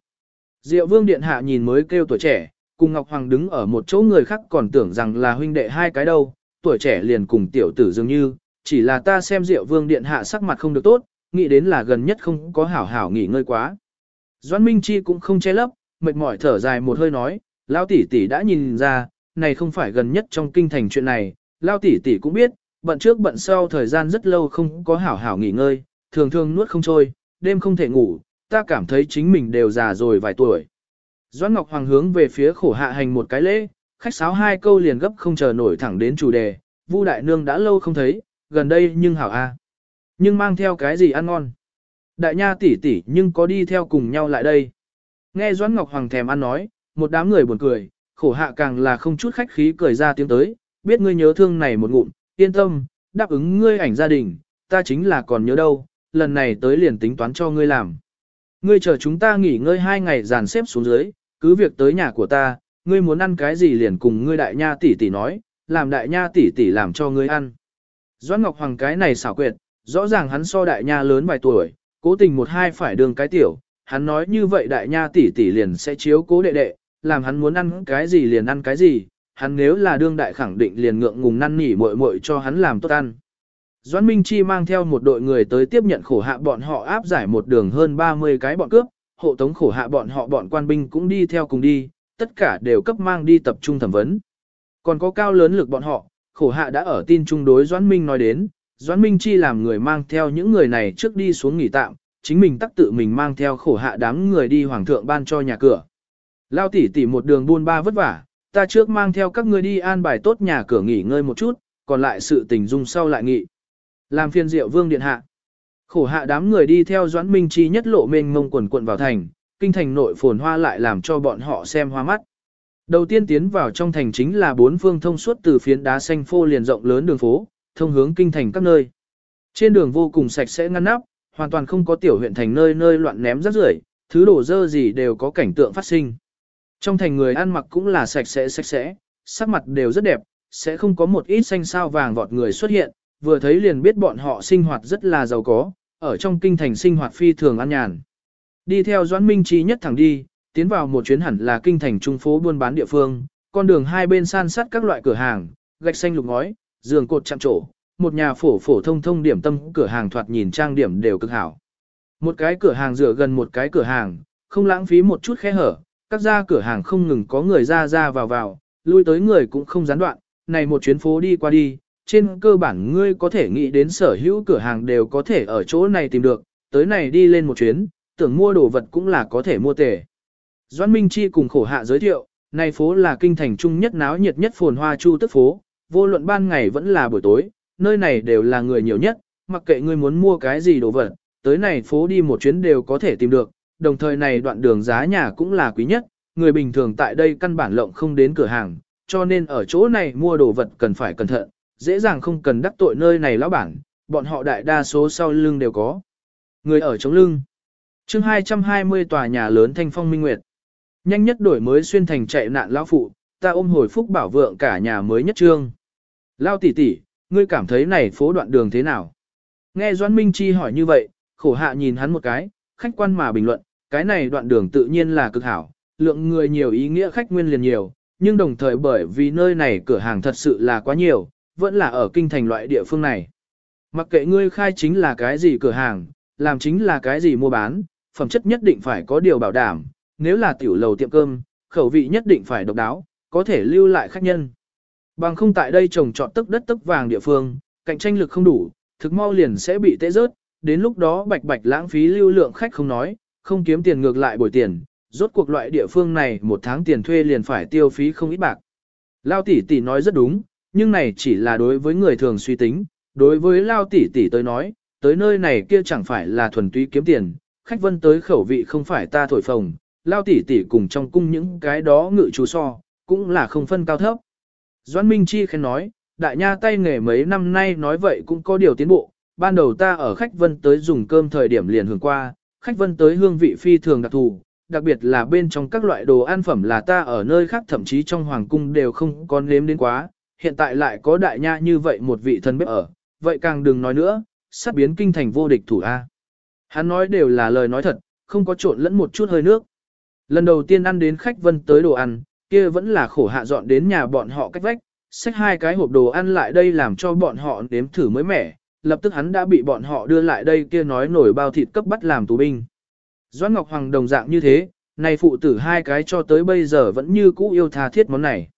Diệu Vương Điện Hạ nhìn mới kêu tuổi trẻ, cùng Ngọc Hoàng đứng ở một chỗ người khác còn tưởng rằng là huynh đệ hai cái đâu, tuổi trẻ liền cùng tiểu tử dường như, chỉ là ta xem Diệu Vương Điện Hạ sắc mặt không được tốt, nghĩ đến là gần nhất không có hảo hảo nghỉ ngơi quá. Doãn Minh Chi cũng không che lấp, mệt mỏi thở dài một hơi nói, Lão tỷ tỷ đã nhìn ra, này không phải gần nhất trong kinh thành chuyện này, Lão tỷ tỷ cũng biết, bận trước bận sau thời gian rất lâu không có hảo hảo nghỉ ngơi, thường thường nuốt không trôi, đêm không thể ngủ, ta cảm thấy chính mình đều già rồi vài tuổi. Doãn Ngọc Hoàng hướng về phía khổ hạ hành một cái lễ, khách sáo hai câu liền gấp không chờ nổi thẳng đến chủ đề, Vu Đại Nương đã lâu không thấy, gần đây nhưng hảo a. À. Nhưng mang theo cái gì ăn ngon? Đại nha tỷ tỷ nhưng có đi theo cùng nhau lại đây. Nghe Doãn Ngọc Hoàng thèm ăn nói, một đám người buồn cười, khổ hạ càng là không chút khách khí cười ra tiếng tới, biết ngươi nhớ thương này một ngụm, yên tâm, đáp ứng ngươi ảnh gia đình, ta chính là còn nhớ đâu, lần này tới liền tính toán cho ngươi làm. Ngươi chờ chúng ta nghỉ ngơi hai ngày dàn xếp xuống dưới, cứ việc tới nhà của ta, ngươi muốn ăn cái gì liền cùng ngươi đại nha tỷ tỷ nói, làm đại nha tỷ tỷ làm cho ngươi ăn. Doãn Ngọc Hoàng cái này xảo quyệt, rõ ràng hắn so đại nha lớn vài tuổi, cố tình một hai phải đường cái tiểu, hắn nói như vậy đại nha tỷ tỷ liền sẽ chiếu cố đệ đệ, làm hắn muốn ăn cái gì liền ăn cái gì, hắn nếu là đương đại khẳng định liền ngượng ngùng năn nỉ muội muội cho hắn làm tốt ăn. Doãn Minh Chi mang theo một đội người tới tiếp nhận khổ hạ bọn họ áp giải một đường hơn 30 cái bọn cướp, hộ tống khổ hạ bọn họ bọn quan binh cũng đi theo cùng đi, tất cả đều cấp mang đi tập trung thẩm vấn. Còn có cao lớn lực bọn họ, khổ hạ đã ở tin chung đối Doãn Minh nói đến, Doãn Minh Chi làm người mang theo những người này trước đi xuống nghỉ tạm, chính mình tắc tự mình mang theo khổ hạ đám người đi hoàng thượng ban cho nhà cửa. Lao tỉ tỉ một đường buôn ba vất vả, ta trước mang theo các ngươi đi an bài tốt nhà cửa nghỉ ngơi một chút, còn lại sự tình dung sau lại nghị. Làm phiên diệu vương điện hạ. Khổ hạ đám người đi theo Doãn Minh Chi nhất lộ mênh mông quần quận vào thành, kinh thành nội phồn hoa lại làm cho bọn họ xem hoa mắt. Đầu tiên tiến vào trong thành chính là bốn phương thông suốt từ phiến đá xanh phô liền rộng lớn đường phố, thông hướng kinh thành các nơi. Trên đường vô cùng sạch sẽ ngăn nắp, hoàn toàn không có tiểu huyện thành nơi nơi loạn ném rác rưởi, thứ đổ dơ gì đều có cảnh tượng phát sinh. Trong thành người ăn mặc cũng là sạch sẽ sạch sẽ, sắc mặt đều rất đẹp, sẽ không có một ít xanh sao vàng vọt người xuất hiện, vừa thấy liền biết bọn họ sinh hoạt rất là giàu có, ở trong kinh thành sinh hoạt phi thường an nhàn. Đi theo Doãn Minh Trí nhất thẳng đi, tiến vào một chuyến hẳn là kinh thành trung phố buôn bán địa phương, con đường hai bên san sát các loại cửa hàng, gạch xanh lục ngói, giường cột chạm trổ, một nhà phổ phổ thông thông điểm tâm cửa hàng thoạt nhìn trang điểm đều cực hảo. Một cái cửa hàng dựa gần một cái cửa hàng, không lãng phí một chút khe hở, các gia cửa hàng không ngừng có người ra ra vào vào, lui tới người cũng không gián đoạn, này một chuyến phố đi qua đi, trên cơ bản ngươi có thể nghĩ đến sở hữu cửa hàng đều có thể ở chỗ này tìm được, tới này đi lên một chuyến, tưởng mua đồ vật cũng là có thể mua tể. Doãn Minh Chi cùng khổ hạ giới thiệu, này phố là kinh thành trung nhất náo nhiệt nhất phồn hoa chu tức phố, vô luận ban ngày vẫn là buổi tối, nơi này đều là người nhiều nhất, mặc kệ ngươi muốn mua cái gì đồ vật, tới này phố đi một chuyến đều có thể tìm được, đồng thời này đoạn đường giá nhà cũng là quý nhất, người bình thường tại đây căn bản lộng không đến cửa hàng, cho nên ở chỗ này mua đồ vật cần phải cẩn thận, dễ dàng không cần đắc tội nơi này lão bản, bọn họ đại đa số sau lưng đều có. Người ở chống lưng. chương 220 tòa nhà lớn Thanh Phong Minh Nguyệt. Nhanh nhất đổi mới xuyên thành chạy nạn lão phụ, ta ôm hồi phúc bảo vượng cả nhà mới nhất trương. Lao tỷ tỷ, ngươi cảm thấy này phố đoạn đường thế nào? Nghe Doãn Minh Chi hỏi như vậy, khổ hạ nhìn hắn một cái, khách quan mà bình luận, cái này đoạn đường tự nhiên là cực hảo, lượng người nhiều ý nghĩa khách nguyên liền nhiều, nhưng đồng thời bởi vì nơi này cửa hàng thật sự là quá nhiều, vẫn là ở kinh thành loại địa phương này. Mặc kệ ngươi khai chính là cái gì cửa hàng, làm chính là cái gì mua bán, phẩm chất nhất định phải có điều bảo đảm, nếu là tiểu lầu tiệm cơm, khẩu vị nhất định phải độc đáo, có thể lưu lại khách nhân. Bằng không tại đây trồng trọt tức đất tức vàng địa phương, cạnh tranh lực không đủ, thực mau liền sẽ bị tê rớt, đến lúc đó bạch bạch lãng phí lưu lượng khách không nói, không kiếm tiền ngược lại bồi tiền, rốt cuộc loại địa phương này một tháng tiền thuê liền phải tiêu phí không ít bạc. Lao tỷ tỷ nói rất đúng, nhưng này chỉ là đối với người thường suy tính, đối với Lao tỷ tỷ tới nói, tới nơi này kia chẳng phải là thuần túy kiếm tiền, khách vân tới khẩu vị không phải ta thổi phồng, Lao tỷ tỷ cùng trong cung những cái đó ngự chú so, cũng là không phân cao thấp. Doãn Minh Chi khen nói, đại nha tay nghề mấy năm nay nói vậy cũng có điều tiến bộ, ban đầu ta ở khách vân tới dùng cơm thời điểm liền hưởng qua, khách vân tới hương vị phi thường đặc thù, đặc biệt là bên trong các loại đồ ăn phẩm là ta ở nơi khác thậm chí trong hoàng cung đều không có nếm đến quá, hiện tại lại có đại nha như vậy một vị thân bếp ở, vậy càng đừng nói nữa, sắp biến kinh thành vô địch thủ A. Hắn nói đều là lời nói thật, không có trộn lẫn một chút hơi nước. Lần đầu tiên ăn đến khách vân tới đồ ăn, kia vẫn là khổ hạ dọn đến nhà bọn họ cách vách, xách hai cái hộp đồ ăn lại đây làm cho bọn họ nếm thử mới mẻ, lập tức hắn đã bị bọn họ đưa lại đây kia nói nổi bao thịt cấp bắt làm tù binh. Doãn Ngọc Hoàng đồng dạng như thế, này phụ tử hai cái cho tới bây giờ vẫn như cũ yêu tha thiết món này.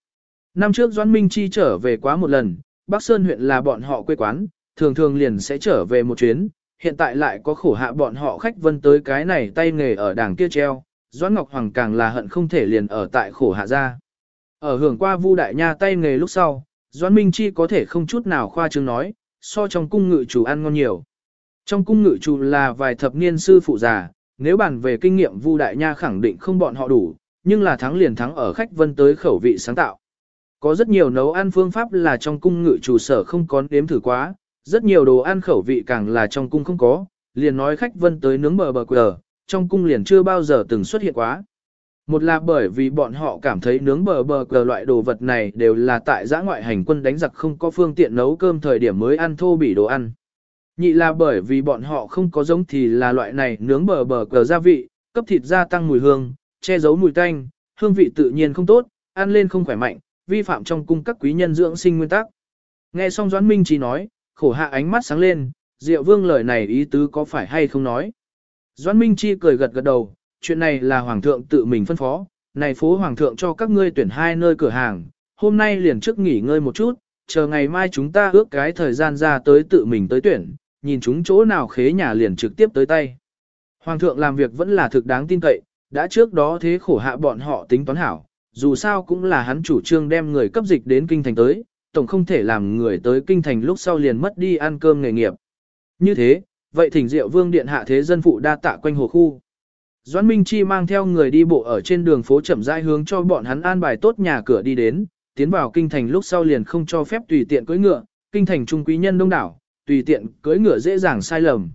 Năm trước Doãn Minh Chi trở về quá một lần, Bắc Sơn huyện là bọn họ quê quán, thường thường liền sẽ trở về một chuyến, hiện tại lại có khổ hạ bọn họ khách vân tới cái này tay nghề ở đảng kia treo, Doãn Ngọc Hoàng càng là hận không thể liền ở tại khổ hạ ra. Ở hưởng qua Vu Đại Nha tay nghề lúc sau, Doãn Minh Chi có thể không chút nào khoa trương nói, so trong cung ngự chủ ăn ngon nhiều. Trong cung ngự chủ là vài thập niên sư phụ già, nếu bàn về kinh nghiệm Vu Đại Nha khẳng định không bọn họ đủ, nhưng là thắng liền thắng ở khách vân tới khẩu vị sáng tạo. Có rất nhiều nấu ăn phương pháp là trong cung ngự chủ sở không có đếm thử quá, rất nhiều đồ ăn khẩu vị càng là trong cung không có, liền nói khách vân tới nướng bờ bờ quờ, trong cung liền chưa bao giờ từng xuất hiện quá. Một là bởi vì bọn họ cảm thấy nướng bờ bờ cờ loại đồ vật này đều là tại giã ngoại hành quân đánh giặc không có phương tiện nấu cơm thời điểm mới ăn thô bỉ đồ ăn. Nhị là bởi vì bọn họ không có giống thì là loại này nướng bờ bờ cờ gia vị, cấp thịt gia tăng mùi hương, che giấu mùi tanh, hương vị tự nhiên không tốt, ăn lên không khỏe mạnh, vi phạm trong cung các quý nhân dưỡng sinh nguyên tắc. Nghe xong Doãn Minh chỉ nói, khổ hạ ánh mắt sáng lên, Diệu Vương lời này ý tứ có phải hay không nói. Doãn Minh Chi cười gật gật đầu, chuyện này là Hoàng thượng tự mình phân phó, này phố Hoàng thượng cho các ngươi tuyển hai nơi cửa hàng, hôm nay liền trước nghỉ ngơi một chút, chờ ngày mai chúng ta ước cái thời gian ra tới tự mình tới tuyển, nhìn chúng chỗ nào khế nhà liền trực tiếp tới tay. Hoàng thượng làm việc vẫn là thực đáng tin cậy, đã trước đó thế khổ hạ bọn họ tính toán hảo, dù sao cũng là hắn chủ trương đem người cấp dịch đến kinh thành tới, tổng không thể làm người tới kinh thành lúc sau liền mất đi ăn cơm nghề nghiệp. Như thế, vậy thỉnh diệu vương điện hạ thế dân phụ đa tạ quanh hồ khu. Doãn Minh Chi mang theo người đi bộ ở trên đường phố chậm rãi hướng cho bọn hắn an bài tốt nhà cửa đi đến, tiến vào kinh thành lúc sau liền không cho phép tùy tiện cưỡi ngựa, kinh thành trung quý nhân đông đảo, tùy tiện cưỡi ngựa dễ dàng sai lầm.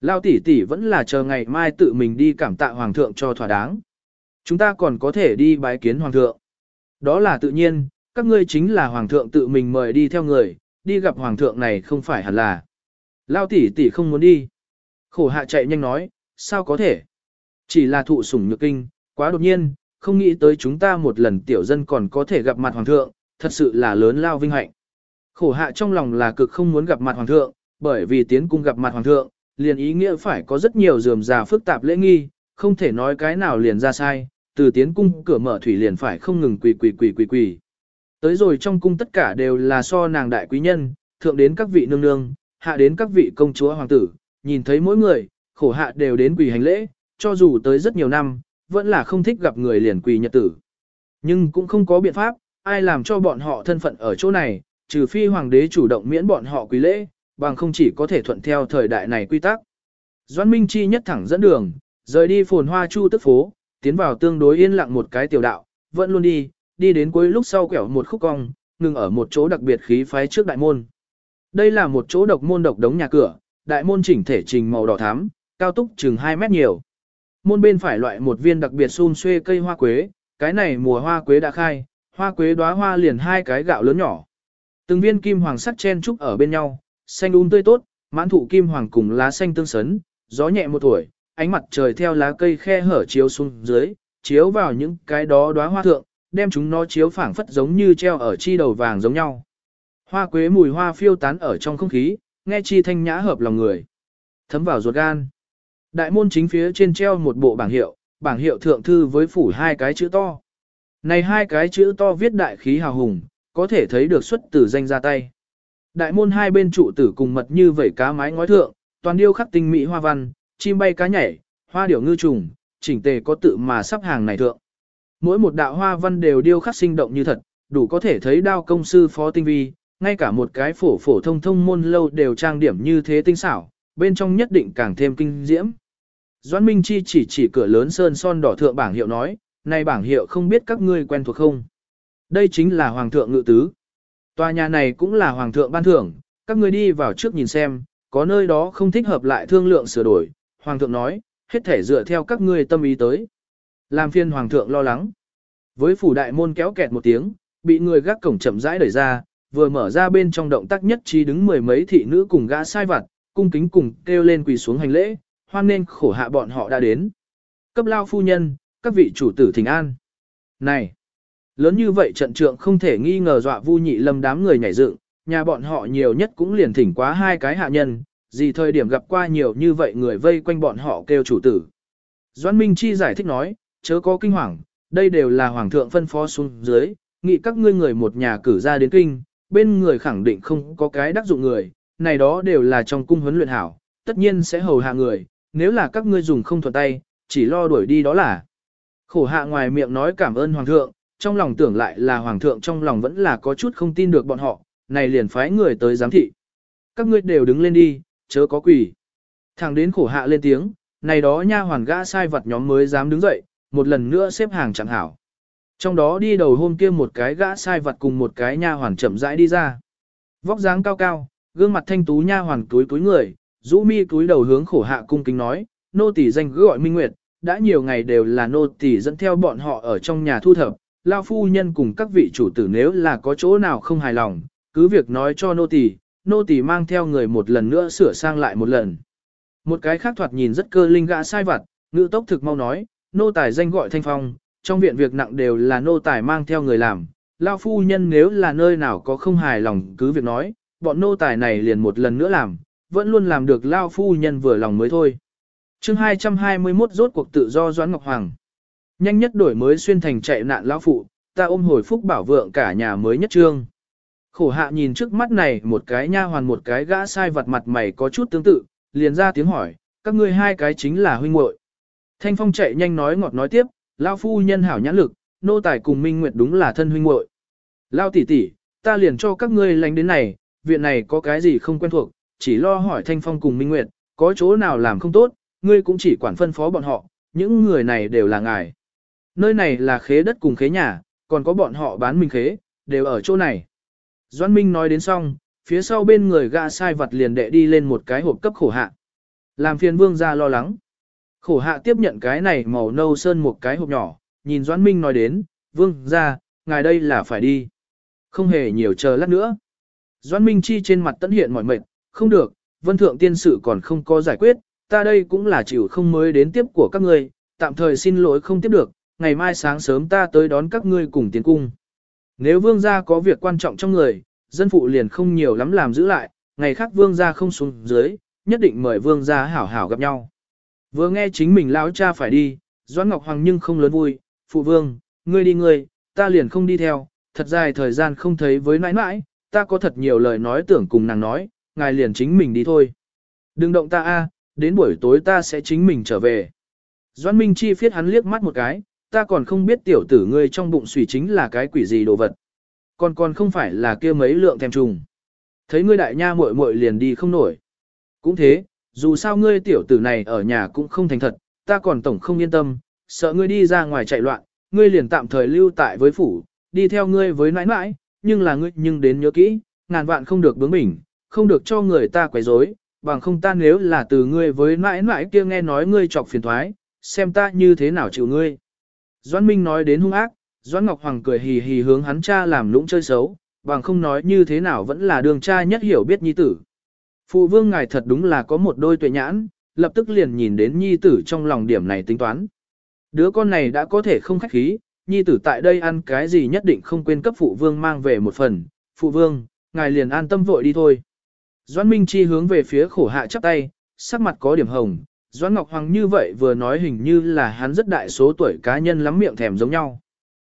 Lao tỷ tỷ vẫn là chờ ngày mai tự mình đi cảm tạ hoàng thượng cho thỏa đáng. Chúng ta còn có thể đi bái kiến hoàng thượng. Đó là tự nhiên, các ngươi chính là hoàng thượng tự mình mời đi theo người, đi gặp hoàng thượng này không phải hẳn là. Lao tỷ tỷ không muốn đi. Khổ hạ chạy nhanh nói, sao có thể? Chỉ là thụ sủng nhược kinh, quá đột nhiên, không nghĩ tới chúng ta một lần tiểu dân còn có thể gặp mặt hoàng thượng, thật sự là lớn lao vinh hạnh. Khổ hạ trong lòng là cực không muốn gặp mặt hoàng thượng, bởi vì tiến cung gặp mặt hoàng thượng, liền ý nghĩa phải có rất nhiều dườm già phức tạp lễ nghi, không thể nói cái nào liền ra sai, từ tiến cung cửa mở thủy liền phải không ngừng quỳ quỳ quỳ quỳ quỳ. Tới rồi trong cung tất cả đều là so nàng đại quý nhân, thượng đến các vị nương nương, hạ đến các vị công chúa hoàng tử, nhìn thấy mỗi người, khổ hạ đều đến quỳ hành lễ, cho dù tới rất nhiều năm, vẫn là không thích gặp người liền quỳ nhật tử. Nhưng cũng không có biện pháp, ai làm cho bọn họ thân phận ở chỗ này, trừ phi hoàng đế chủ động miễn bọn họ quỳ lễ, bằng không chỉ có thể thuận theo thời đại này quy tắc. Doãn Minh Chi nhất thẳng dẫn đường, rời đi phồn hoa chu tức phố, tiến vào tương đối yên lặng một cái tiểu đạo, vẫn luôn đi, đi đến cuối lúc sau quẹo một khúc cong, ngừng ở một chỗ đặc biệt khí phái trước đại môn. Đây là một chỗ độc môn độc đống nhà cửa, đại môn chỉnh thể trình màu đỏ thắm, cao túc chừng 2 mét nhiều. Môn bên phải loại một viên đặc biệt xun xuê cây hoa quế, cái này mùa hoa quế đã khai, hoa quế đóa hoa liền hai cái gạo lớn nhỏ. Từng viên kim hoàng sắc chen trúc ở bên nhau, xanh um tươi tốt, mãn thụ kim hoàng cùng lá xanh tương sấn, gió nhẹ một tuổi, ánh mặt trời theo lá cây khe hở chiếu xuống dưới, chiếu vào những cái đó đóa hoa thượng, đem chúng nó chiếu phảng phất giống như treo ở chi đầu vàng giống nhau. Hoa quế mùi hoa phiêu tán ở trong không khí, nghe chi thanh nhã hợp lòng người. Thấm vào ruột gan. Đại môn chính phía trên treo một bộ bảng hiệu, bảng hiệu thượng thư với phủ hai cái chữ to. Này hai cái chữ to viết đại khí hào hùng, có thể thấy được xuất từ danh ra tay. Đại môn hai bên trụ tử cùng mật như vẩy cá mái ngói thượng, toàn điêu khắc tinh mỹ hoa văn, chim bay cá nhảy, hoa điểu ngư trùng, chỉnh tề có tự mà sắp hàng này thượng. Mỗi một đạo hoa văn đều điêu khắc sinh động như thật, đủ có thể thấy đao công sư phó tinh vi, ngay cả một cái phổ phổ thông thông môn lâu đều trang điểm như thế tinh xảo, bên trong nhất định càng thêm kinh diễm. Doãn Minh Chi chỉ chỉ cửa lớn sơn son đỏ thượng bảng hiệu nói, này bảng hiệu không biết các ngươi quen thuộc không? Đây chính là Hoàng thượng ngự tứ. Tòa nhà này cũng là Hoàng thượng ban thưởng, các ngươi đi vào trước nhìn xem, có nơi đó không thích hợp lại thương lượng sửa đổi. Hoàng thượng nói, hết thể dựa theo các ngươi tâm ý tới. Làm phiên Hoàng thượng lo lắng. Với phủ đại môn kéo kẹt một tiếng, bị người gác cổng chậm rãi đẩy ra, vừa mở ra bên trong động tác nhất trí đứng mười mấy thị nữ cùng gã sai vặt, cung kính cùng kêu lên quỳ xuống hành lễ, hoan nên khổ hạ bọn họ đã đến. Cấp lao phu nhân, các vị chủ tử thỉnh an. Này, lớn như vậy trận trượng không thể nghi ngờ dọa vu nhị lâm đám người nhảy dựng, nhà bọn họ nhiều nhất cũng liền thỉnh quá hai cái hạ nhân, gì thời điểm gặp qua nhiều như vậy người vây quanh bọn họ kêu chủ tử. Doãn Minh Chi giải thích nói, chớ có kinh hoàng, đây đều là hoàng thượng phân phó xuống dưới, nghị các ngươi người một nhà cử ra đến kinh, bên người khẳng định không có cái đắc dụng người, này đó đều là trong cung huấn luyện hảo, tất nhiên sẽ hầu hạ người, nếu là các ngươi dùng không thuận tay, chỉ lo đuổi đi đó là. Khổ hạ ngoài miệng nói cảm ơn hoàng thượng, trong lòng tưởng lại là hoàng thượng trong lòng vẫn là có chút không tin được bọn họ, này liền phái người tới giám thị. Các ngươi đều đứng lên đi, chớ có quỷ. Thẳng đến khổ hạ lên tiếng, này đó nha hoàn gã sai vật nhóm mới dám đứng dậy, một lần nữa xếp hàng chẳng hảo. Trong đó đi đầu hôm kia một cái gã sai vật cùng một cái nha hoàn chậm rãi đi ra. Vóc dáng cao cao, gương mặt thanh tú nha hoàn túi túi người, rũ mi cúi đầu hướng khổ hạ cung kính nói, nô tỳ danh gọi Minh Nguyệt, đã nhiều ngày đều là nô tỳ dẫn theo bọn họ ở trong nhà thu thập, lao phu nhân cùng các vị chủ tử nếu là có chỗ nào không hài lòng, cứ việc nói cho nô tỳ, nô tỳ mang theo người một lần nữa sửa sang lại một lần. Một cái khác thoạt nhìn rất cơ linh gã sai vặt, ngữ tốc thực mau nói, nô tài danh gọi thanh phong, trong viện việc nặng đều là nô tài mang theo người làm, lao phu nhân nếu là nơi nào có không hài lòng cứ việc nói, bọn nô tài này liền một lần nữa làm, vẫn luôn làm được lao phu nhân vừa lòng mới thôi. chương 221 rốt cuộc tự do Doãn Ngọc Hoàng. Nhanh nhất đổi mới xuyên thành chạy nạn lao phụ, ta ôm hồi phúc bảo vượng cả nhà mới nhất trương. Khổ hạ nhìn trước mắt này một cái nha hoàn một cái gã sai vặt mặt mày có chút tương tự, liền ra tiếng hỏi, các ngươi hai cái chính là huynh muội. Thanh Phong chạy nhanh nói ngọt nói tiếp, lao phu nhân hảo nhãn lực, nô tài cùng Minh Nguyệt đúng là thân huynh muội. Lao tỷ tỷ, ta liền cho các ngươi lánh đến này, viện này có cái gì không quen thuộc, chỉ lo hỏi Thanh Phong cùng Minh Nguyệt, có chỗ nào làm không tốt, ngươi cũng chỉ quản phân phó bọn họ, những người này đều là ngài. Nơi này là khế đất cùng khế nhà, còn có bọn họ bán mình khế, đều ở chỗ này. Doan Minh nói đến xong, phía sau bên người gã sai vật liền đệ đi lên một cái hộp cấp khổ hạ. Làm phiền vương ra lo lắng. Khổ hạ tiếp nhận cái này màu nâu sơn một cái hộp nhỏ, nhìn Doan Minh nói đến, vương ra, ngài đây là phải đi. Không hề nhiều chờ lát nữa. Doan Minh Chi trên mặt tận hiện mỏi mệt, không được, vân thượng tiên sự còn không có giải quyết, ta đây cũng là chịu không mới đến tiếp của các ngươi, tạm thời xin lỗi không tiếp được, ngày mai sáng sớm ta tới đón các ngươi cùng tiến cung. Nếu vương gia có việc quan trọng trong người, dân phụ liền không nhiều lắm làm giữ lại, ngày khác vương gia không xuống dưới, nhất định mời vương gia hảo hảo gặp nhau. Vừa nghe chính mình lão cha phải đi, Doãn Ngọc Hoàng nhưng không lớn vui, phụ vương, ngươi đi ngươi, ta liền không đi theo, thật dài thời gian không thấy với nãi nãi, ta có thật nhiều lời nói tưởng cùng nàng nói, ngài liền chính mình đi thôi. Đừng động ta a, đến buổi tối ta sẽ chính mình trở về. Doãn Minh Chi phiết hắn liếc mắt một cái, ta còn không biết tiểu tử ngươi trong bụng sủy chính là cái quỷ gì đồ vật. Còn còn không phải là kia mấy lượng thèm trùng. Thấy ngươi đại nha muội muội liền đi không nổi. Cũng thế, dù sao ngươi tiểu tử này ở nhà cũng không thành thật, ta còn tổng không yên tâm, sợ ngươi đi ra ngoài chạy loạn, ngươi liền tạm thời lưu tại với phủ, đi theo ngươi với nãi nãi, nhưng là ngươi nhưng đến nhớ kỹ, ngàn vạn không được bướng bỉnh, không được cho người ta quấy rối, bằng không ta nếu là từ ngươi với mãi mãi kia nghe nói ngươi chọc phiền thoái, xem ta như thế nào chịu ngươi. Doãn Minh nói đến hung ác, Doãn Ngọc Hoàng cười hì hì hướng hắn cha làm lũng chơi xấu, bằng không nói như thế nào vẫn là đường cha nhất hiểu biết nhi tử. Phụ vương ngài thật đúng là có một đôi tuệ nhãn, lập tức liền nhìn đến nhi tử trong lòng điểm này tính toán. Đứa con này đã có thể không khách khí, nhi tử tại đây ăn cái gì nhất định không quên cấp phụ vương mang về một phần, phụ vương, ngài liền an tâm vội đi thôi. Doãn Minh Chi hướng về phía khổ hạ chắp tay, sắc mặt có điểm hồng, Doãn Ngọc Hoàng như vậy vừa nói hình như là hắn rất đại số tuổi cá nhân lắm miệng thèm giống nhau.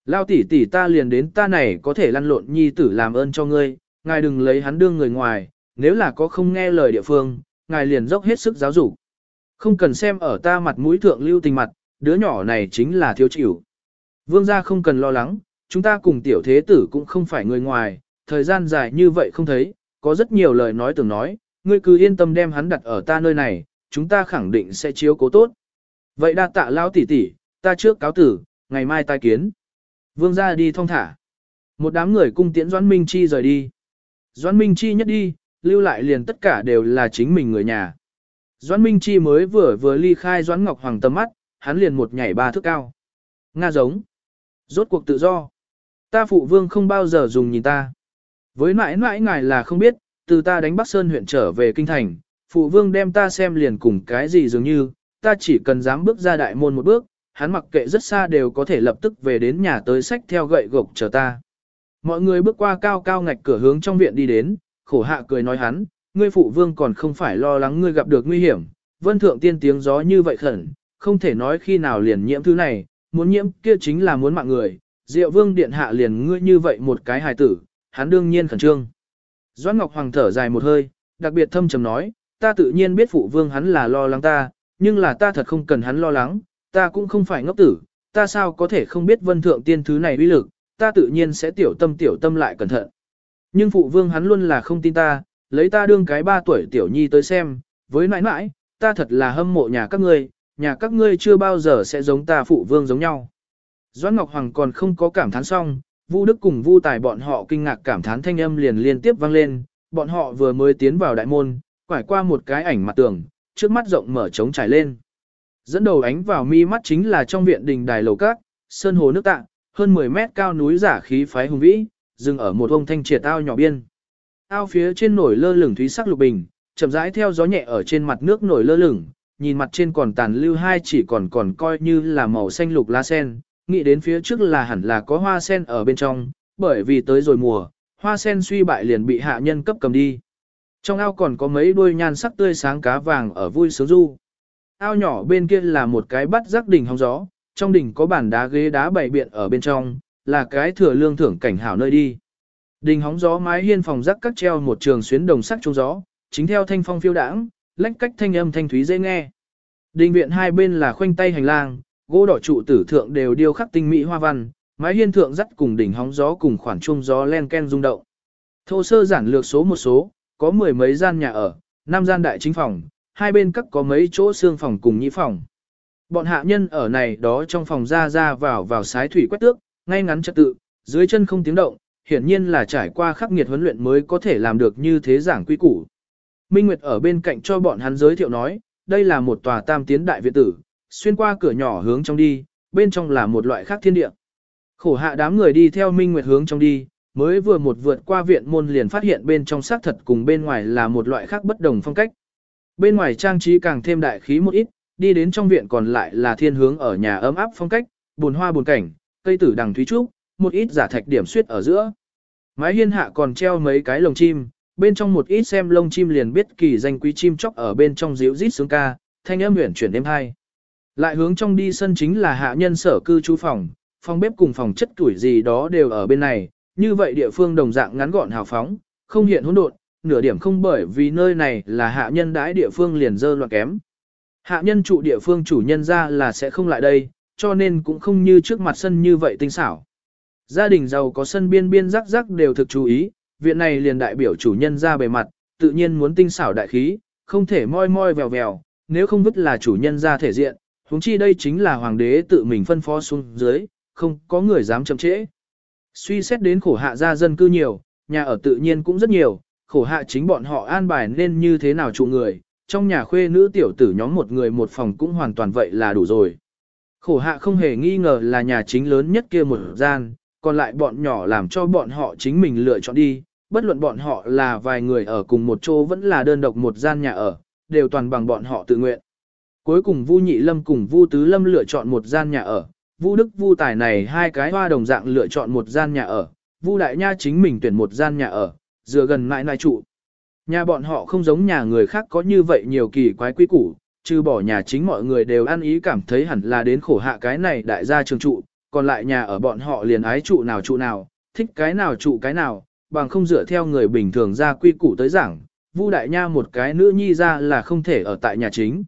Lao tỷ tỷ ta liền đến ta này có thể lăn lộn nhi tử làm ơn cho ngươi, ngài đừng lấy hắn đương người ngoài, nếu là có không nghe lời địa phương, ngài liền dốc hết sức giáo dục. Không cần xem ở ta mặt mũi thượng lưu tình mặt, đứa nhỏ này chính là thiếu chịu. Vương gia không cần lo lắng, chúng ta cùng tiểu thế tử cũng không phải người ngoài, thời gian dài như vậy không thấy, có rất nhiều lời nói tưởng nói, ngươi cứ yên tâm đem hắn đặt ở ta nơi này, chúng ta khẳng định sẽ chiếu cố tốt. Vậy đa tạ lao tỷ tỷ, ta trước cáo tử, ngày mai tai kiến. Vương gia đi thong thả. Một đám người cung tiễn Doãn Minh Chi rời đi. Doãn Minh Chi nhất đi, lưu lại liền tất cả đều là chính mình người nhà. Doãn Minh Chi mới vừa vừa ly khai Doãn Ngọc Hoàng tầm mắt, hắn liền một nhảy ba thước cao. Nga giống. Rốt cuộc tự do. Ta phụ vương không bao giờ dùng nhìn ta. Với mãi mãi ngài là không biết, từ ta đánh Bắc Sơn huyện trở về kinh thành, phụ vương đem ta xem liền cùng cái gì dường như, ta chỉ cần dám bước ra đại môn một bước, hắn mặc kệ rất xa đều có thể lập tức về đến nhà tới sách theo gậy gộc chờ ta. Mọi người bước qua cao cao ngạch cửa hướng trong viện đi đến, khổ hạ cười nói hắn, ngươi phụ vương còn không phải lo lắng ngươi gặp được nguy hiểm, vân thượng tiên tiếng gió như vậy khẩn, không thể nói khi nào liền nhiễm thứ này, muốn nhiễm kia chính là muốn mạng người, diệu vương điện hạ liền ngươi như vậy một cái hài tử, hắn đương nhiên khẩn trương. Doãn Ngọc Hoàng thở dài một hơi, đặc biệt thâm trầm nói, ta tự nhiên biết phụ vương hắn là lo lắng ta, nhưng là ta thật không cần hắn lo lắng, ta cũng không phải ngốc tử, ta sao có thể không biết vân thượng tiên thứ này uy lực, ta tự nhiên sẽ tiểu tâm tiểu tâm lại cẩn thận. Nhưng phụ vương hắn luôn là không tin ta, lấy ta đương cái ba tuổi tiểu nhi tới xem, với nãi nãi, ta thật là hâm mộ nhà các ngươi, nhà các ngươi chưa bao giờ sẽ giống ta phụ vương giống nhau. Doãn Ngọc Hoàng còn không có cảm thán xong, Vu Đức cùng Vu Tài bọn họ kinh ngạc cảm thán thanh âm liền liên tiếp vang lên, bọn họ vừa mới tiến vào đại môn, quải qua một cái ảnh mặt tường, trước mắt rộng mở trống trải lên. Dẫn đầu ánh vào mi mắt chính là trong viện đình đài lầu cát, sơn hồ nước tạ, hơn 10 mét cao núi giả khí phái hùng vĩ, dừng ở một ông thanh triệt ao nhỏ biên. Ao phía trên nổi lơ lửng thúy sắc lục bình, chậm rãi theo gió nhẹ ở trên mặt nước nổi lơ lửng, nhìn mặt trên còn tàn lưu hai chỉ còn còn coi như là màu xanh lục lá sen, nghĩ đến phía trước là hẳn là có hoa sen ở bên trong, bởi vì tới rồi mùa, hoa sen suy bại liền bị hạ nhân cấp cầm đi. Trong ao còn có mấy đuôi nhan sắc tươi sáng cá vàng ở vui sướng du. Ao nhỏ bên kia là một cái bắt rắc đỉnh hóng gió, trong đỉnh có bàn đá ghế đá bày biện ở bên trong, là cái thừa lương thưởng cảnh hảo nơi đi. Đình hóng gió mái hiên phòng rắc các treo một trường xuyến đồng sắc trung gió, chính theo thanh phong phiêu đãng, lách cách thanh âm thanh thúy dễ nghe. Đình viện hai bên là khoanh tay hành lang, gỗ đỏ trụ tử thượng đều điêu khắc tinh mỹ hoa văn, mái hiên thượng dắt cùng đỉnh hóng gió cùng khoản trung gió len ken rung động. Thô sơ giản lược số một số, có mười mấy gian nhà ở, năm gian đại chính phòng, hai bên các có mấy chỗ xương phòng cùng nhĩ phòng. Bọn hạ nhân ở này đó trong phòng ra ra vào vào sái thủy quét tước, ngay ngắn trật tự, dưới chân không tiếng động, hiển nhiên là trải qua khắc nghiệt huấn luyện mới có thể làm được như thế giảng quy củ. Minh Nguyệt ở bên cạnh cho bọn hắn giới thiệu nói, đây là một tòa tam tiến đại viện tử, xuyên qua cửa nhỏ hướng trong đi, bên trong là một loại khác thiên địa. Khổ hạ đám người đi theo Minh Nguyệt hướng trong đi, mới vừa một vượt qua viện môn liền phát hiện bên trong xác thật cùng bên ngoài là một loại khác bất đồng phong cách. Bên ngoài trang trí càng thêm đại khí một ít, đi đến trong viện còn lại là thiên hướng ở nhà ấm áp phong cách, buồn hoa buồn cảnh, cây tử đằng thúy trúc, một ít giả thạch điểm suyết ở giữa. Mái hiên hạ còn treo mấy cái lồng chim, bên trong một ít xem lông chim liền biết kỳ danh quý chim chóc ở bên trong diễu rít sướng ca, thanh âm huyền chuyển đêm hai. Lại hướng trong đi sân chính là hạ nhân sở cư trú phòng, phòng bếp cùng phòng chất tuổi gì đó đều ở bên này, như vậy địa phương đồng dạng ngắn gọn hào phóng, không hiện hỗn độn, nửa điểm không bởi vì nơi này là hạ nhân đãi địa phương liền dơ loạn kém. Hạ nhân trụ địa phương chủ nhân ra là sẽ không lại đây, cho nên cũng không như trước mặt sân như vậy tinh xảo. Gia đình giàu có sân biên biên rắc rắc đều thực chú ý, viện này liền đại biểu chủ nhân ra bề mặt, tự nhiên muốn tinh xảo đại khí, không thể moi moi vèo vèo, nếu không vứt là chủ nhân ra thể diện, huống chi đây chính là hoàng đế tự mình phân phó xuống dưới, không có người dám chậm trễ. Suy xét đến khổ hạ gia dân cư nhiều, nhà ở tự nhiên cũng rất nhiều, khổ hạ chính bọn họ an bài nên như thế nào trụ người, trong nhà khuê nữ tiểu tử nhóm một người một phòng cũng hoàn toàn vậy là đủ rồi. Khổ hạ không hề nghi ngờ là nhà chính lớn nhất kia một gian, còn lại bọn nhỏ làm cho bọn họ chính mình lựa chọn đi, bất luận bọn họ là vài người ở cùng một chỗ vẫn là đơn độc một gian nhà ở, đều toàn bằng bọn họ tự nguyện. Cuối cùng Vu Nhị Lâm cùng Vu Tứ Lâm lựa chọn một gian nhà ở, Vu Đức Vu Tài này hai cái hoa đồng dạng lựa chọn một gian nhà ở, Vu Đại Nha chính mình tuyển một gian nhà ở, dựa gần mãi nai trụ. Nhà bọn họ không giống nhà người khác có như vậy nhiều kỳ quái quý củ, trừ bỏ nhà chính mọi người đều ăn ý cảm thấy hẳn là đến khổ hạ cái này đại gia trường trụ, còn lại nhà ở bọn họ liền ái trụ nào trụ nào, thích cái nào trụ cái nào, bằng không dựa theo người bình thường ra quy củ tới giảng, Vu Đại Nha một cái nữ nhi ra là không thể ở tại nhà chính.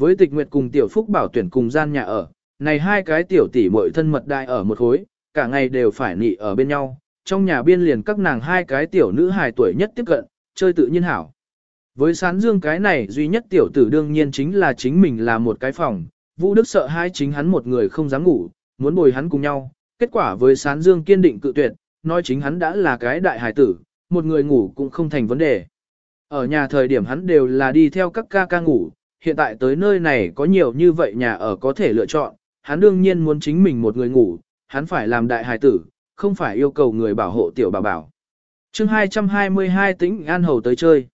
Với tịch nguyệt cùng tiểu phúc bảo tuyển cùng gian nhà ở, này hai cái tiểu tỷ muội thân mật đại ở một khối, cả ngày đều phải nị ở bên nhau, trong nhà biên liền các nàng hai cái tiểu nữ hài tuổi nhất tiếp cận, chơi tự nhiên hảo. Với sán dương cái này duy nhất tiểu tử đương nhiên chính là chính mình là một cái phòng, Vũ Đức sợ hai chính hắn một người không dám ngủ, muốn bồi hắn cùng nhau, kết quả với sán dương kiên định cự tuyệt, nói chính hắn đã là cái đại hài tử, một người ngủ cũng không thành vấn đề. Ở nhà thời điểm hắn đều là đi theo các ca ca ngủ, hiện tại tới nơi này có nhiều như vậy nhà ở có thể lựa chọn, hắn đương nhiên muốn chính mình một người ngủ, hắn phải làm đại hài tử, không phải yêu cầu người bảo hộ tiểu bảo bảo. chương 222 tính an hầu tới chơi.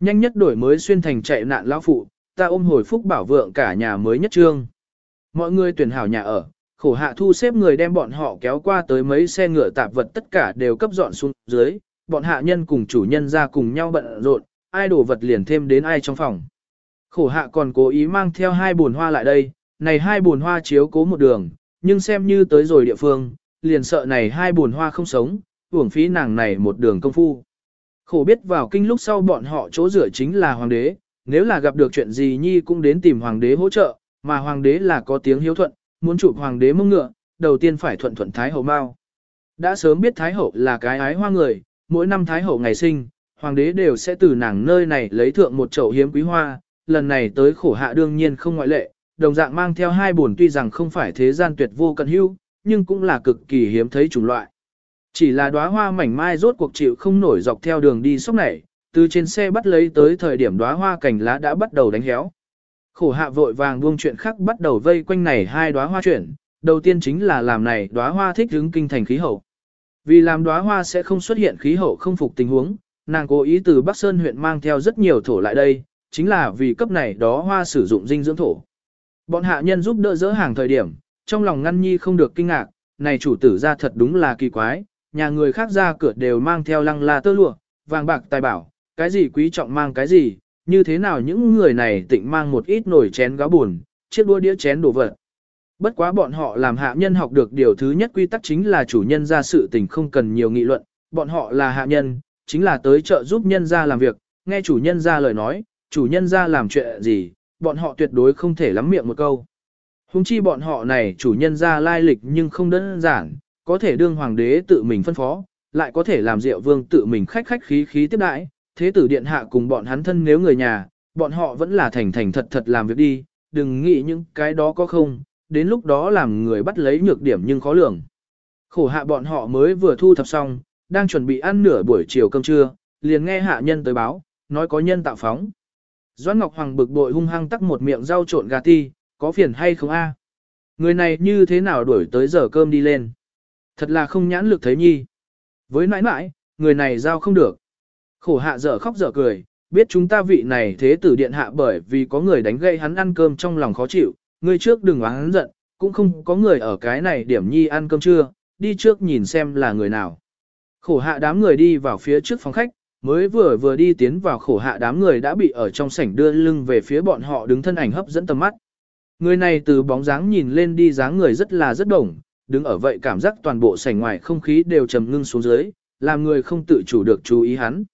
Nhanh nhất đổi mới xuyên thành chạy nạn lão phụ, ta ôm hồi phúc bảo vượng cả nhà mới nhất trương. Mọi người tuyển hảo nhà ở, khổ hạ thu xếp người đem bọn họ kéo qua tới mấy xe ngựa tạp vật tất cả đều cấp dọn xuống dưới, bọn hạ nhân cùng chủ nhân ra cùng nhau bận rộn, ai đổ vật liền thêm đến ai trong phòng. Khổ hạ còn cố ý mang theo hai buồn hoa lại đây, này hai buồn hoa chiếu cố một đường, nhưng xem như tới rồi địa phương, liền sợ này hai buồn hoa không sống, uổng phí nàng này một đường công phu. Khổ biết vào kinh lúc sau bọn họ chỗ rửa chính là hoàng đế, nếu là gặp được chuyện gì nhi cũng đến tìm hoàng đế hỗ trợ, mà hoàng đế là có tiếng hiếu thuận, muốn chụp hoàng đế mông ngựa, đầu tiên phải thuận thuận Thái Hậu Mao. Đã sớm biết Thái Hậu là cái ái hoa người, mỗi năm Thái Hậu ngày sinh, hoàng đế đều sẽ từ nàng nơi này lấy thượng một chậu hiếm quý hoa, lần này tới khổ hạ đương nhiên không ngoại lệ, đồng dạng mang theo hai buồn tuy rằng không phải thế gian tuyệt vô cận hữu, nhưng cũng là cực kỳ hiếm thấy chủng loại. Chỉ là đóa hoa mảnh mai rốt cuộc chịu không nổi dọc theo đường đi sốc này, từ trên xe bắt lấy tới thời điểm đóa hoa cành lá đã bắt đầu đánh héo. Khổ hạ vội vàng buông chuyện khác bắt đầu vây quanh này hai đóa hoa chuyển, đầu tiên chính là làm này đóa hoa thích ứng kinh thành khí hậu. Vì làm đóa hoa sẽ không xuất hiện khí hậu không phục tình huống, nàng cố ý từ Bắc Sơn huyện mang theo rất nhiều thổ lại đây, chính là vì cấp này đó hoa sử dụng dinh dưỡng thổ. Bọn hạ nhân giúp đỡ dỡ hàng thời điểm, trong lòng ngăn nhi không được kinh ngạc, này chủ tử ra thật đúng là kỳ quái, nhà người khác ra cửa đều mang theo lăng la tơ lụa, vàng bạc tài bảo, cái gì quý trọng mang cái gì, như thế nào những người này tịnh mang một ít nồi chén gáo buồn, chiếc đua đĩa chén đồ vật. Bất quá bọn họ làm hạ nhân học được điều thứ nhất quy tắc chính là chủ nhân ra sự tình không cần nhiều nghị luận, bọn họ là hạ nhân, chính là tới chợ giúp nhân ra làm việc, nghe chủ nhân ra lời nói, chủ nhân ra làm chuyện gì, bọn họ tuyệt đối không thể lắm miệng một câu. Hùng chi bọn họ này chủ nhân ra lai lịch nhưng không đơn giản, có thể đương hoàng đế tự mình phân phó, lại có thể làm diệu vương tự mình khách khách khí khí tiếp đãi, thế tử điện hạ cùng bọn hắn thân nếu người nhà, bọn họ vẫn là thành thành thật thật làm việc đi, đừng nghĩ những cái đó có không, đến lúc đó làm người bắt lấy nhược điểm nhưng khó lường. Khổ hạ bọn họ mới vừa thu thập xong, đang chuẩn bị ăn nửa buổi chiều cơm trưa, liền nghe hạ nhân tới báo, nói có nhân tạo phóng. Doãn Ngọc Hoàng bực bội hung hăng tắc một miệng rau trộn gà ti, có phiền hay không a? Người này như thế nào đuổi tới giờ cơm đi lên? Thật là không nhãn lực thấy nhi. Với nãi nãi, người này giao không được. Khổ hạ dở khóc dở cười, biết chúng ta vị này thế tử điện hạ bởi vì có người đánh gây hắn ăn cơm trong lòng khó chịu, người trước đừng oán giận, cũng không có người ở cái này điểm nhi ăn cơm trưa, đi trước nhìn xem là người nào. Khổ hạ đám người đi vào phía trước phòng khách, mới vừa vừa đi tiến vào khổ hạ đám người đã bị ở trong sảnh đưa lưng về phía bọn họ đứng thân ảnh hấp dẫn tầm mắt. Người này từ bóng dáng nhìn lên đi dáng người rất là rất đồng, đứng ở vậy cảm giác toàn bộ sảnh ngoài không khí đều trầm ngưng xuống dưới, làm người không tự chủ được chú ý hắn.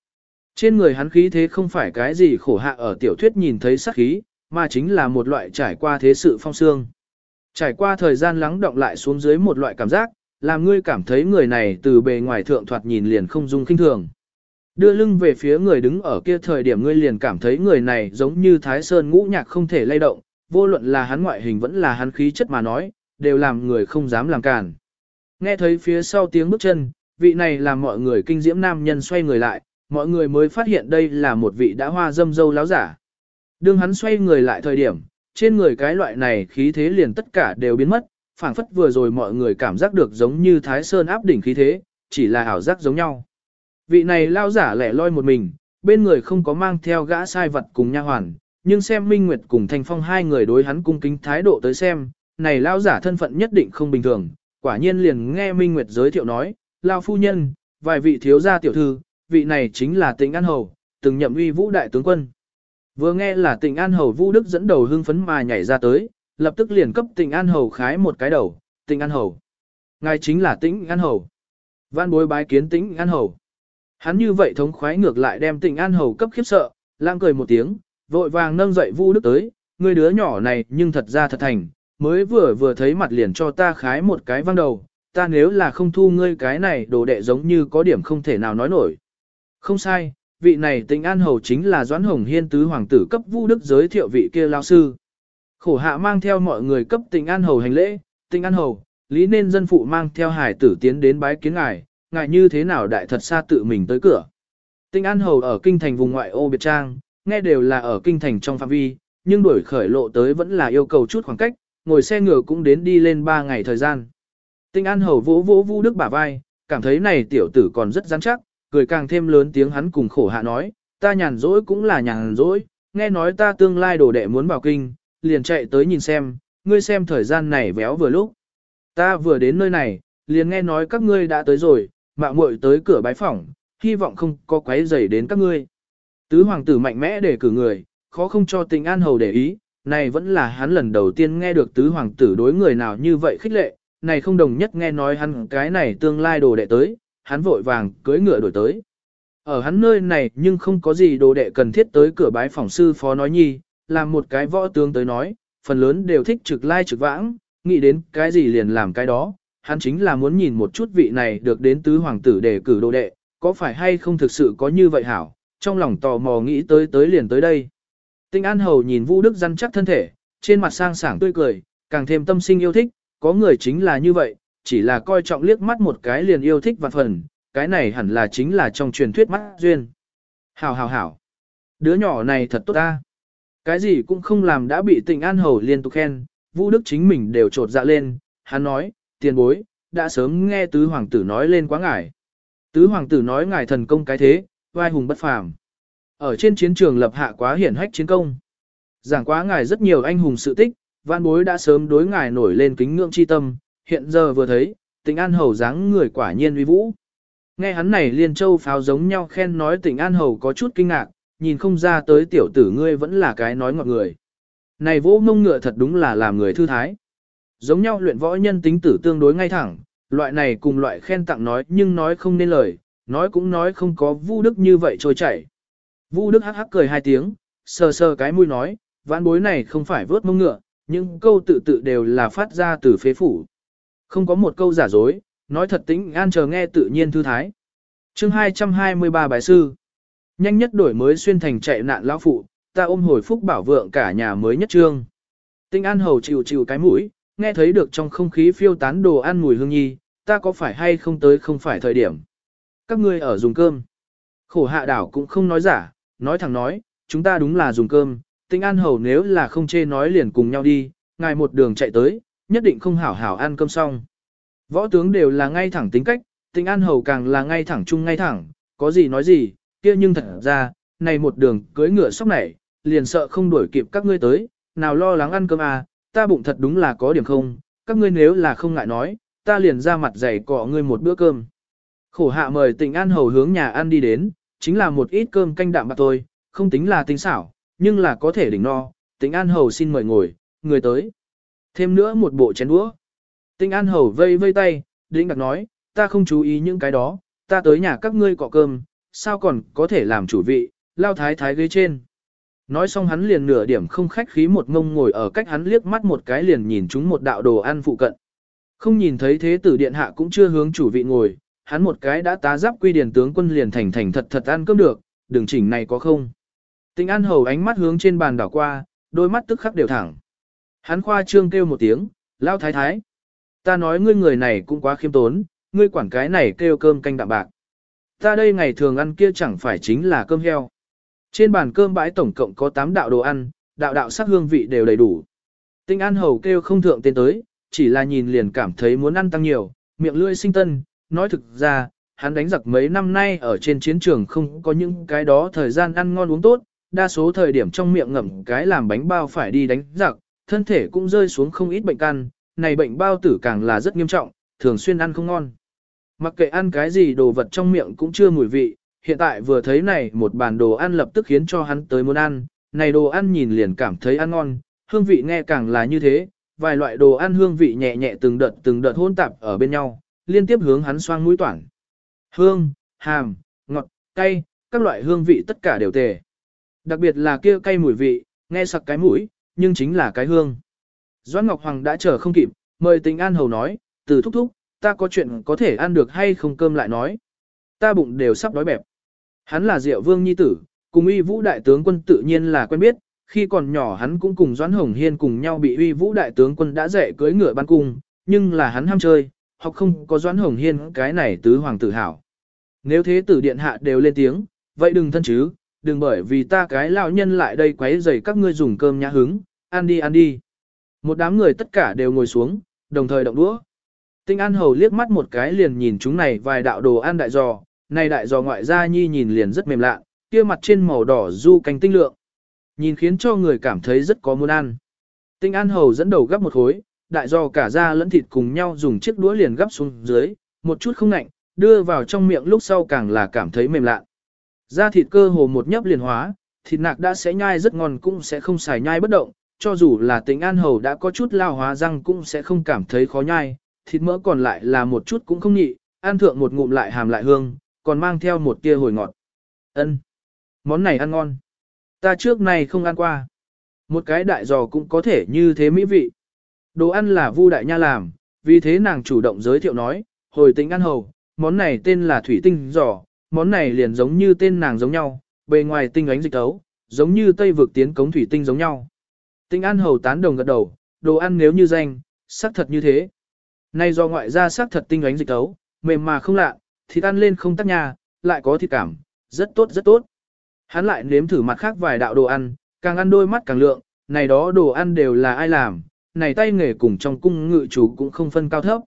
Trên người hắn khí thế không phải cái gì khổ hạ ở tiểu thuyết nhìn thấy sắc khí, mà chính là một loại trải qua thế sự phong xương. Trải qua thời gian lắng động lại xuống dưới một loại cảm giác, làm ngươi cảm thấy người này từ bề ngoài thượng thoạt nhìn liền không dung kinh thường. Đưa lưng về phía người đứng ở kia thời điểm ngươi liền cảm thấy người này giống như thái sơn ngũ nhạc không thể lay động, vô luận là hắn ngoại hình vẫn là hắn khí chất mà nói, đều làm người không dám làm cản. Nghe thấy phía sau tiếng bước chân, vị này làm mọi người kinh diễm nam nhân xoay người lại, mọi người mới phát hiện đây là một vị đã hoa dâm dâu láo giả. Đương hắn xoay người lại thời điểm, trên người cái loại này khí thế liền tất cả đều biến mất, phảng phất vừa rồi mọi người cảm giác được giống như Thái Sơn áp đỉnh khí thế, chỉ là ảo giác giống nhau. Vị này lao giả lẻ loi một mình, bên người không có mang theo gã sai vật cùng nha hoàn, nhưng xem Minh Nguyệt cùng Thành Phong hai người đối hắn cung kính thái độ tới xem, này lao giả thân phận nhất định không bình thường, quả nhiên liền nghe Minh Nguyệt giới thiệu nói, lao phu nhân, vài vị thiếu gia tiểu thư, vị này chính là Tịnh An Hầu, từng nhậm uy vũ đại tướng quân. Vừa nghe là Tịnh An Hầu Vũ Đức dẫn đầu hưng phấn mà nhảy ra tới, lập tức liền cấp Tịnh An Hầu khái một cái đầu, Tịnh An Hầu. Ngài chính là Tịnh An Hầu. Văn bối bái kiến Tịnh An Hầu. Hắn như vậy thống khoái ngược lại đem Tịnh An Hầu cấp khiếp sợ, lãng cười một tiếng, vội vàng nâng dậy vu Đức tới, người đứa nhỏ này nhưng thật ra thật thành, mới vừa vừa thấy mặt liền cho ta khái một cái văng đầu, ta nếu là không thu ngươi cái này đồ đệ giống như có điểm không thể nào nói nổi. Không sai, vị này tịnh an hầu chính là Doãn Hồng Hiên tứ hoàng tử cấp Vu Đức giới thiệu vị kia lao sư. Khổ hạ mang theo mọi người cấp tịnh an hầu hành lễ, tịnh an hầu, lý nên dân phụ mang theo hải tử tiến đến bái kiến ngài, ngài như thế nào đại thật xa tự mình tới cửa. tinh an hầu ở kinh thành vùng ngoại ô biệt trang, nghe đều là ở kinh thành trong phạm vi, nhưng đuổi khởi lộ tới vẫn là yêu cầu chút khoảng cách, ngồi xe ngựa cũng đến đi lên 3 ngày thời gian. tinh an hầu vỗ vỗ Vu Đức bả vai, cảm thấy này tiểu tử còn rất rắn chắc, cười càng thêm lớn tiếng hắn cùng khổ hạ nói, ta nhàn rỗi cũng là nhàn rỗi, nghe nói ta tương lai đồ đệ muốn vào kinh, liền chạy tới nhìn xem, ngươi xem thời gian này véo vừa lúc. Ta vừa đến nơi này, liền nghe nói các ngươi đã tới rồi, mạo muội tới cửa bái phỏng, hy vọng không có quấy rầy đến các ngươi. Tứ hoàng tử mạnh mẽ để cử người, khó không cho tình an hầu để ý, này vẫn là hắn lần đầu tiên nghe được tứ hoàng tử đối người nào như vậy khích lệ, này không đồng nhất nghe nói hắn cái này tương lai đồ đệ tới, hắn vội vàng cưỡi ngựa đổi tới. Ở hắn nơi này nhưng không có gì đồ đệ cần thiết tới cửa bái phòng sư phó nói nhi, làm một cái võ tướng tới nói, phần lớn đều thích trực lai trực vãng, nghĩ đến cái gì liền làm cái đó, hắn chính là muốn nhìn một chút vị này được đến tứ hoàng tử để cử đồ đệ, có phải hay không thực sự có như vậy hảo, trong lòng tò mò nghĩ tới tới liền tới đây. Tinh An Hầu nhìn Vũ Đức răn chắc thân thể, trên mặt sang sảng tươi cười, càng thêm tâm sinh yêu thích, có người chính là như vậy, chỉ là coi trọng liếc mắt một cái liền yêu thích và phần, cái này hẳn là chính là trong truyền thuyết mắt duyên. Hảo hảo hảo. Đứa nhỏ này thật tốt ta. Cái gì cũng không làm đã bị tình an hầu liên tục khen, Vũ Đức chính mình đều trột dạ lên, hắn nói, tiền bối, đã sớm nghe tứ hoàng tử nói lên quá ngải. Tứ hoàng tử nói ngài thần công cái thế, vai hùng bất phàm. Ở trên chiến trường lập hạ quá hiển hách chiến công. Giảng quá ngài rất nhiều anh hùng sự tích, văn bối đã sớm đối ngài nổi lên kính ngưỡng chi tâm, hiện giờ vừa thấy, tình an hầu dáng người quả nhiên uy vũ. Nghe hắn này liên châu pháo giống nhau khen nói tình an hầu có chút kinh ngạc, nhìn không ra tới tiểu tử ngươi vẫn là cái nói ngọt người. Này vỗ mông ngựa thật đúng là làm người thư thái. Giống nhau luyện võ nhân tính tử tương đối ngay thẳng, loại này cùng loại khen tặng nói nhưng nói không nên lời, nói cũng nói không có vu đức như vậy trôi chảy. Vu đức hắc hắc cười hai tiếng, sờ sờ cái mũi nói, vãn bối này không phải vớt mông ngựa, nhưng câu tự tự đều là phát ra từ phế phủ. Không có một câu giả dối, nói thật tính an chờ nghe tự nhiên thư thái. chương 223 bài sư. Nhanh nhất đổi mới xuyên thành chạy nạn lão phụ, ta ôm hồi phúc bảo vượng cả nhà mới nhất trương. Tinh an hầu chịu chịu cái mũi, nghe thấy được trong không khí phiêu tán đồ ăn mùi hương nhi, ta có phải hay không tới không phải thời điểm. Các ngươi ở dùng cơm. Khổ hạ đảo cũng không nói giả, nói thẳng nói, chúng ta đúng là dùng cơm, tinh an hầu nếu là không chê nói liền cùng nhau đi, ngài một đường chạy tới, nhất định không hảo hảo ăn cơm xong. Võ tướng đều là ngay thẳng tính cách, tinh an hầu càng là ngay thẳng chung ngay thẳng, có gì nói gì, kia nhưng thật ra, này một đường cưới ngựa sóc này, liền sợ không đuổi kịp các ngươi tới, nào lo lắng ăn cơm à, ta bụng thật đúng là có điểm không, các ngươi nếu là không ngại nói, ta liền ra mặt dày cọ ngươi một bữa cơm. Khổ hạ mời tình an hầu hướng nhà ăn đi đến, chính là một ít cơm canh đạm bạc thôi, không tính là tinh xảo, nhưng là có thể đỉnh no, tình an hầu xin mời ngồi, người tới. Thêm nữa một bộ chén đũa. Tinh An Hầu vây vây tay, đĩnh đặc nói, ta không chú ý những cái đó, ta tới nhà các ngươi cọ cơm, sao còn có thể làm chủ vị, lao thái thái ghế trên. Nói xong hắn liền nửa điểm không khách khí một ngông ngồi ở cách hắn liếc mắt một cái liền nhìn chúng một đạo đồ ăn phụ cận. Không nhìn thấy thế tử điện hạ cũng chưa hướng chủ vị ngồi, hắn một cái đã tá giáp quy điển tướng quân liền thành thành thật thật ăn cơm được, đường chỉnh này có không. Tinh An Hầu ánh mắt hướng trên bàn đảo qua, đôi mắt tức khắc đều thẳng. Hắn khoa trương kêu một tiếng, lao thái thái. Ta nói ngươi người này cũng quá khiêm tốn, ngươi quản cái này kêu cơm canh đạm bạc. Ta đây ngày thường ăn kia chẳng phải chính là cơm heo. Trên bàn cơm bãi tổng cộng có 8 đạo đồ ăn, đạo đạo sắc hương vị đều đầy đủ. Tinh An Hầu kêu không thượng tên tới, chỉ là nhìn liền cảm thấy muốn ăn tăng nhiều, miệng lưỡi sinh tân, nói thực ra, hắn đánh giặc mấy năm nay ở trên chiến trường không có những cái đó thời gian ăn ngon uống tốt, đa số thời điểm trong miệng ngậm cái làm bánh bao phải đi đánh giặc, thân thể cũng rơi xuống không ít bệnh căn, này bệnh bao tử càng là rất nghiêm trọng, thường xuyên ăn không ngon. Mặc kệ ăn cái gì đồ vật trong miệng cũng chưa mùi vị, hiện tại vừa thấy này một bàn đồ ăn lập tức khiến cho hắn tới muốn ăn, này đồ ăn nhìn liền cảm thấy ăn ngon, hương vị nghe càng là như thế, vài loại đồ ăn hương vị nhẹ nhẹ từng đợt từng đợt hôn tạp ở bên nhau, liên tiếp hướng hắn xoang mũi toản. Hương, hàm, ngọt, cay, các loại hương vị tất cả đều tề. Đặc biệt là kia cay mùi vị, nghe sặc cái mũi, nhưng chính là cái hương. Doãn Ngọc Hoàng đã chờ không kịp, mời tình an hầu nói, từ thúc thúc, ta có chuyện có thể ăn được hay không cơm lại nói. Ta bụng đều sắp đói bẹp. Hắn là Diệu Vương Nhi Tử, cùng uy vũ đại tướng quân tự nhiên là quen biết, khi còn nhỏ hắn cũng cùng Doãn Hồng Hiên cùng nhau bị uy vũ đại tướng quân đã dạy cưới ngựa ban cung, nhưng là hắn ham chơi, học không có Doãn Hồng Hiên cái này tứ hoàng tử hảo. Nếu thế tử điện hạ đều lên tiếng, vậy đừng thân chứ, đừng bởi vì ta cái lão nhân lại đây quấy rầy các ngươi dùng cơm nhã hứng, ăn đi ăn đi. Một đám người tất cả đều ngồi xuống, đồng thời động đũa. Tinh An Hầu liếc mắt một cái liền nhìn chúng này vài đạo đồ ăn đại giò, này đại dò ngoại gia nhi nhìn liền rất mềm lạ, kia mặt trên màu đỏ du canh tinh lượng. Nhìn khiến cho người cảm thấy rất có muốn ăn. Tinh An Hầu dẫn đầu gấp một khối, đại dò cả da lẫn thịt cùng nhau dùng chiếc đũa liền gấp xuống dưới, một chút không lạnh, đưa vào trong miệng lúc sau càng là cảm thấy mềm lạ. Da thịt cơ hồ một nhấp liền hóa, thịt nạc đã sẽ nhai rất ngon cũng sẽ không xài nhai bất động, cho dù là tinh an hầu đã có chút lao hóa răng cũng sẽ không cảm thấy khó nhai, thịt mỡ còn lại là một chút cũng không nhị, ăn thượng một ngụm lại hàm lại hương, còn mang theo một tia hồi ngọt. Ân, Món này ăn ngon. Ta trước này không ăn qua. Một cái đại giò cũng có thể như thế mỹ vị. Đồ ăn là Vu đại nha làm, vì thế nàng chủ động giới thiệu nói, hồi tính ăn hầu, món này tên là thủy tinh giò, món này liền giống như tên nàng giống nhau, bề ngoài tinh ánh dịch tấu, giống như tây vực tiến cống thủy tinh giống nhau. Tinh ăn Hầu tán đồng gật đầu, đồ ăn nếu như danh, sắc thật như thế. Nay do ngoại ra sắc thật tinh ánh dịch tấu, mềm mà không lạ, thịt ăn lên không tắc nha, lại có thịt cảm, rất tốt rất tốt. Hắn lại nếm thử mặt khác vài đạo đồ ăn, càng ăn đôi mắt càng lượng, này đó đồ ăn đều là ai làm, này tay nghề cùng trong cung ngự chủ cũng không phân cao thấp.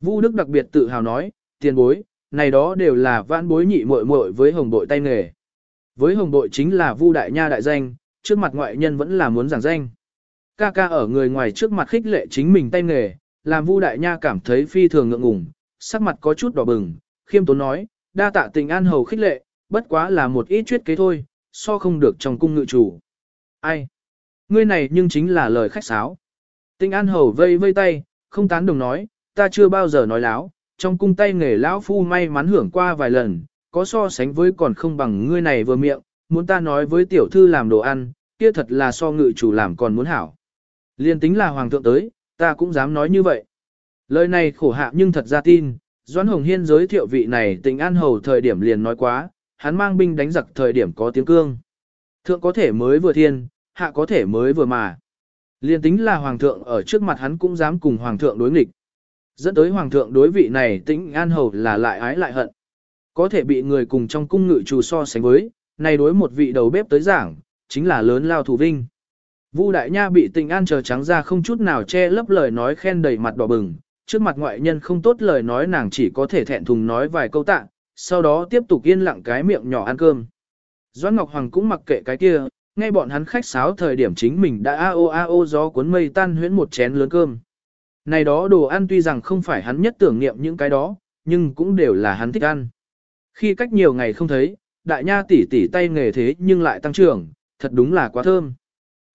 Vũ Đức đặc biệt tự hào nói, tiền bối, này đó đều là vãn bối nhị muội muội với hồng bội tay nghề. Với hồng bội chính là Vu đại nha đại danh, trước mặt ngoại nhân vẫn là muốn giảng danh. Ca ca ở người ngoài trước mặt khích lệ chính mình tay nghề, làm Vu đại nha cảm thấy phi thường ngượng ngùng, sắc mặt có chút đỏ bừng, khiêm tốn nói, đa tạ tình an hầu khích lệ, bất quá là một ít chuyết kế thôi, so không được trong cung ngự chủ. Ai? Ngươi này nhưng chính là lời khách sáo. Tình an hầu vây vây tay, không tán đồng nói, ta chưa bao giờ nói láo, trong cung tay nghề lão phu may mắn hưởng qua vài lần, có so sánh với còn không bằng ngươi này vừa miệng, muốn ta nói với tiểu thư làm đồ ăn, kia thật là so ngự chủ làm còn muốn hảo. Liên tính là hoàng thượng tới, ta cũng dám nói như vậy. Lời này khổ hạ nhưng thật ra tin, Doãn Hồng Hiên giới thiệu vị này tình an hầu thời điểm liền nói quá, hắn mang binh đánh giặc thời điểm có tiếng cương. Thượng có thể mới vừa thiên, hạ có thể mới vừa mà. Liên tính là hoàng thượng ở trước mặt hắn cũng dám cùng hoàng thượng đối nghịch. Dẫn tới hoàng thượng đối vị này tĩnh an hầu là lại ái lại hận. Có thể bị người cùng trong cung ngự trù so sánh với, này đối một vị đầu bếp tới giảng, chính là lớn lao thủ vinh. Vu đại nha bị Tĩnh an chờ trắng ra không chút nào che lấp lời nói khen đầy mặt đỏ bừng, trước mặt ngoại nhân không tốt lời nói nàng chỉ có thể thẹn thùng nói vài câu tạ, sau đó tiếp tục yên lặng cái miệng nhỏ ăn cơm. Doãn Ngọc Hoàng cũng mặc kệ cái kia, ngay bọn hắn khách sáo thời điểm chính mình đã a o a o gió cuốn mây tan huyễn một chén lớn cơm. Này đó đồ ăn tuy rằng không phải hắn nhất tưởng niệm những cái đó, nhưng cũng đều là hắn thích ăn. Khi cách nhiều ngày không thấy, đại nha tỷ tỷ tay nghề thế nhưng lại tăng trưởng, thật đúng là quá thơm.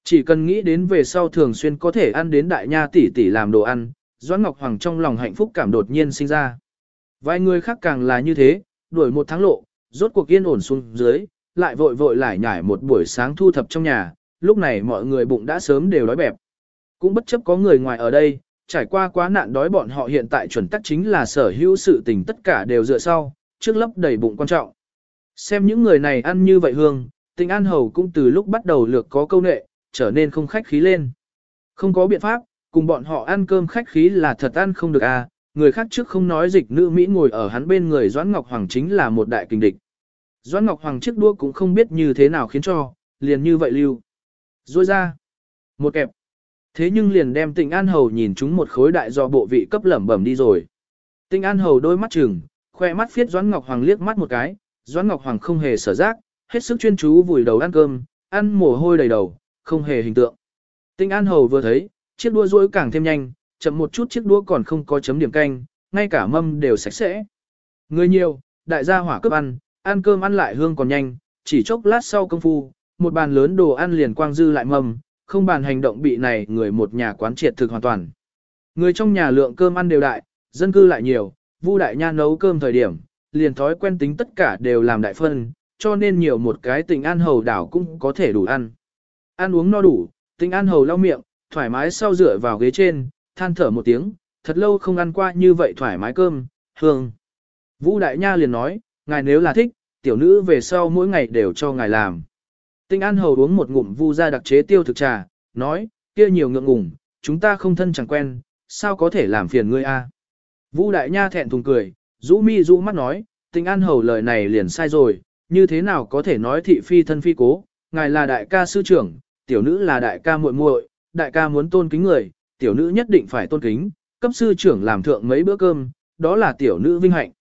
Chỉ cần nghĩ đến về sau thường xuyên có thể ăn đến đại nha tỷ tỷ làm đồ ăn, Doãn Ngọc Hoàng trong lòng hạnh phúc cảm đột nhiên sinh ra. Vài người khác càng là như thế, đuổi một tháng lộ, rốt cuộc yên ổn xuống dưới, lại vội vội lại nhảy một buổi sáng thu thập trong nhà, lúc này mọi người bụng đã sớm đều đói bẹp. Cũng bất chấp có người ngoài ở đây, trải qua quá nạn đói bọn họ hiện tại chuẩn tắc chính là sở hữu sự tình tất cả đều dựa sau, trước lấp đầy bụng quan trọng. Xem những người này ăn như vậy hương, tình an hầu cũng từ lúc bắt đầu lược có câu nệ, trở nên không khách khí lên. Không có biện pháp, cùng bọn họ ăn cơm khách khí là thật ăn không được à, người khác trước không nói dịch nữ Mỹ ngồi ở hắn bên người Doãn Ngọc Hoàng chính là một đại kinh địch. Doãn Ngọc Hoàng chiếc đua cũng không biết như thế nào khiến cho, liền như vậy lưu. Rồi ra, một kẹp. Thế nhưng liền đem Tịnh An Hầu nhìn chúng một khối đại do bộ vị cấp lẩm bẩm đi rồi. Tịnh An Hầu đôi mắt chừng, khoe mắt phiết Doãn Ngọc Hoàng liếc mắt một cái, Doãn Ngọc Hoàng không hề sở giác, hết sức chuyên chú vùi đầu ăn cơm, ăn mồ hôi đầy đầu, không hề hình tượng. Tịnh An Hầu vừa thấy, chiếc đua rối càng thêm nhanh, chậm một chút chiếc đũa còn không có chấm điểm canh, ngay cả mâm đều sạch sẽ. Người nhiều, đại gia hỏa cướp ăn, ăn cơm ăn lại hương còn nhanh, chỉ chốc lát sau công phu, một bàn lớn đồ ăn liền quang dư lại mâm, không bàn hành động bị này người một nhà quán triệt thực hoàn toàn. Người trong nhà lượng cơm ăn đều đại, dân cư lại nhiều, Vu đại nha nấu cơm thời điểm, liền thói quen tính tất cả đều làm đại phân, cho nên nhiều một cái tình ăn hầu đảo cũng có thể đủ ăn. Ăn uống no đủ, tình ăn hầu lau miệng, thoải mái sau dựa vào ghế trên, than thở một tiếng, thật lâu không ăn qua như vậy thoải mái cơm, hương. Vũ Đại Nha liền nói, ngài nếu là thích, tiểu nữ về sau mỗi ngày đều cho ngài làm. Tinh An Hầu uống một ngụm vu ra đặc chế tiêu thực trà, nói, kia nhiều ngượng ngùng, chúng ta không thân chẳng quen, sao có thể làm phiền ngươi a? Vũ Đại Nha thẹn thùng cười, rũ mi rũ mắt nói, Tinh An Hầu lời này liền sai rồi, như thế nào có thể nói thị phi thân phi cố, ngài là đại ca sư trưởng, tiểu nữ là đại ca muội muội, đại ca muốn tôn kính người, tiểu nữ nhất định phải tôn kính, cấp sư trưởng làm thượng mấy bữa cơm, đó là tiểu nữ vinh hạnh.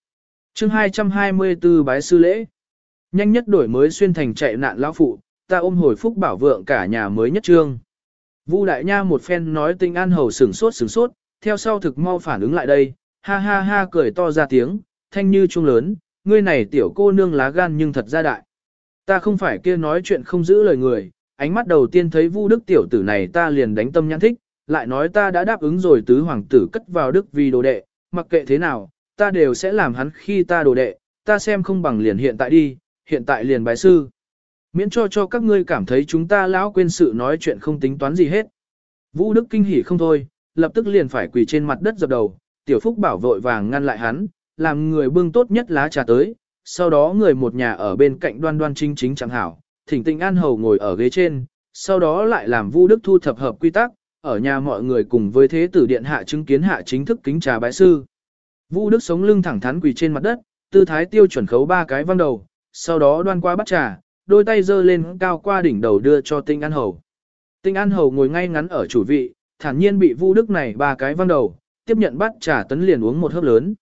chương 224 bái sư lễ. Nhanh nhất đổi mới xuyên thành chạy nạn lão phụ, ta ôm hồi phúc bảo vượng cả nhà mới nhất trương. Vu đại nha một phen nói tinh an hầu sửng sốt sửng sốt, theo sau thực mau phản ứng lại đây, ha ha ha cười to ra tiếng, thanh như trung lớn, ngươi này tiểu cô nương lá gan nhưng thật ra đại. Ta không phải kia nói chuyện không giữ lời người, ánh mắt đầu tiên thấy Vu Đức tiểu tử này ta liền đánh tâm nhãn thích, lại nói ta đã đáp ứng rồi tứ hoàng tử cất vào Đức vì đồ đệ, mặc kệ thế nào, ta đều sẽ làm hắn khi ta đồ đệ, ta xem không bằng liền hiện tại đi, hiện tại liền bài sư. Miễn cho cho các ngươi cảm thấy chúng ta lão quên sự nói chuyện không tính toán gì hết. Vũ Đức kinh hỉ không thôi, lập tức liền phải quỳ trên mặt đất dập đầu, tiểu phúc bảo vội vàng ngăn lại hắn, làm người bưng tốt nhất lá trà tới, sau đó người một nhà ở bên cạnh đoan đoan chính chính chẳng hảo, thỉnh tinh an hầu ngồi ở ghế trên, sau đó lại làm Vu Đức thu thập hợp quy tắc, ở nhà mọi người cùng với thế tử điện hạ chứng kiến hạ chính thức kính trà bái sư. Vu Đức sống lưng thẳng thắn quỳ trên mặt đất, tư thái tiêu chuẩn khấu ba cái văng đầu, sau đó đoan qua bắt trà, đôi tay giơ lên cao qua đỉnh đầu đưa cho Tinh An Hầu. Tinh An Hầu ngồi ngay ngắn ở chủ vị, thản nhiên bị Vu Đức này ba cái văng đầu, tiếp nhận bắt trà tấn liền uống một hớp lớn.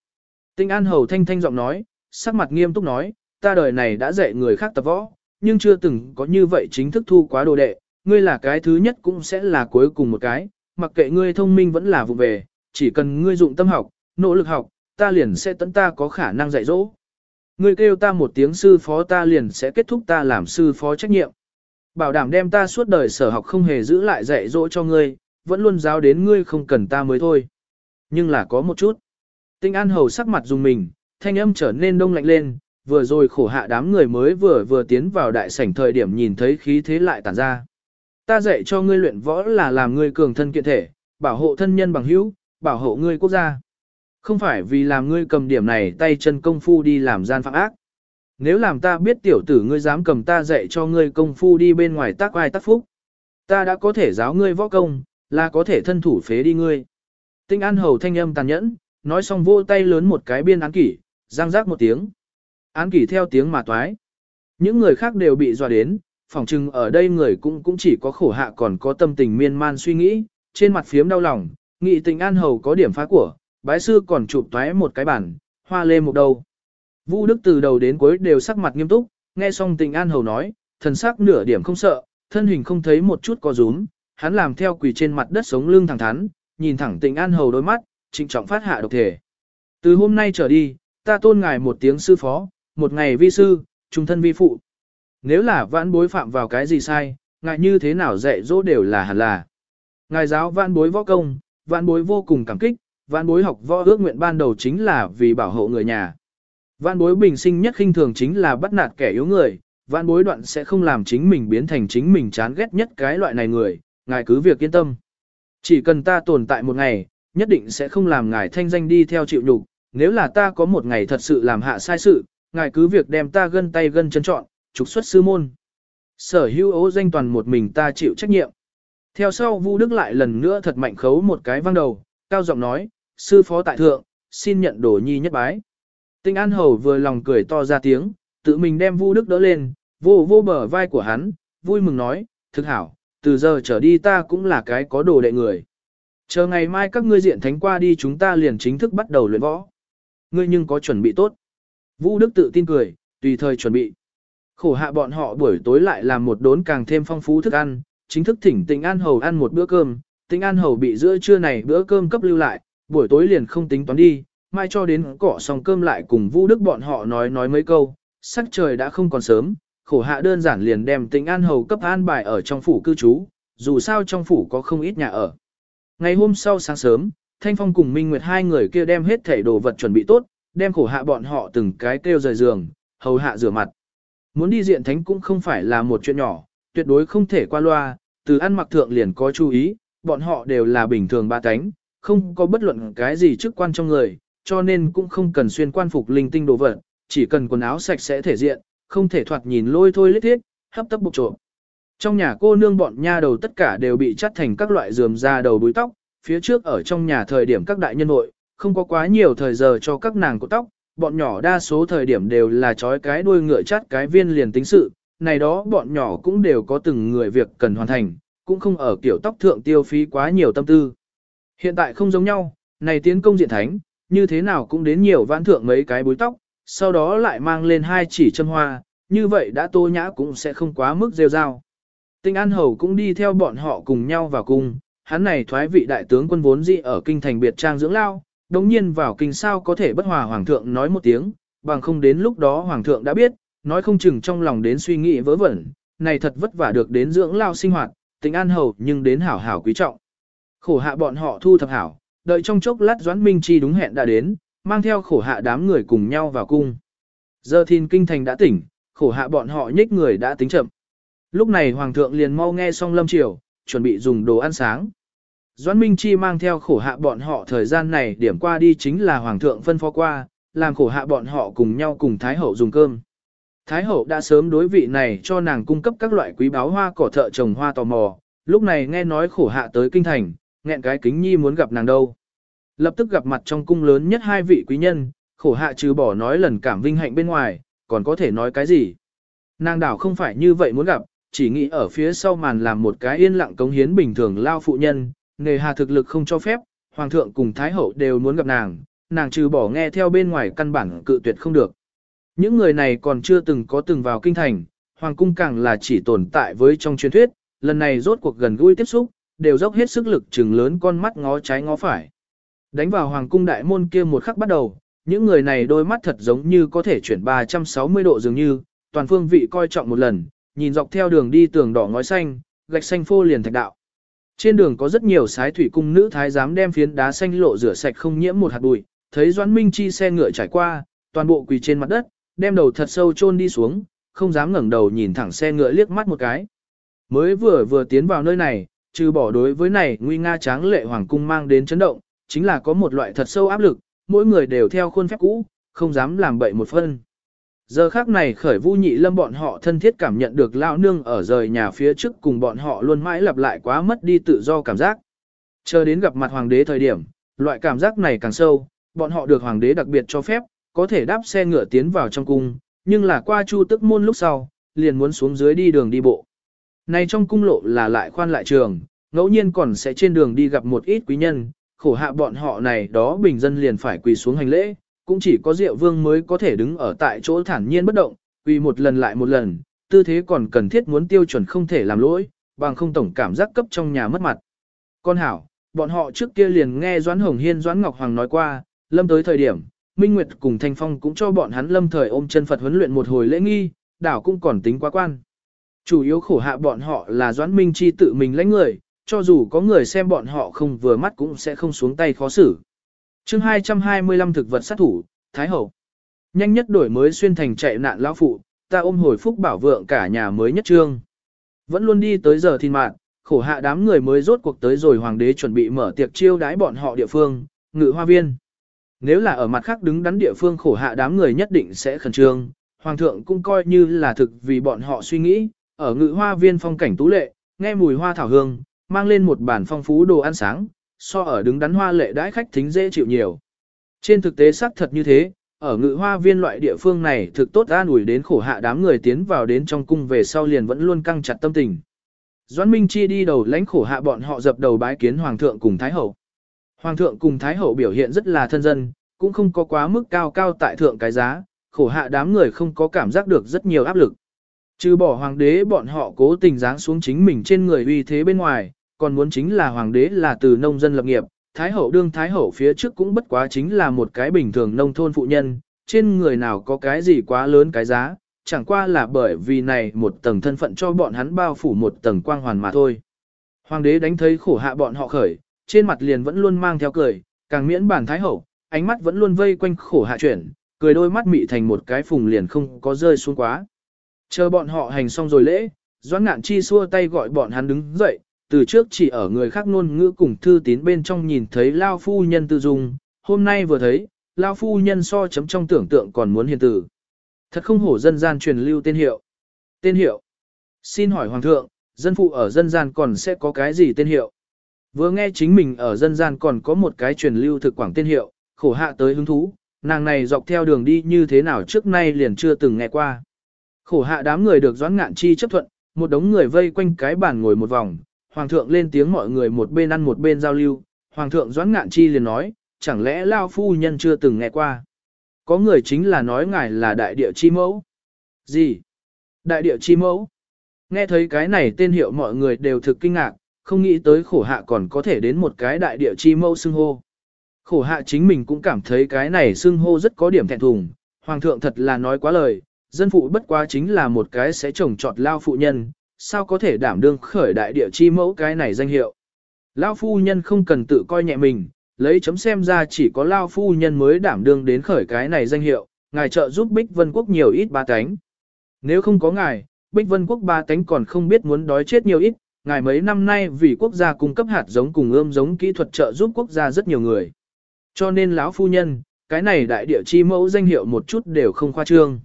Tinh An Hầu thanh thanh giọng nói, sắc mặt nghiêm túc nói, ta đời này đã dạy người khác tập võ, nhưng chưa từng có như vậy chính thức thu quá đồ đệ, ngươi là cái thứ nhất cũng sẽ là cuối cùng một cái, mặc kệ ngươi thông minh vẫn là vụ về, chỉ cần ngươi dụng tâm học, nỗ lực học, ta liền sẽ tận ta có khả năng dạy dỗ. Ngươi kêu ta một tiếng sư phó ta liền sẽ kết thúc ta làm sư phó trách nhiệm. Bảo đảm đem ta suốt đời sở học không hề giữ lại dạy dỗ cho ngươi, vẫn luôn giáo đến ngươi không cần ta mới thôi. Nhưng là có một chút. Tinh An Hầu sắc mặt dùng mình, thanh âm trở nên đông lạnh lên, vừa rồi khổ hạ đám người mới vừa vừa tiến vào đại sảnh thời điểm nhìn thấy khí thế lại tản ra. Ta dạy cho ngươi luyện võ là làm ngươi cường thân kiện thể, bảo hộ thân nhân bằng hữu, bảo hộ ngươi quốc gia. Không phải vì làm ngươi cầm điểm này tay chân công phu đi làm gian phạm ác. Nếu làm ta biết tiểu tử ngươi dám cầm ta dạy cho ngươi công phu đi bên ngoài tác ai tác phúc. Ta đã có thể giáo ngươi võ công, là có thể thân thủ phế đi ngươi. Tinh An Hầu thanh âm tàn nhẫn, nói xong vô tay lớn một cái biên án kỷ, giang giác một tiếng. Án kỷ theo tiếng mà toái. Những người khác đều bị dọa đến, phỏng chừng ở đây người cũng cũng chỉ có khổ hạ còn có tâm tình miên man suy nghĩ, trên mặt phiếm đau lòng, nghị tình an hầu có điểm phá của, bái sư còn chụp toái một cái bản, hoa lê một đầu. Vũ Đức từ đầu đến cuối đều sắc mặt nghiêm túc, nghe xong tình an hầu nói, thần sắc nửa điểm không sợ, thân hình không thấy một chút có rúm, hắn làm theo quỳ trên mặt đất sống lưng thẳng thắn, nhìn thẳng tình an hầu đôi mắt, trịnh trọng phát hạ độc thể. Từ hôm nay trở đi, ta tôn ngài một tiếng sư phó, một ngày vi sư, trung thân vi phụ. Nếu là vãn bối phạm vào cái gì sai, ngài như thế nào dạy dỗ đều là hẳn là. Ngài giáo vãn bối võ công, vãn bối vô cùng cảm kích, vãn bối học võ ước nguyện ban đầu chính là vì bảo hộ người nhà. Vãn bối bình sinh nhất khinh thường chính là bắt nạt kẻ yếu người, vãn bối đoạn sẽ không làm chính mình biến thành chính mình chán ghét nhất cái loại này người, ngài cứ việc yên tâm. Chỉ cần ta tồn tại một ngày, nhất định sẽ không làm ngài thanh danh đi theo chịu nhục, nếu là ta có một ngày thật sự làm hạ sai sự, ngài cứ việc đem ta gân tay gân chân chọn, trục xuất sư môn. Sở hữu ố danh toàn một mình ta chịu trách nhiệm. Theo sau Vu Đức lại lần nữa thật mạnh khấu một cái văng đầu, cao giọng nói, sư phó tại thượng, xin nhận đồ nhi nhất bái. Tinh An Hầu vừa lòng cười to ra tiếng, tự mình đem Vu Đức đỡ lên, vô vô bờ vai của hắn, vui mừng nói, thực hảo, từ giờ trở đi ta cũng là cái có đồ đệ người. Chờ ngày mai các ngươi diện thánh qua đi chúng ta liền chính thức bắt đầu luyện võ. Ngươi nhưng có chuẩn bị tốt. Vũ Đức tự tin cười, tùy thời chuẩn bị. Khổ hạ bọn họ buổi tối lại làm một đốn càng thêm phong phú thức ăn, chính thức thỉnh Tịnh An Hầu ăn một bữa cơm. Tịnh An Hầu bị giữa trưa này bữa cơm cấp lưu lại, buổi tối liền không tính toán đi, mai cho đến cỏ xong cơm lại cùng Vũ Đức bọn họ nói nói mấy câu, sắc trời đã không còn sớm, khổ hạ đơn giản liền đem Tịnh An Hầu cấp an bài ở trong phủ cư trú, dù sao trong phủ có không ít nhà ở. Ngày hôm sau sáng sớm, Thanh Phong cùng Minh Nguyệt hai người kia đem hết thể đồ vật chuẩn bị tốt, đem khổ hạ bọn họ từng cái kêu rời giường, hầu hạ rửa mặt. Muốn đi diện thánh cũng không phải là một chuyện nhỏ, tuyệt đối không thể qua loa, từ ăn mặc thượng liền có chú ý, bọn họ đều là bình thường ba cánh, không có bất luận cái gì chức quan trong người, cho nên cũng không cần xuyên quan phục linh tinh đồ vật, chỉ cần quần áo sạch sẽ thể diện, không thể thoạt nhìn lôi thôi lết thiết, hấp tấp bục trộm. Trong nhà cô nương bọn nha đầu tất cả đều bị chắt thành các loại rườm da đầu búi tóc, phía trước ở trong nhà thời điểm các đại nhân hội, không có quá nhiều thời giờ cho các nàng cột tóc, bọn nhỏ đa số thời điểm đều là trói cái đuôi ngựa chát cái viên liền tính sự, này đó bọn nhỏ cũng đều có từng người việc cần hoàn thành, cũng không ở kiểu tóc thượng tiêu phí quá nhiều tâm tư. Hiện tại không giống nhau, này tiến công diện thánh, như thế nào cũng đến nhiều vãn thượng mấy cái búi tóc, sau đó lại mang lên hai chỉ châm hoa, như vậy đã tô nhã cũng sẽ không quá mức rêu rao. Tinh An Hầu cũng đi theo bọn họ cùng nhau vào cung, hắn này thoái vị đại tướng quân vốn dị ở kinh thành biệt trang dưỡng lao, đồng nhiên vào kinh sao có thể bất hòa hoàng thượng nói một tiếng, bằng không đến lúc đó hoàng thượng đã biết, nói không chừng trong lòng đến suy nghĩ vớ vẩn, này thật vất vả được đến dưỡng lao sinh hoạt, tình An Hầu nhưng đến hảo hảo quý trọng. Khổ hạ bọn họ thu thập hảo, đợi trong chốc lát Doãn Minh Chi đúng hẹn đã đến, mang theo khổ hạ đám người cùng nhau vào cung. Giờ thìn kinh thành đã tỉnh, khổ hạ bọn họ nhích người đã tính chậm. Lúc này Hoàng thượng liền mau nghe xong lâm triều, chuẩn bị dùng đồ ăn sáng. Doãn Minh Chi mang theo khổ hạ bọn họ thời gian này điểm qua đi chính là Hoàng thượng phân phó qua, làm khổ hạ bọn họ cùng nhau cùng Thái Hậu dùng cơm. Thái Hậu đã sớm đối vị này cho nàng cung cấp các loại quý báo hoa cỏ thợ trồng hoa tò mò, lúc này nghe nói khổ hạ tới kinh thành, nghẹn cái kính nhi muốn gặp nàng đâu. Lập tức gặp mặt trong cung lớn nhất hai vị quý nhân, khổ hạ trừ bỏ nói lần cảm vinh hạnh bên ngoài, còn có thể nói cái gì. Nàng đảo không phải như vậy muốn gặp, chỉ nghĩ ở phía sau màn làm một cái yên lặng cống hiến bình thường lao phụ nhân, nề hà thực lực không cho phép, hoàng thượng cùng thái hậu đều muốn gặp nàng, nàng trừ bỏ nghe theo bên ngoài căn bản cự tuyệt không được. Những người này còn chưa từng có từng vào kinh thành, hoàng cung càng là chỉ tồn tại với trong truyền thuyết, lần này rốt cuộc gần gũi tiếp xúc, đều dốc hết sức lực trừng lớn con mắt ngó trái ngó phải. Đánh vào hoàng cung đại môn kia một khắc bắt đầu, những người này đôi mắt thật giống như có thể chuyển 360 độ dường như, toàn phương vị coi trọng một lần, nhìn dọc theo đường đi tường đỏ ngói xanh, gạch xanh phô liền thạch đạo. Trên đường có rất nhiều sái thủy cung nữ thái giám đem phiến đá xanh lộ rửa sạch không nhiễm một hạt bụi, thấy Doãn Minh Chi xe ngựa trải qua, toàn bộ quỳ trên mặt đất, đem đầu thật sâu chôn đi xuống, không dám ngẩng đầu nhìn thẳng xe ngựa liếc mắt một cái. Mới vừa vừa tiến vào nơi này, trừ bỏ đối với này nguy nga tráng lệ hoàng cung mang đến chấn động, chính là có một loại thật sâu áp lực, mỗi người đều theo khuôn phép cũ, không dám làm bậy một phân. Giờ khác này khởi vu nhị lâm bọn họ thân thiết cảm nhận được lao nương ở rời nhà phía trước cùng bọn họ luôn mãi lặp lại quá mất đi tự do cảm giác. Chờ đến gặp mặt hoàng đế thời điểm, loại cảm giác này càng sâu, bọn họ được hoàng đế đặc biệt cho phép, có thể đáp xe ngựa tiến vào trong cung, nhưng là qua chu tức môn lúc sau, liền muốn xuống dưới đi đường đi bộ. Này trong cung lộ là lại khoan lại trường, ngẫu nhiên còn sẽ trên đường đi gặp một ít quý nhân, khổ hạ bọn họ này đó bình dân liền phải quỳ xuống hành lễ, cũng chỉ có Diệu Vương mới có thể đứng ở tại chỗ thản nhiên bất động, vì một lần lại một lần, tư thế còn cần thiết muốn tiêu chuẩn không thể làm lỗi, bằng không tổng cảm giác cấp trong nhà mất mặt. Con hảo, bọn họ trước kia liền nghe Doãn Hồng Hiên Doãn Ngọc Hoàng nói qua, lâm tới thời điểm, Minh Nguyệt cùng Thanh Phong cũng cho bọn hắn lâm thời ôm chân Phật huấn luyện một hồi lễ nghi, đảo cũng còn tính quá quan. Chủ yếu khổ hạ bọn họ là Doãn Minh Chi tự mình lãnh người, cho dù có người xem bọn họ không vừa mắt cũng sẽ không xuống tay khó xử chương 225 thực vật sát thủ, Thái Hậu. Nhanh nhất đổi mới xuyên thành chạy nạn lão phụ, ta ôm hồi phúc bảo vượng cả nhà mới nhất trương. Vẫn luôn đi tới giờ thìn mạng, khổ hạ đám người mới rốt cuộc tới rồi hoàng đế chuẩn bị mở tiệc chiêu đái bọn họ địa phương, ngự hoa viên. Nếu là ở mặt khác đứng đắn địa phương khổ hạ đám người nhất định sẽ khẩn trương, hoàng thượng cũng coi như là thực vì bọn họ suy nghĩ, ở ngự hoa viên phong cảnh tú lệ, nghe mùi hoa thảo hương, mang lên một bản phong phú đồ ăn sáng, so ở đứng đắn hoa lệ đãi khách thính dễ chịu nhiều. Trên thực tế xác thật như thế, ở ngự hoa viên loại địa phương này thực tốt an ủi đến khổ hạ đám người tiến vào đến trong cung về sau liền vẫn luôn căng chặt tâm tình. Doãn Minh Chi đi đầu lãnh khổ hạ bọn họ dập đầu bái kiến Hoàng thượng cùng Thái Hậu. Hoàng thượng cùng Thái Hậu biểu hiện rất là thân dân, cũng không có quá mức cao cao tại thượng cái giá, khổ hạ đám người không có cảm giác được rất nhiều áp lực. Trừ bỏ hoàng đế bọn họ cố tình giáng xuống chính mình trên người uy thế bên ngoài, còn muốn chính là hoàng đế là từ nông dân lập nghiệp, thái hậu đương thái hậu phía trước cũng bất quá chính là một cái bình thường nông thôn phụ nhân, trên người nào có cái gì quá lớn cái giá, chẳng qua là bởi vì này một tầng thân phận cho bọn hắn bao phủ một tầng quang hoàn mà thôi. Hoàng đế đánh thấy khổ hạ bọn họ khởi, trên mặt liền vẫn luôn mang theo cười, càng miễn bản thái hậu, ánh mắt vẫn luôn vây quanh khổ hạ chuyển, cười đôi mắt mị thành một cái phùng liền không có rơi xuống quá. Chờ bọn họ hành xong rồi lễ, Doãn Ngạn Chi xua tay gọi bọn hắn đứng dậy, từ trước chỉ ở người khác ngôn ngữ cùng thư tín bên trong nhìn thấy Lao Phu Nhân tư dung, hôm nay vừa thấy, Lao Phu Nhân so chấm trong tưởng tượng còn muốn hiền tử. Thật không hổ dân gian truyền lưu tên hiệu. Tên hiệu. Xin hỏi Hoàng thượng, dân phụ ở dân gian còn sẽ có cái gì tên hiệu? Vừa nghe chính mình ở dân gian còn có một cái truyền lưu thực quảng tên hiệu, khổ hạ tới hứng thú, nàng này dọc theo đường đi như thế nào trước nay liền chưa từng nghe qua. Khổ hạ đám người được doãn ngạn chi chấp thuận, một đống người vây quanh cái bàn ngồi một vòng, hoàng thượng lên tiếng mọi người một bên ăn một bên giao lưu, hoàng thượng doãn ngạn chi liền nói, chẳng lẽ lao phu nhân chưa từng nghe qua. Có người chính là nói ngài là đại địa chi mẫu. Gì? Đại địa chi mẫu? Nghe thấy cái này tên hiệu mọi người đều thực kinh ngạc, không nghĩ tới khổ hạ còn có thể đến một cái đại địa chi mẫu xưng hô. Khổ hạ chính mình cũng cảm thấy cái này xưng hô rất có điểm thẹn thùng, hoàng thượng thật là nói quá lời, dân phụ bất quá chính là một cái sẽ trồng trọt lao phụ nhân, sao có thể đảm đương khởi đại địa chi mẫu cái này danh hiệu. Lao phu nhân không cần tự coi nhẹ mình, lấy chấm xem ra chỉ có Lao phu nhân mới đảm đương đến khởi cái này danh hiệu, ngài trợ giúp Bích Vân Quốc nhiều ít ba tánh. Nếu không có ngài, Bích Vân Quốc ba tánh còn không biết muốn đói chết nhiều ít, ngài mấy năm nay vì quốc gia cung cấp hạt giống cùng ươm giống kỹ thuật trợ giúp quốc gia rất nhiều người. Cho nên lão phu nhân, cái này đại địa chi mẫu danh hiệu một chút đều không khoa trương.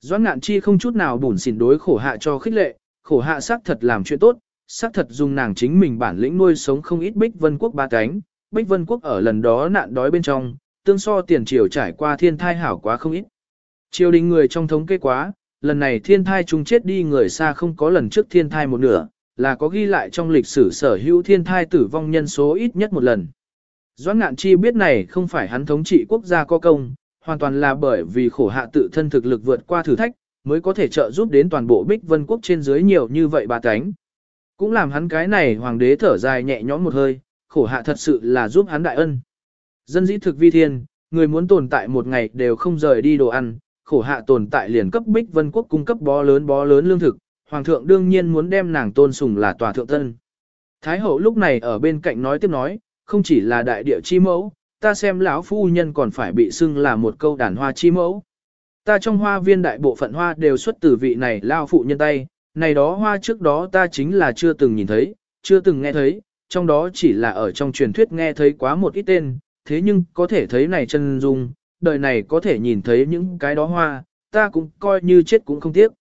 Doãn ngạn chi không chút nào bùn xỉn đối khổ hạ cho khích lệ, khổ hạ xác thật làm chuyện tốt, xác thật dùng nàng chính mình bản lĩnh nuôi sống không ít bích vân quốc ba cánh. Bích vân quốc ở lần đó nạn đói bên trong, tương so tiền triều trải qua thiên thai hảo quá không ít. Triều đình người trong thống kê quá, lần này thiên thai chung chết đi người xa không có lần trước thiên thai một nửa, là có ghi lại trong lịch sử sở hữu thiên thai tử vong nhân số ít nhất một lần. Doãn ngạn chi biết này không phải hắn thống trị quốc gia có công, hoàn toàn là bởi vì khổ hạ tự thân thực lực vượt qua thử thách, mới có thể trợ giúp đến toàn bộ Bích Vân Quốc trên dưới nhiều như vậy bà cánh. Cũng làm hắn cái này hoàng đế thở dài nhẹ nhõm một hơi, khổ hạ thật sự là giúp hắn đại ân. Dân dĩ thực vi thiên, người muốn tồn tại một ngày đều không rời đi đồ ăn, khổ hạ tồn tại liền cấp Bích Vân Quốc cung cấp bó lớn bó lớn lương thực, hoàng thượng đương nhiên muốn đem nàng tôn sùng là tòa thượng tân. Thái hậu lúc này ở bên cạnh nói tiếp nói, không chỉ là đại địa chi mẫu, ta xem lão phu nhân còn phải bị xưng là một câu đàn hoa chi mẫu. Ta trong hoa viên đại bộ phận hoa đều xuất từ vị này lao phụ nhân tay, này đó hoa trước đó ta chính là chưa từng nhìn thấy, chưa từng nghe thấy, trong đó chỉ là ở trong truyền thuyết nghe thấy quá một ít tên, thế nhưng có thể thấy này chân dung, đời này có thể nhìn thấy những cái đó hoa, ta cũng coi như chết cũng không tiếc.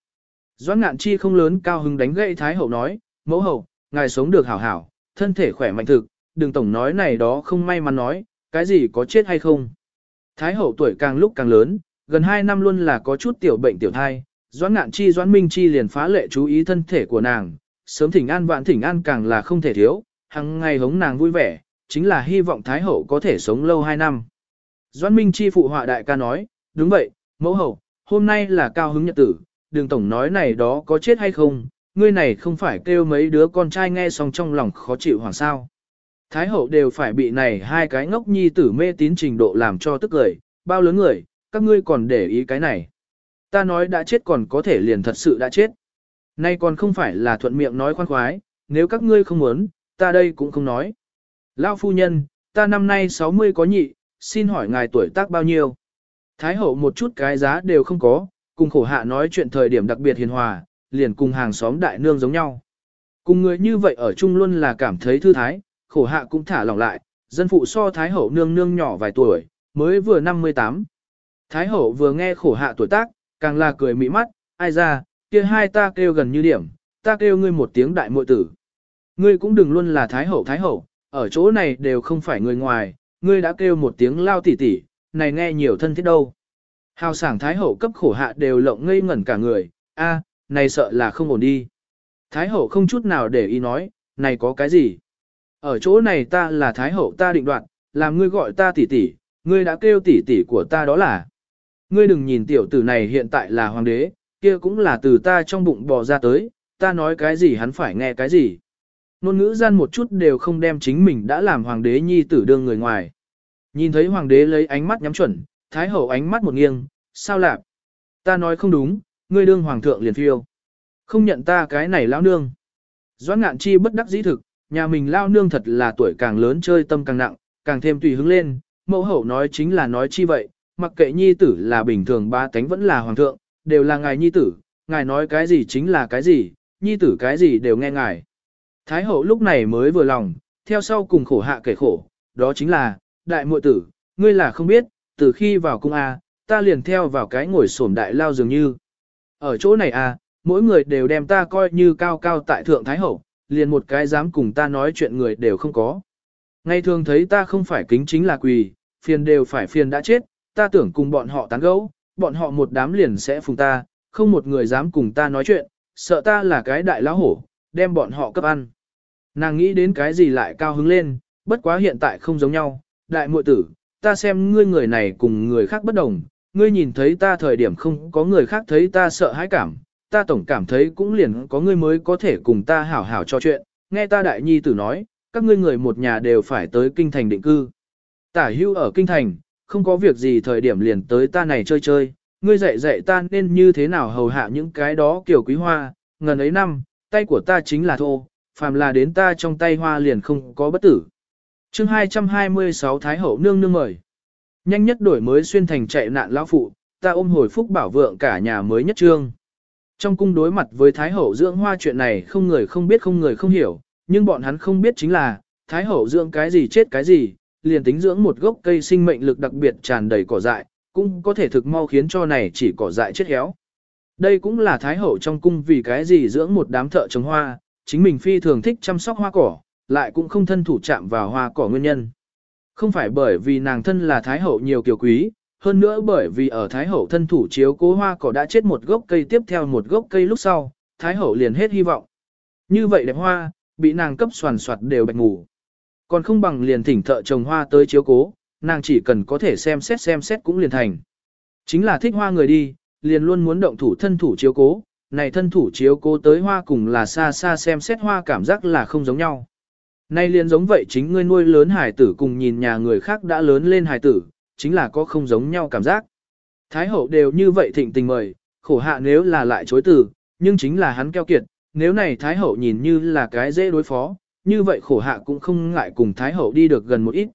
Doãn ngạn chi không lớn cao hứng đánh gậy Thái Hậu nói, mẫu hậu, ngài sống được hảo hảo, thân thể khỏe mạnh thực, đừng tổng nói này đó không may mắn nói, cái gì có chết hay không. Thái hậu tuổi càng lúc càng lớn, gần 2 năm luôn là có chút tiểu bệnh tiểu thai, Doãn Ngạn Chi Doãn Minh Chi liền phá lệ chú ý thân thể của nàng, sớm thỉnh an vạn thỉnh an càng là không thể thiếu, hằng ngày hống nàng vui vẻ, chính là hy vọng Thái hậu có thể sống lâu 2 năm. Doãn Minh Chi phụ họa đại ca nói, đúng vậy, mẫu hậu, hôm nay là cao hứng nhật tử, đường tổng nói này đó có chết hay không, ngươi này không phải kêu mấy đứa con trai nghe xong trong lòng khó chịu hoàng sao. Thái hậu đều phải bị này hai cái ngốc nhi tử mê tín trình độ làm cho tức cười, bao lớn người, các ngươi còn để ý cái này. Ta nói đã chết còn có thể liền thật sự đã chết. Nay còn không phải là thuận miệng nói khoan khoái, nếu các ngươi không muốn, ta đây cũng không nói. lão phu nhân, ta năm nay 60 có nhị, xin hỏi ngài tuổi tác bao nhiêu? Thái hậu một chút cái giá đều không có, cùng khổ hạ nói chuyện thời điểm đặc biệt hiền hòa, liền cùng hàng xóm đại nương giống nhau. Cùng người như vậy ở chung luôn là cảm thấy thư thái, khổ hạ cũng thả lỏng lại, dân phụ so Thái hậu nương nương nhỏ vài tuổi, mới vừa 58. Thái hậu vừa nghe khổ hạ tuổi tác, càng là cười mỹ mắt, ai ra, kia hai ta kêu gần như điểm, ta kêu ngươi một tiếng đại muội tử. Ngươi cũng đừng luôn là Thái hậu Thái hậu, ở chỗ này đều không phải người ngoài, ngươi đã kêu một tiếng lao tỉ tỉ, này nghe nhiều thân thiết đâu. Hào sảng Thái hậu cấp khổ hạ đều lộng ngây ngẩn cả người, a, này sợ là không ổn đi. Thái hậu không chút nào để ý nói, này có cái gì? Ở chỗ này ta là Thái hậu ta định đoạt, làm ngươi gọi ta tỷ tỷ, ngươi đã kêu tỷ tỷ của ta đó là. Ngươi đừng nhìn tiểu tử này hiện tại là hoàng đế, kia cũng là từ ta trong bụng bò ra tới, ta nói cái gì hắn phải nghe cái gì. Nôn ngữ gian một chút đều không đem chính mình đã làm hoàng đế nhi tử đương người ngoài. Nhìn thấy hoàng đế lấy ánh mắt nhắm chuẩn, thái hậu ánh mắt một nghiêng, sao lạp? Ta nói không đúng, ngươi đương hoàng thượng liền phiêu. Không nhận ta cái này lão nương. Doãn ngạn chi bất đắc dĩ thực, nhà mình lao nương thật là tuổi càng lớn chơi tâm càng nặng, càng thêm tùy hứng lên, mẫu hậu nói chính là nói chi vậy, mặc kệ nhi tử là bình thường ba tánh vẫn là hoàng thượng, đều là ngài nhi tử, ngài nói cái gì chính là cái gì, nhi tử cái gì đều nghe ngài. Thái hậu lúc này mới vừa lòng, theo sau cùng khổ hạ kể khổ, đó chính là, đại muội tử, ngươi là không biết, từ khi vào cung A, ta liền theo vào cái ngồi sổm đại lao dường như. Ở chỗ này A, mỗi người đều đem ta coi như cao cao tại thượng Thái hậu, liền một cái dám cùng ta nói chuyện người đều không có. Ngày thường thấy ta không phải kính chính là quỳ, phiền đều phải phiền đã chết, ta tưởng cùng bọn họ tán gẫu, bọn họ một đám liền sẽ phùng ta, không một người dám cùng ta nói chuyện, sợ ta là cái đại lão hổ, đem bọn họ cấp ăn. Nàng nghĩ đến cái gì lại cao hứng lên, bất quá hiện tại không giống nhau, đại muội tử, ta xem ngươi người này cùng người khác bất đồng, ngươi nhìn thấy ta thời điểm không có người khác thấy ta sợ hãi cảm, ta tổng cảm thấy cũng liền có ngươi mới có thể cùng ta hảo hảo cho chuyện, nghe ta đại nhi tử nói, các ngươi người một nhà đều phải tới kinh thành định cư. Tả hưu ở kinh thành, không có việc gì thời điểm liền tới ta này chơi chơi, ngươi dạy dạy ta nên như thế nào hầu hạ những cái đó kiểu quý hoa, ngần ấy năm, tay của ta chính là thô, phàm là đến ta trong tay hoa liền không có bất tử. chương 226 Thái Hậu nương nương mời. Nhanh nhất đổi mới xuyên thành chạy nạn lão phụ, ta ôm hồi phúc bảo vượng cả nhà mới nhất trương. Trong cung đối mặt với Thái Hậu dưỡng hoa chuyện này không người không biết không người không hiểu, nhưng bọn hắn không biết chính là, Thái Hậu dưỡng cái gì chết cái gì, liền tính dưỡng một gốc cây sinh mệnh lực đặc biệt tràn đầy cỏ dại, cũng có thể thực mau khiến cho này chỉ cỏ dại chết héo. Đây cũng là Thái Hậu trong cung vì cái gì dưỡng một đám thợ trồng hoa, chính mình phi thường thích chăm sóc hoa cỏ, lại cũng không thân thủ chạm vào hoa cỏ nguyên nhân. Không phải bởi vì nàng thân là Thái Hậu nhiều kiều quý, hơn nữa bởi vì ở Thái Hậu thân thủ chiếu cố hoa cỏ đã chết một gốc cây tiếp theo một gốc cây lúc sau, Thái Hậu liền hết hy vọng. Như vậy đẹp hoa, bị nàng cấp soàn soạt đều bạch ngủ. Còn không bằng liền thỉnh thợ trồng hoa tới chiếu cố, nàng chỉ cần có thể xem xét xem xét cũng liền thành. Chính là thích hoa người đi, liền luôn muốn động thủ thân thủ chiếu cố, này thân thủ chiếu cố tới hoa cùng là xa xa xem xét hoa cảm giác là không giống nhau. Nay liền giống vậy chính ngươi nuôi lớn hài tử cùng nhìn nhà người khác đã lớn lên hài tử, chính là có không giống nhau cảm giác. Thái hậu đều như vậy thịnh tình mời, khổ hạ nếu là lại chối từ, nhưng chính là hắn keo kiệt, nếu này Thái hậu nhìn như là cái dễ đối phó, như vậy khổ hạ cũng không ngại cùng Thái hậu đi được gần một ít.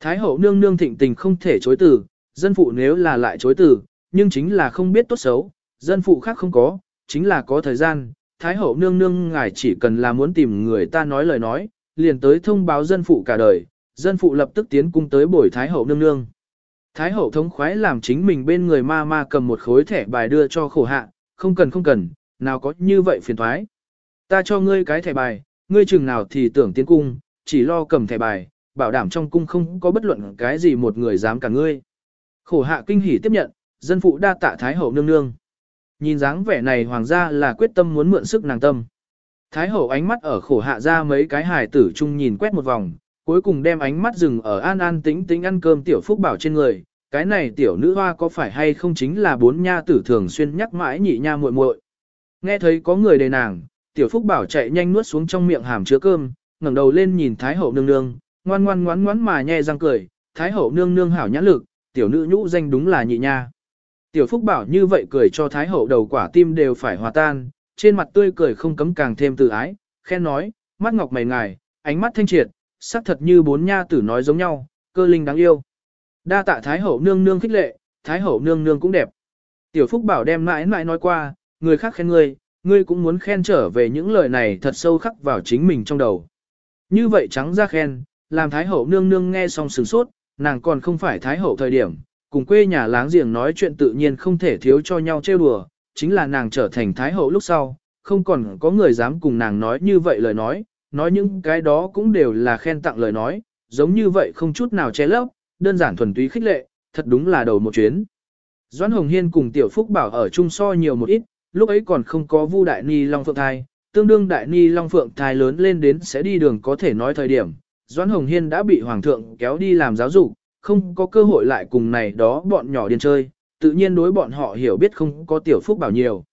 Thái hậu nương nương thịnh tình không thể chối từ, dân phụ nếu là lại chối từ, nhưng chính là không biết tốt xấu, dân phụ khác không có, chính là có thời gian, Thái hậu nương nương ngài chỉ cần là muốn tìm người ta nói lời nói, liền tới thông báo dân phụ cả đời, dân phụ lập tức tiến cung tới bồi Thái hậu nương nương. Thái hậu thống khoái làm chính mình bên người ma ma cầm một khối thẻ bài đưa cho khổ hạ, không cần không cần, nào có như vậy phiền thoái. Ta cho ngươi cái thẻ bài, ngươi chừng nào thì tưởng tiến cung, chỉ lo cầm thẻ bài, bảo đảm trong cung không có bất luận cái gì một người dám cả ngươi. Khổ hạ kinh hỉ tiếp nhận, dân phụ đa tạ Thái hậu nương nương. Nhìn dáng vẻ này hoàng gia là quyết tâm muốn mượn sức nàng tâm. Thái hậu ánh mắt ở khổ hạ ra mấy cái hài tử chung nhìn quét một vòng, cuối cùng đem ánh mắt dừng ở an an tính tính ăn cơm tiểu phúc bảo trên người. Cái này tiểu nữ hoa có phải hay không chính là bốn nha tử thường xuyên nhắc mãi nhị nha muội muội. Nghe thấy có người đề nàng, tiểu phúc bảo chạy nhanh nuốt xuống trong miệng hàm chứa cơm, ngẩng đầu lên nhìn thái hậu nương nương, ngoan ngoan ngoan ngoãn mà nhe răng cười, thái hậu nương nương hảo nhãn lực, tiểu nữ nhũ danh đúng là nhị nha. Tiểu Phúc Bảo như vậy cười cho Thái Hậu đầu quả tim đều phải hòa tan, trên mặt tươi cười không cấm càng thêm từ ái, khen nói, mắt ngọc mày ngài, ánh mắt thanh triệt, sắc thật như bốn nha tử nói giống nhau, cơ linh đáng yêu. Đa tạ Thái hậu nương nương khích lệ, Thái hậu nương nương cũng đẹp. Tiểu Phúc bảo đem mãi mãi nói qua, người khác khen ngươi, ngươi cũng muốn khen trở về những lời này thật sâu khắc vào chính mình trong đầu. Như vậy trắng ra khen, làm Thái hậu nương nương nghe xong sửng sốt, nàng còn không phải Thái hậu thời điểm, cùng quê nhà láng giềng nói chuyện tự nhiên không thể thiếu cho nhau trêu đùa, chính là nàng trở thành Thái hậu lúc sau, không còn có người dám cùng nàng nói như vậy lời nói, nói những cái đó cũng đều là khen tặng lời nói, giống như vậy không chút nào che lấp, đơn giản thuần túy khích lệ, thật đúng là đầu một chuyến. Doãn Hồng Hiên cùng Tiểu Phúc Bảo ở chung so nhiều một ít, lúc ấy còn không có Vu Đại Ni Long Phượng Thai, tương đương Đại Ni Long Phượng Thai lớn lên đến sẽ đi đường có thể nói thời điểm. Doãn Hồng Hiên đã bị Hoàng thượng kéo đi làm giáo dục, không có cơ hội lại cùng này đó bọn nhỏ điên chơi, tự nhiên đối bọn họ hiểu biết không có Tiểu Phúc Bảo nhiều.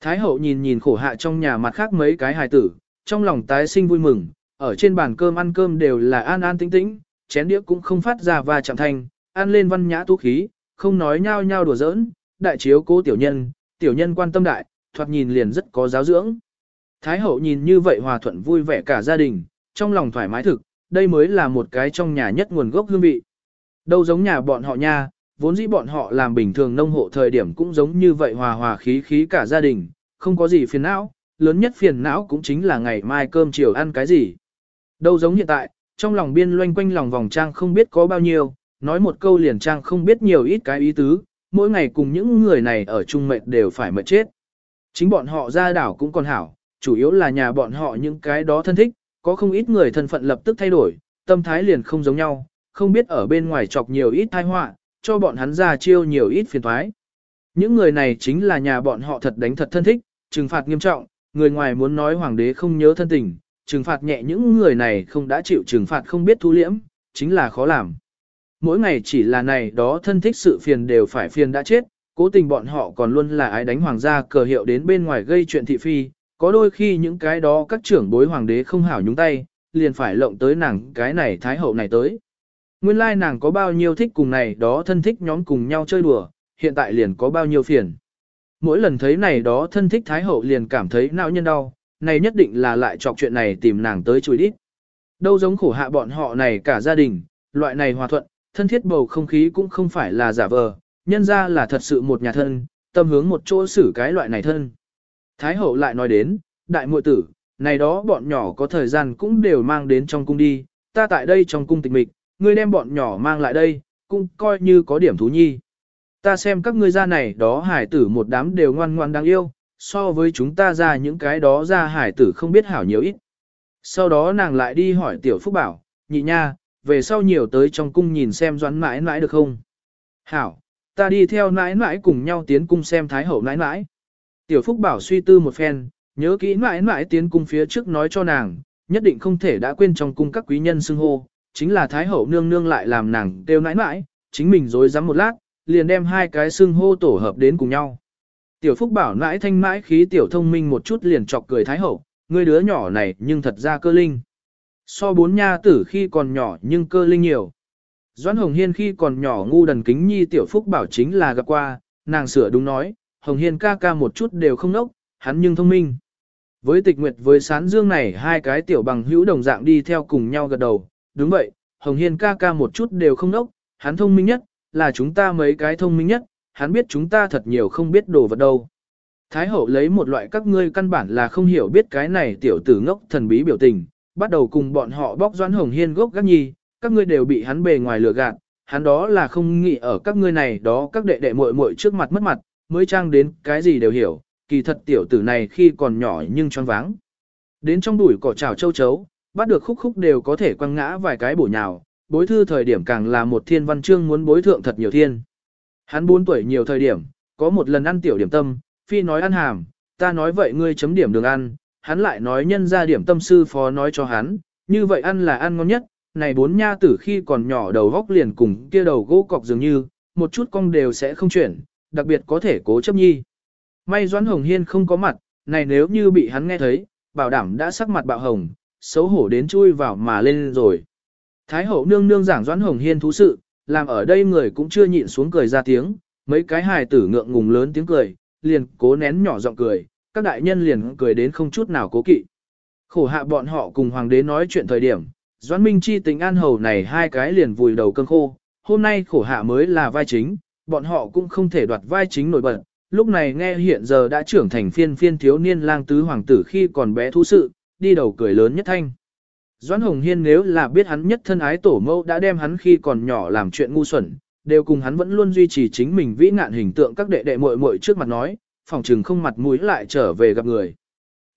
Thái hậu nhìn nhìn khổ hạ trong nhà mặt khác mấy cái hài tử, trong lòng tái sinh vui mừng, ở trên bàn cơm ăn cơm đều là an an tĩnh tĩnh, chén đĩa cũng không phát ra va chạm thanh, ăn lên văn nhã tú khí, không nói nhao nhao đùa giỡn, đại chiếu cố tiểu nhân, tiểu nhân quan tâm đại, thoạt nhìn liền rất có giáo dưỡng. Thái hậu nhìn như vậy hòa thuận vui vẻ cả gia đình, trong lòng thoải mái thực, đây mới là một cái trong nhà nhất nguồn gốc hương vị. Đâu giống nhà bọn họ nha, vốn dĩ bọn họ làm bình thường nông hộ thời điểm cũng giống như vậy hòa hòa khí khí cả gia đình, không có gì phiền não, lớn nhất phiền não cũng chính là ngày mai cơm chiều ăn cái gì. Đâu giống hiện tại, trong lòng biên loanh quanh lòng vòng trang không biết có bao nhiêu, nói một câu liền trang không biết nhiều ít cái ý tứ, mỗi ngày cùng những người này ở chung mệt đều phải mệt chết. Chính bọn họ ra đảo cũng còn hảo, chủ yếu là nhà bọn họ những cái đó thân thích, có không ít người thân phận lập tức thay đổi, tâm thái liền không giống nhau, không biết ở bên ngoài chọc nhiều ít tai họa, cho bọn hắn ra chiêu nhiều ít phiền toái. Những người này chính là nhà bọn họ thật đánh thật thân thích, trừng phạt nghiêm trọng, người ngoài muốn nói hoàng đế không nhớ thân tình, trừng phạt nhẹ những người này không đã chịu trừng phạt không biết thu liễm, chính là khó làm. Mỗi ngày chỉ là này đó thân thích sự phiền đều phải phiền đã chết, cố tình bọn họ còn luôn là ái đánh hoàng gia cờ hiệu đến bên ngoài gây chuyện thị phi, có đôi khi những cái đó các trưởng bối hoàng đế không hảo nhúng tay, liền phải lộng tới nàng cái này thái hậu này tới. Nguyên lai like nàng có bao nhiêu thích cùng này đó thân thích nhóm cùng nhau chơi đùa, hiện tại liền có bao nhiêu phiền. Mỗi lần thấy này đó thân thích thái hậu liền cảm thấy não nhân đau, này nhất định là lại chọc chuyện này tìm nàng tới chùi đít. Đâu giống khổ hạ bọn họ này cả gia đình, loại này hòa thuận, thân thiết bầu không khí cũng không phải là giả vờ, nhân ra là thật sự một nhà thân, tâm hướng một chỗ xử cái loại này thân. Thái hậu lại nói đến, đại muội tử, này đó bọn nhỏ có thời gian cũng đều mang đến trong cung đi, ta tại đây trong cung tịch mịch, ngươi đem bọn nhỏ mang lại đây, cũng coi như có điểm thú nhi. Ta xem các ngươi ra này đó hải tử một đám đều ngoan ngoan đáng yêu, so với chúng ta ra những cái đó ra hải tử không biết hảo nhiều ít. Sau đó nàng lại đi hỏi tiểu phúc bảo, nhị nha, về sau nhiều tới trong cung nhìn xem doãn mãi mãi được không? Hảo, ta đi theo mãi mãi cùng nhau tiến cung xem thái hậu mãi mãi. Tiểu phúc bảo suy tư một phen, nhớ kỹ mãi mãi tiến cung phía trước nói cho nàng, nhất định không thể đã quên trong cung các quý nhân xưng hô, chính là thái hậu nương nương lại làm nàng kêu mãi mãi, chính mình dối rắm một lát, liền đem hai cái xưng hô tổ hợp đến cùng nhau. Tiểu Phúc bảo nãi thanh mãi khí tiểu thông minh một chút liền chọc cười Thái Hậu, ngươi đứa nhỏ này nhưng thật ra cơ linh. So bốn nha tử khi còn nhỏ nhưng cơ linh nhiều. Doãn Hồng Hiên khi còn nhỏ ngu đần kính nhi Tiểu Phúc bảo chính là gặp qua, nàng sửa đúng nói, Hồng Hiên ca ca một chút đều không nốc, hắn nhưng thông minh. Với tịch nguyệt với sán dương này hai cái tiểu bằng hữu đồng dạng đi theo cùng nhau gật đầu, đúng vậy, Hồng Hiên ca ca một chút đều không nốc, hắn thông minh nhất, là chúng ta mấy cái thông minh nhất, hắn biết chúng ta thật nhiều không biết đồ vật đâu. Thái hậu lấy một loại các ngươi căn bản là không hiểu biết cái này tiểu tử ngốc thần bí biểu tình, bắt đầu cùng bọn họ bóc doãn hồng hiên gốc gác nhi, các ngươi đều bị hắn bề ngoài lừa gạt, hắn đó là không nghĩ ở các ngươi này đó các đệ đệ muội muội trước mặt mất mặt, mới trang đến cái gì đều hiểu, kỳ thật tiểu tử này khi còn nhỏ nhưng choáng váng. Đến trong đùi cỏ trào châu chấu, bắt được khúc khúc đều có thể quăng ngã vài cái bổ nhào, bối thư thời điểm càng là một thiên văn chương muốn bối thượng thật nhiều thiên. Hắn 4 tuổi nhiều thời điểm, có một lần ăn tiểu điểm tâm, phi nói ăn hàm, ta nói vậy ngươi chấm điểm đường ăn, hắn lại nói nhân ra điểm tâm sư phó nói cho hắn, như vậy ăn là ăn ngon nhất, này bốn nha tử khi còn nhỏ đầu góc liền cùng kia đầu gỗ cọc dường như, một chút cong đều sẽ không chuyển, đặc biệt có thể cố chấp nhi. May Doãn Hồng Hiên không có mặt, này nếu như bị hắn nghe thấy, bảo đảm đã sắc mặt bạo hồng, xấu hổ đến chui vào mà lên rồi. Thái hậu nương nương giảng Doãn Hồng Hiên thú sự, làm ở đây người cũng chưa nhịn xuống cười ra tiếng, mấy cái hài tử ngượng ngùng lớn tiếng cười, liền cố nén nhỏ giọng cười, các đại nhân liền cười đến không chút nào cố kỵ. Khổ hạ bọn họ cùng hoàng đế nói chuyện thời điểm, Doãn Minh Chi tình an hầu này hai cái liền vùi đầu cơn khô, hôm nay khổ hạ mới là vai chính, bọn họ cũng không thể đoạt vai chính nổi bật. Lúc này nghe hiện giờ đã trưởng thành phiên phiên thiếu niên lang tứ hoàng tử khi còn bé thú sự, đi đầu cười lớn nhất thanh. Doãn Hồng Hiên nếu là biết hắn nhất thân ái tổ mẫu đã đem hắn khi còn nhỏ làm chuyện ngu xuẩn, đều cùng hắn vẫn luôn duy trì chính mình vĩ nạn hình tượng các đệ đệ muội muội trước mặt nói, phòng trừng không mặt mũi lại trở về gặp người.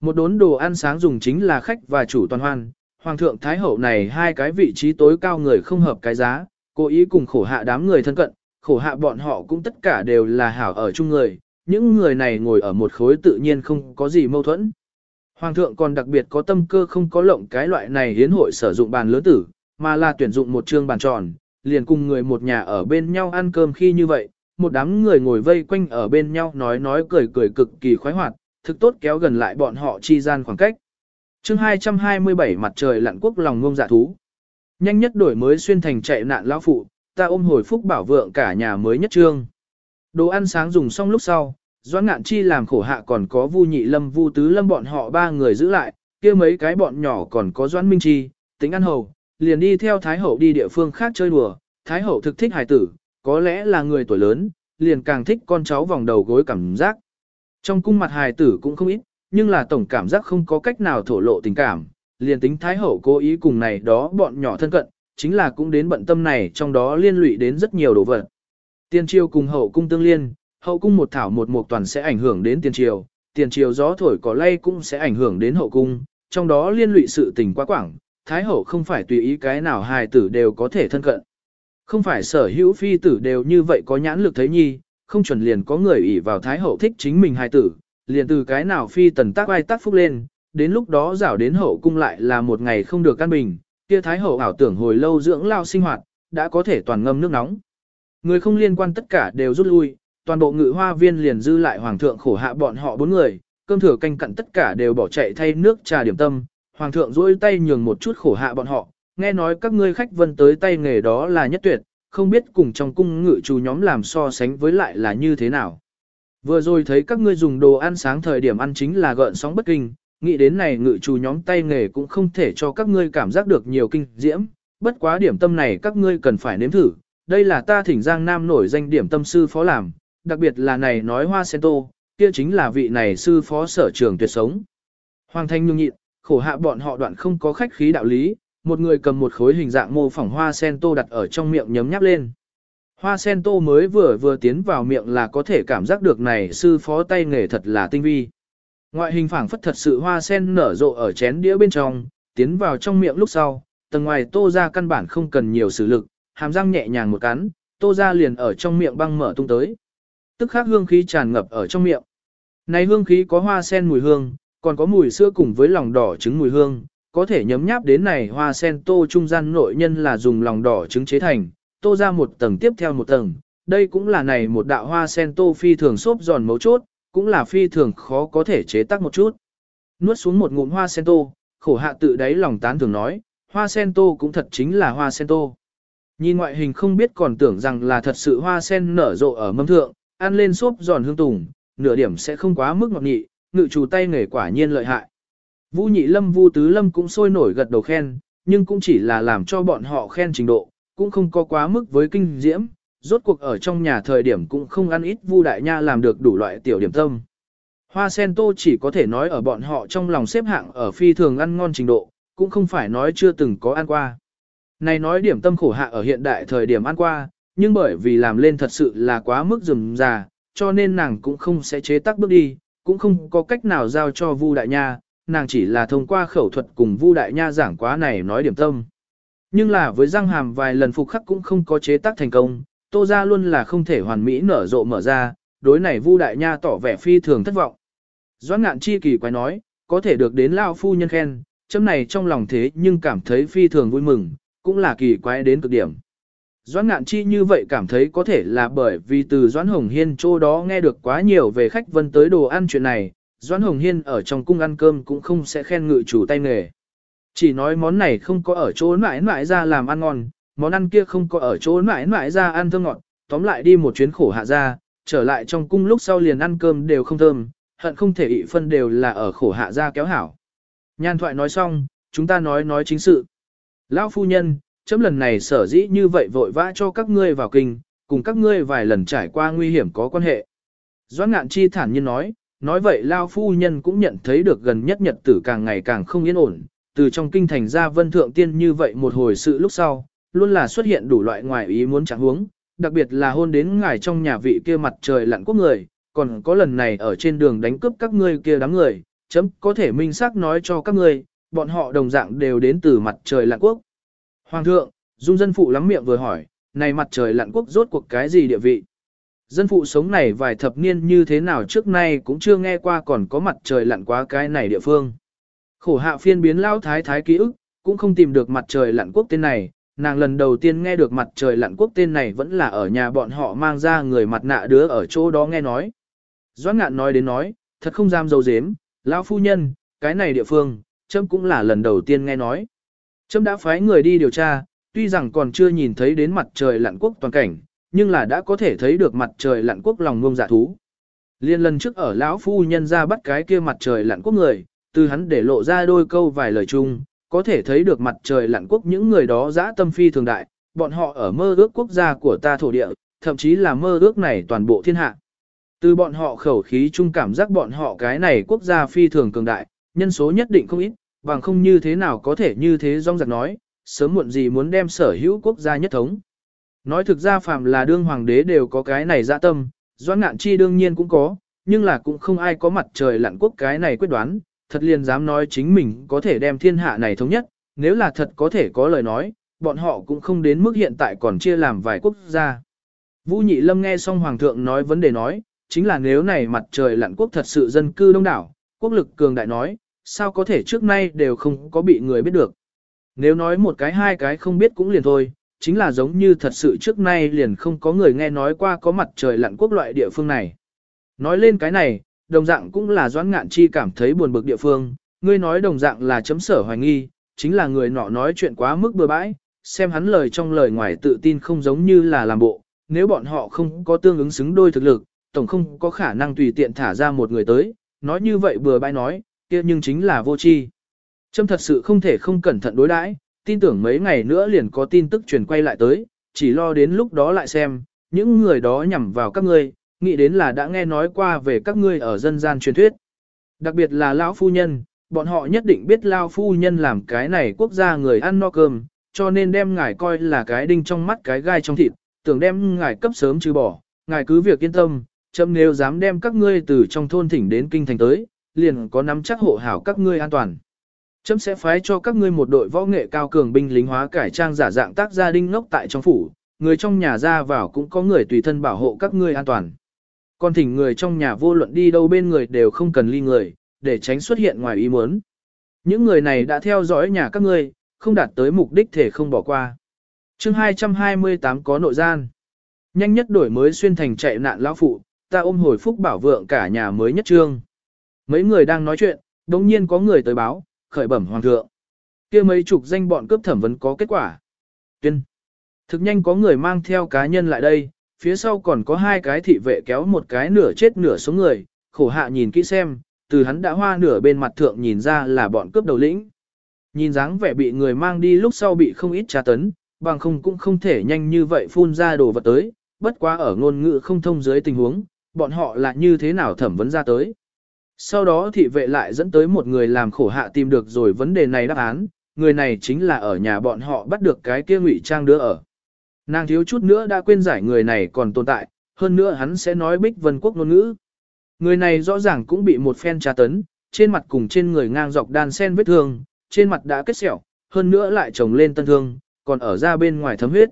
Một đốn đồ ăn sáng dùng chính là khách và chủ toàn hoan, hoàng thượng thái hậu này hai cái vị trí tối cao người không hợp cái giá, cố ý cùng khổ hạ đám người thân cận, khổ hạ bọn họ cũng tất cả đều là hảo ở chung người, những người này ngồi ở một khối tự nhiên không có gì mâu thuẫn. Hoàng thượng còn đặc biệt có tâm cơ không có lộng cái loại này hiến hội sử dụng bàn lớn tử, mà là tuyển dụng một trương bàn tròn, liền cùng người một nhà ở bên nhau ăn cơm khi như vậy, một đám người ngồi vây quanh ở bên nhau nói nói cười cười cực kỳ khoái hoạt, thực tốt kéo gần lại bọn họ chi gian khoảng cách. chương 227 mặt trời lặn quốc lòng ngông dạ thú. Nhanh nhất đổi mới xuyên thành chạy nạn lão phụ, ta ôm hồi phúc bảo vượng cả nhà mới nhất trương. Đồ ăn sáng dùng xong lúc sau, Doãn Ngạn Chi làm khổ hạ còn có Vu Nhị Lâm Vu Tứ Lâm bọn họ ba người giữ lại, kia mấy cái bọn nhỏ còn có Doãn Minh Chi, tính ăn hầu, liền đi theo Thái Hậu đi địa phương khác chơi đùa, Thái Hậu thực thích hài tử, có lẽ là người tuổi lớn, liền càng thích con cháu vòng đầu gối cảm giác. Trong cung mặt hài tử cũng không ít, nhưng là tổng cảm giác không có cách nào thổ lộ tình cảm, liền tính Thái Hậu cố ý cùng này đó bọn nhỏ thân cận, chính là cũng đến bận tâm này trong đó liên lụy đến rất nhiều đồ vật. Tiên triều cùng hậu cung tương liên, hậu cung một thảo một mục toàn sẽ ảnh hưởng đến tiền triều, tiền triều gió thổi cỏ lay cũng sẽ ảnh hưởng đến hậu cung, trong đó liên lụy sự tình quá quảng, thái hậu không phải tùy ý cái nào hài tử đều có thể thân cận. Không phải sở hữu phi tử đều như vậy có nhãn lực thấy nhi, không chuẩn liền có người ỷ vào thái hậu thích chính mình hài tử, liền từ cái nào phi tần tác ai tác phúc lên, đến lúc đó rảo đến hậu cung lại là một ngày không được căn bình, kia thái hậu ảo tưởng hồi lâu dưỡng lao sinh hoạt, đã có thể toàn ngâm nước nóng. Người không liên quan tất cả đều rút lui, toàn bộ ngự hoa viên liền dư lại hoàng thượng khổ hạ bọn họ bốn người, cơm thừa canh cặn tất cả đều bỏ chạy thay nước trà điểm tâm, hoàng thượng duỗi tay nhường một chút khổ hạ bọn họ, nghe nói các ngươi khách vân tới tay nghề đó là nhất tuyệt, không biết cùng trong cung ngự chủ nhóm làm so sánh với lại là như thế nào. Vừa rồi thấy các ngươi dùng đồ ăn sáng thời điểm ăn chính là gợn sóng bất kinh, nghĩ đến này ngự chủ nhóm tay nghề cũng không thể cho các ngươi cảm giác được nhiều kinh diễm, bất quá điểm tâm này các ngươi cần phải nếm thử, đây là ta thỉnh Giang Nam nổi danh điểm tâm sư phó làm, đặc biệt là này nói hoa sen tô, kia chính là vị này sư phó sở trường tuyệt sống. Hoàng thanh nhung nhịn, khổ hạ bọn họ đoạn không có khách khí đạo lý, một người cầm một khối hình dạng mô phỏng hoa sen tô đặt ở trong miệng nhấm nháp lên. Hoa sen tô mới vừa vừa tiến vào miệng là có thể cảm giác được này sư phó tay nghề thật là tinh vi. Ngoại hình phảng phất thật sự hoa sen nở rộ ở chén đĩa bên trong, tiến vào trong miệng lúc sau, tầng ngoài tô ra căn bản không cần nhiều sử lực, hàm răng nhẹ nhàng một cắn, tô ra liền ở trong miệng băng mở tung tới tức khắc hương khí tràn ngập ở trong miệng. Này hương khí có hoa sen mùi hương, còn có mùi sữa cùng với lòng đỏ trứng mùi hương, có thể nhấm nháp đến này hoa sen tô trung gian nội nhân là dùng lòng đỏ trứng chế thành, tô ra một tầng tiếp theo một tầng. Đây cũng là này một đạo hoa sen tô phi thường xốp giòn mấu chốt, cũng là phi thường khó có thể chế tác một chút. Nuốt xuống một ngụm hoa sen tô, khổ hạ tự đáy lòng tán thường nói, hoa sen tô cũng thật chính là hoa sen tô. Nhìn ngoại hình không biết còn tưởng rằng là thật sự hoa sen nở rộ ở mâm thượng, ăn lên xốp giòn hương tùng, nửa điểm sẽ không quá mức ngọt nhị, ngự chủ tay nghề quả nhiên lợi hại. Vũ nhị lâm vu tứ lâm cũng sôi nổi gật đầu khen, nhưng cũng chỉ là làm cho bọn họ khen trình độ, cũng không có quá mức với kinh diễm, rốt cuộc ở trong nhà thời điểm cũng không ăn ít vu đại nha làm được đủ loại tiểu điểm tâm. Hoa sen tô chỉ có thể nói ở bọn họ trong lòng xếp hạng ở phi thường ăn ngon trình độ, cũng không phải nói chưa từng có ăn qua. Này nói điểm tâm khổ hạ ở hiện đại thời điểm ăn qua, nhưng bởi vì làm lên thật sự là quá mức rườm già, cho nên nàng cũng không sẽ chế tác bước đi, cũng không có cách nào giao cho Vu Đại Nha, nàng chỉ là thông qua khẩu thuật cùng Vu Đại Nha giảng quá này nói điểm tâm. Nhưng là với răng hàm vài lần phục khắc cũng không có chế tác thành công, Tô Gia luôn là không thể hoàn mỹ nở rộ mở ra, đối này Vu Đại Nha tỏ vẻ phi thường thất vọng. Doãn ngạn chi kỳ quái nói, có thể được đến Lao Phu nhân khen, chấm này trong lòng thế nhưng cảm thấy phi thường vui mừng, cũng là kỳ quái đến cực điểm. Doãn ngạn chi như vậy cảm thấy có thể là bởi vì từ Doãn Hồng Hiên chỗ đó nghe được quá nhiều về khách vân tới đồ ăn chuyện này, Doãn Hồng Hiên ở trong cung ăn cơm cũng không sẽ khen ngự chủ tay nghề. Chỉ nói món này không có ở chỗ mãi mãi ra làm ăn ngon, món ăn kia không có ở chỗ mãi mãi ra ăn thơm ngọt, tóm lại đi một chuyến khổ hạ ra, trở lại trong cung lúc sau liền ăn cơm đều không thơm, hận không thể ị phân đều là ở khổ hạ ra kéo hảo. Nhan thoại nói xong, chúng ta nói nói chính sự. Lão phu nhân, chấm lần này sở dĩ như vậy vội vã cho các ngươi vào kinh, cùng các ngươi vài lần trải qua nguy hiểm có quan hệ. Doãn ngạn chi thản nhiên nói, nói vậy Lao Phu Nhân cũng nhận thấy được gần nhất nhật tử càng ngày càng không yên ổn, từ trong kinh thành ra vân thượng tiên như vậy một hồi sự lúc sau, luôn là xuất hiện đủ loại ngoài ý muốn chẳng huống, đặc biệt là hôn đến ngài trong nhà vị kia mặt trời lặn quốc người, còn có lần này ở trên đường đánh cướp các ngươi kia đám người, chấm có thể minh xác nói cho các ngươi, bọn họ đồng dạng đều đến từ mặt trời lặn quốc. Hoàng thượng, dung dân phụ lắm miệng vừa hỏi, này mặt trời lặn quốc rốt cuộc cái gì địa vị? Dân phụ sống này vài thập niên như thế nào trước nay cũng chưa nghe qua còn có mặt trời lặn quá cái này địa phương. Khổ hạ phiên biến lao thái thái ký ức, cũng không tìm được mặt trời lặn quốc tên này, nàng lần đầu tiên nghe được mặt trời lặn quốc tên này vẫn là ở nhà bọn họ mang ra người mặt nạ đứa ở chỗ đó nghe nói. Doãn ngạn nói đến nói, thật không dám dâu dếm, lão phu nhân, cái này địa phương, trâm cũng là lần đầu tiên nghe nói. Trâm đã phái người đi điều tra, tuy rằng còn chưa nhìn thấy đến mặt trời lặn quốc toàn cảnh, nhưng là đã có thể thấy được mặt trời lặn quốc lòng ngông giả thú. Liên lần trước ở lão phu nhân ra bắt cái kia mặt trời lặn quốc người, từ hắn để lộ ra đôi câu vài lời chung, có thể thấy được mặt trời lặn quốc những người đó dã tâm phi thường đại, bọn họ ở mơ ước quốc gia của ta thổ địa, thậm chí là mơ ước này toàn bộ thiên hạ. Từ bọn họ khẩu khí chung cảm giác bọn họ cái này quốc gia phi thường cường đại, nhân số nhất định không ít, bằng không như thế nào có thể như thế rong giặc nói, sớm muộn gì muốn đem sở hữu quốc gia nhất thống. Nói thực ra phàm là đương hoàng đế đều có cái này dạ tâm, doãn ngạn chi đương nhiên cũng có, nhưng là cũng không ai có mặt trời lặn quốc cái này quyết đoán, thật liền dám nói chính mình có thể đem thiên hạ này thống nhất, nếu là thật có thể có lời nói, bọn họ cũng không đến mức hiện tại còn chia làm vài quốc gia. Vũ Nhị Lâm nghe xong Hoàng thượng nói vấn đề nói, chính là nếu này mặt trời lặn quốc thật sự dân cư đông đảo, quốc lực cường đại nói, sao có thể trước nay đều không có bị người biết được. Nếu nói một cái hai cái không biết cũng liền thôi, chính là giống như thật sự trước nay liền không có người nghe nói qua có mặt trời lặn quốc loại địa phương này. Nói lên cái này, đồng dạng cũng là doãn ngạn chi cảm thấy buồn bực địa phương, ngươi nói đồng dạng là chấm sở hoài nghi, chính là người nọ nói chuyện quá mức bừa bãi, xem hắn lời trong lời ngoài tự tin không giống như là làm bộ, nếu bọn họ không có tương ứng xứng đôi thực lực, tổng không có khả năng tùy tiện thả ra một người tới, nói như vậy bừa bãi nói, kia nhưng chính là vô tri. Trâm thật sự không thể không cẩn thận đối đãi, tin tưởng mấy ngày nữa liền có tin tức truyền quay lại tới, chỉ lo đến lúc đó lại xem, những người đó nhằm vào các ngươi, nghĩ đến là đã nghe nói qua về các ngươi ở dân gian truyền thuyết. Đặc biệt là lão phu nhân, bọn họ nhất định biết lão phu nhân làm cái này quốc gia người ăn no cơm, cho nên đem ngài coi là cái đinh trong mắt cái gai trong thịt, tưởng đem ngài cấp sớm trừ bỏ, ngài cứ việc yên tâm, chấm nếu dám đem các ngươi từ trong thôn thỉnh đến kinh thành tới, liền có nắm chắc hộ hảo các ngươi an toàn. Chấm sẽ phái cho các ngươi một đội võ nghệ cao cường binh lính hóa cải trang giả dạng tác gia đinh ngốc tại trong phủ, người trong nhà ra vào cũng có người tùy thân bảo hộ các ngươi an toàn. Còn thỉnh người trong nhà vô luận đi đâu bên người đều không cần ly người, để tránh xuất hiện ngoài ý muốn. Những người này đã theo dõi nhà các ngươi, không đạt tới mục đích thể không bỏ qua. chương 228 có nội gian. Nhanh nhất đổi mới xuyên thành chạy nạn lão phụ, ta ôm hồi phúc bảo vượng cả nhà mới nhất trương. Mấy người đang nói chuyện, đồng nhiên có người tới báo, khởi bẩm hoàng thượng. kia mấy chục danh bọn cướp thẩm vấn có kết quả. Tuyên. Thực nhanh có người mang theo cá nhân lại đây, phía sau còn có hai cái thị vệ kéo một cái nửa chết nửa sống người, khổ hạ nhìn kỹ xem, từ hắn đã hoa nửa bên mặt thượng nhìn ra là bọn cướp đầu lĩnh. Nhìn dáng vẻ bị người mang đi lúc sau bị không ít tra tấn, bằng không cũng không thể nhanh như vậy phun ra đồ vật tới, bất quá ở ngôn ngữ không thông dưới tình huống, bọn họ là như thế nào thẩm vấn ra tới. Sau đó thị vệ lại dẫn tới một người làm khổ hạ tìm được rồi vấn đề này đáp án, người này chính là ở nhà bọn họ bắt được cái kia ngụy trang đứa ở. Nàng thiếu chút nữa đã quên giải người này còn tồn tại, hơn nữa hắn sẽ nói bích vân quốc ngôn ngữ. Người này rõ ràng cũng bị một phen tra tấn, trên mặt cùng trên người ngang dọc đan sen vết thương, trên mặt đã kết sẹo, hơn nữa lại trồng lên tân thương, còn ở ra bên ngoài thấm huyết.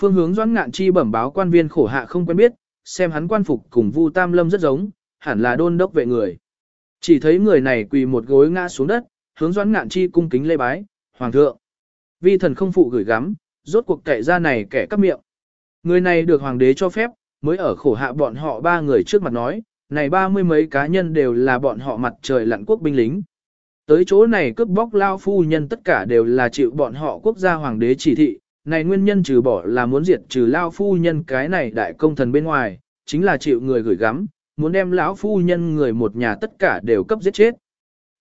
Phương hướng doãn ngạn chi bẩm báo quan viên khổ hạ không quen biết, xem hắn quan phục cùng Vu Tam Lâm rất giống, hẳn là đôn đốc vệ người. Chỉ thấy người này quỳ một gối ngã xuống đất, hướng doãn ngạn chi cung kính lê bái, hoàng thượng. Vi thần không phụ gửi gắm, rốt cuộc kẻ ra này kẻ cắp miệng. Người này được hoàng đế cho phép, mới ở khổ hạ bọn họ ba người trước mặt nói, này ba mươi mấy cá nhân đều là bọn họ mặt trời lặn quốc binh lính. Tới chỗ này cướp bóc lao phu nhân tất cả đều là chịu bọn họ quốc gia hoàng đế chỉ thị, này nguyên nhân trừ bỏ là muốn diệt trừ lao phu nhân cái này đại công thần bên ngoài, chính là chịu người gửi gắm, muốn đem lão phu nhân người một nhà tất cả đều cấp giết chết.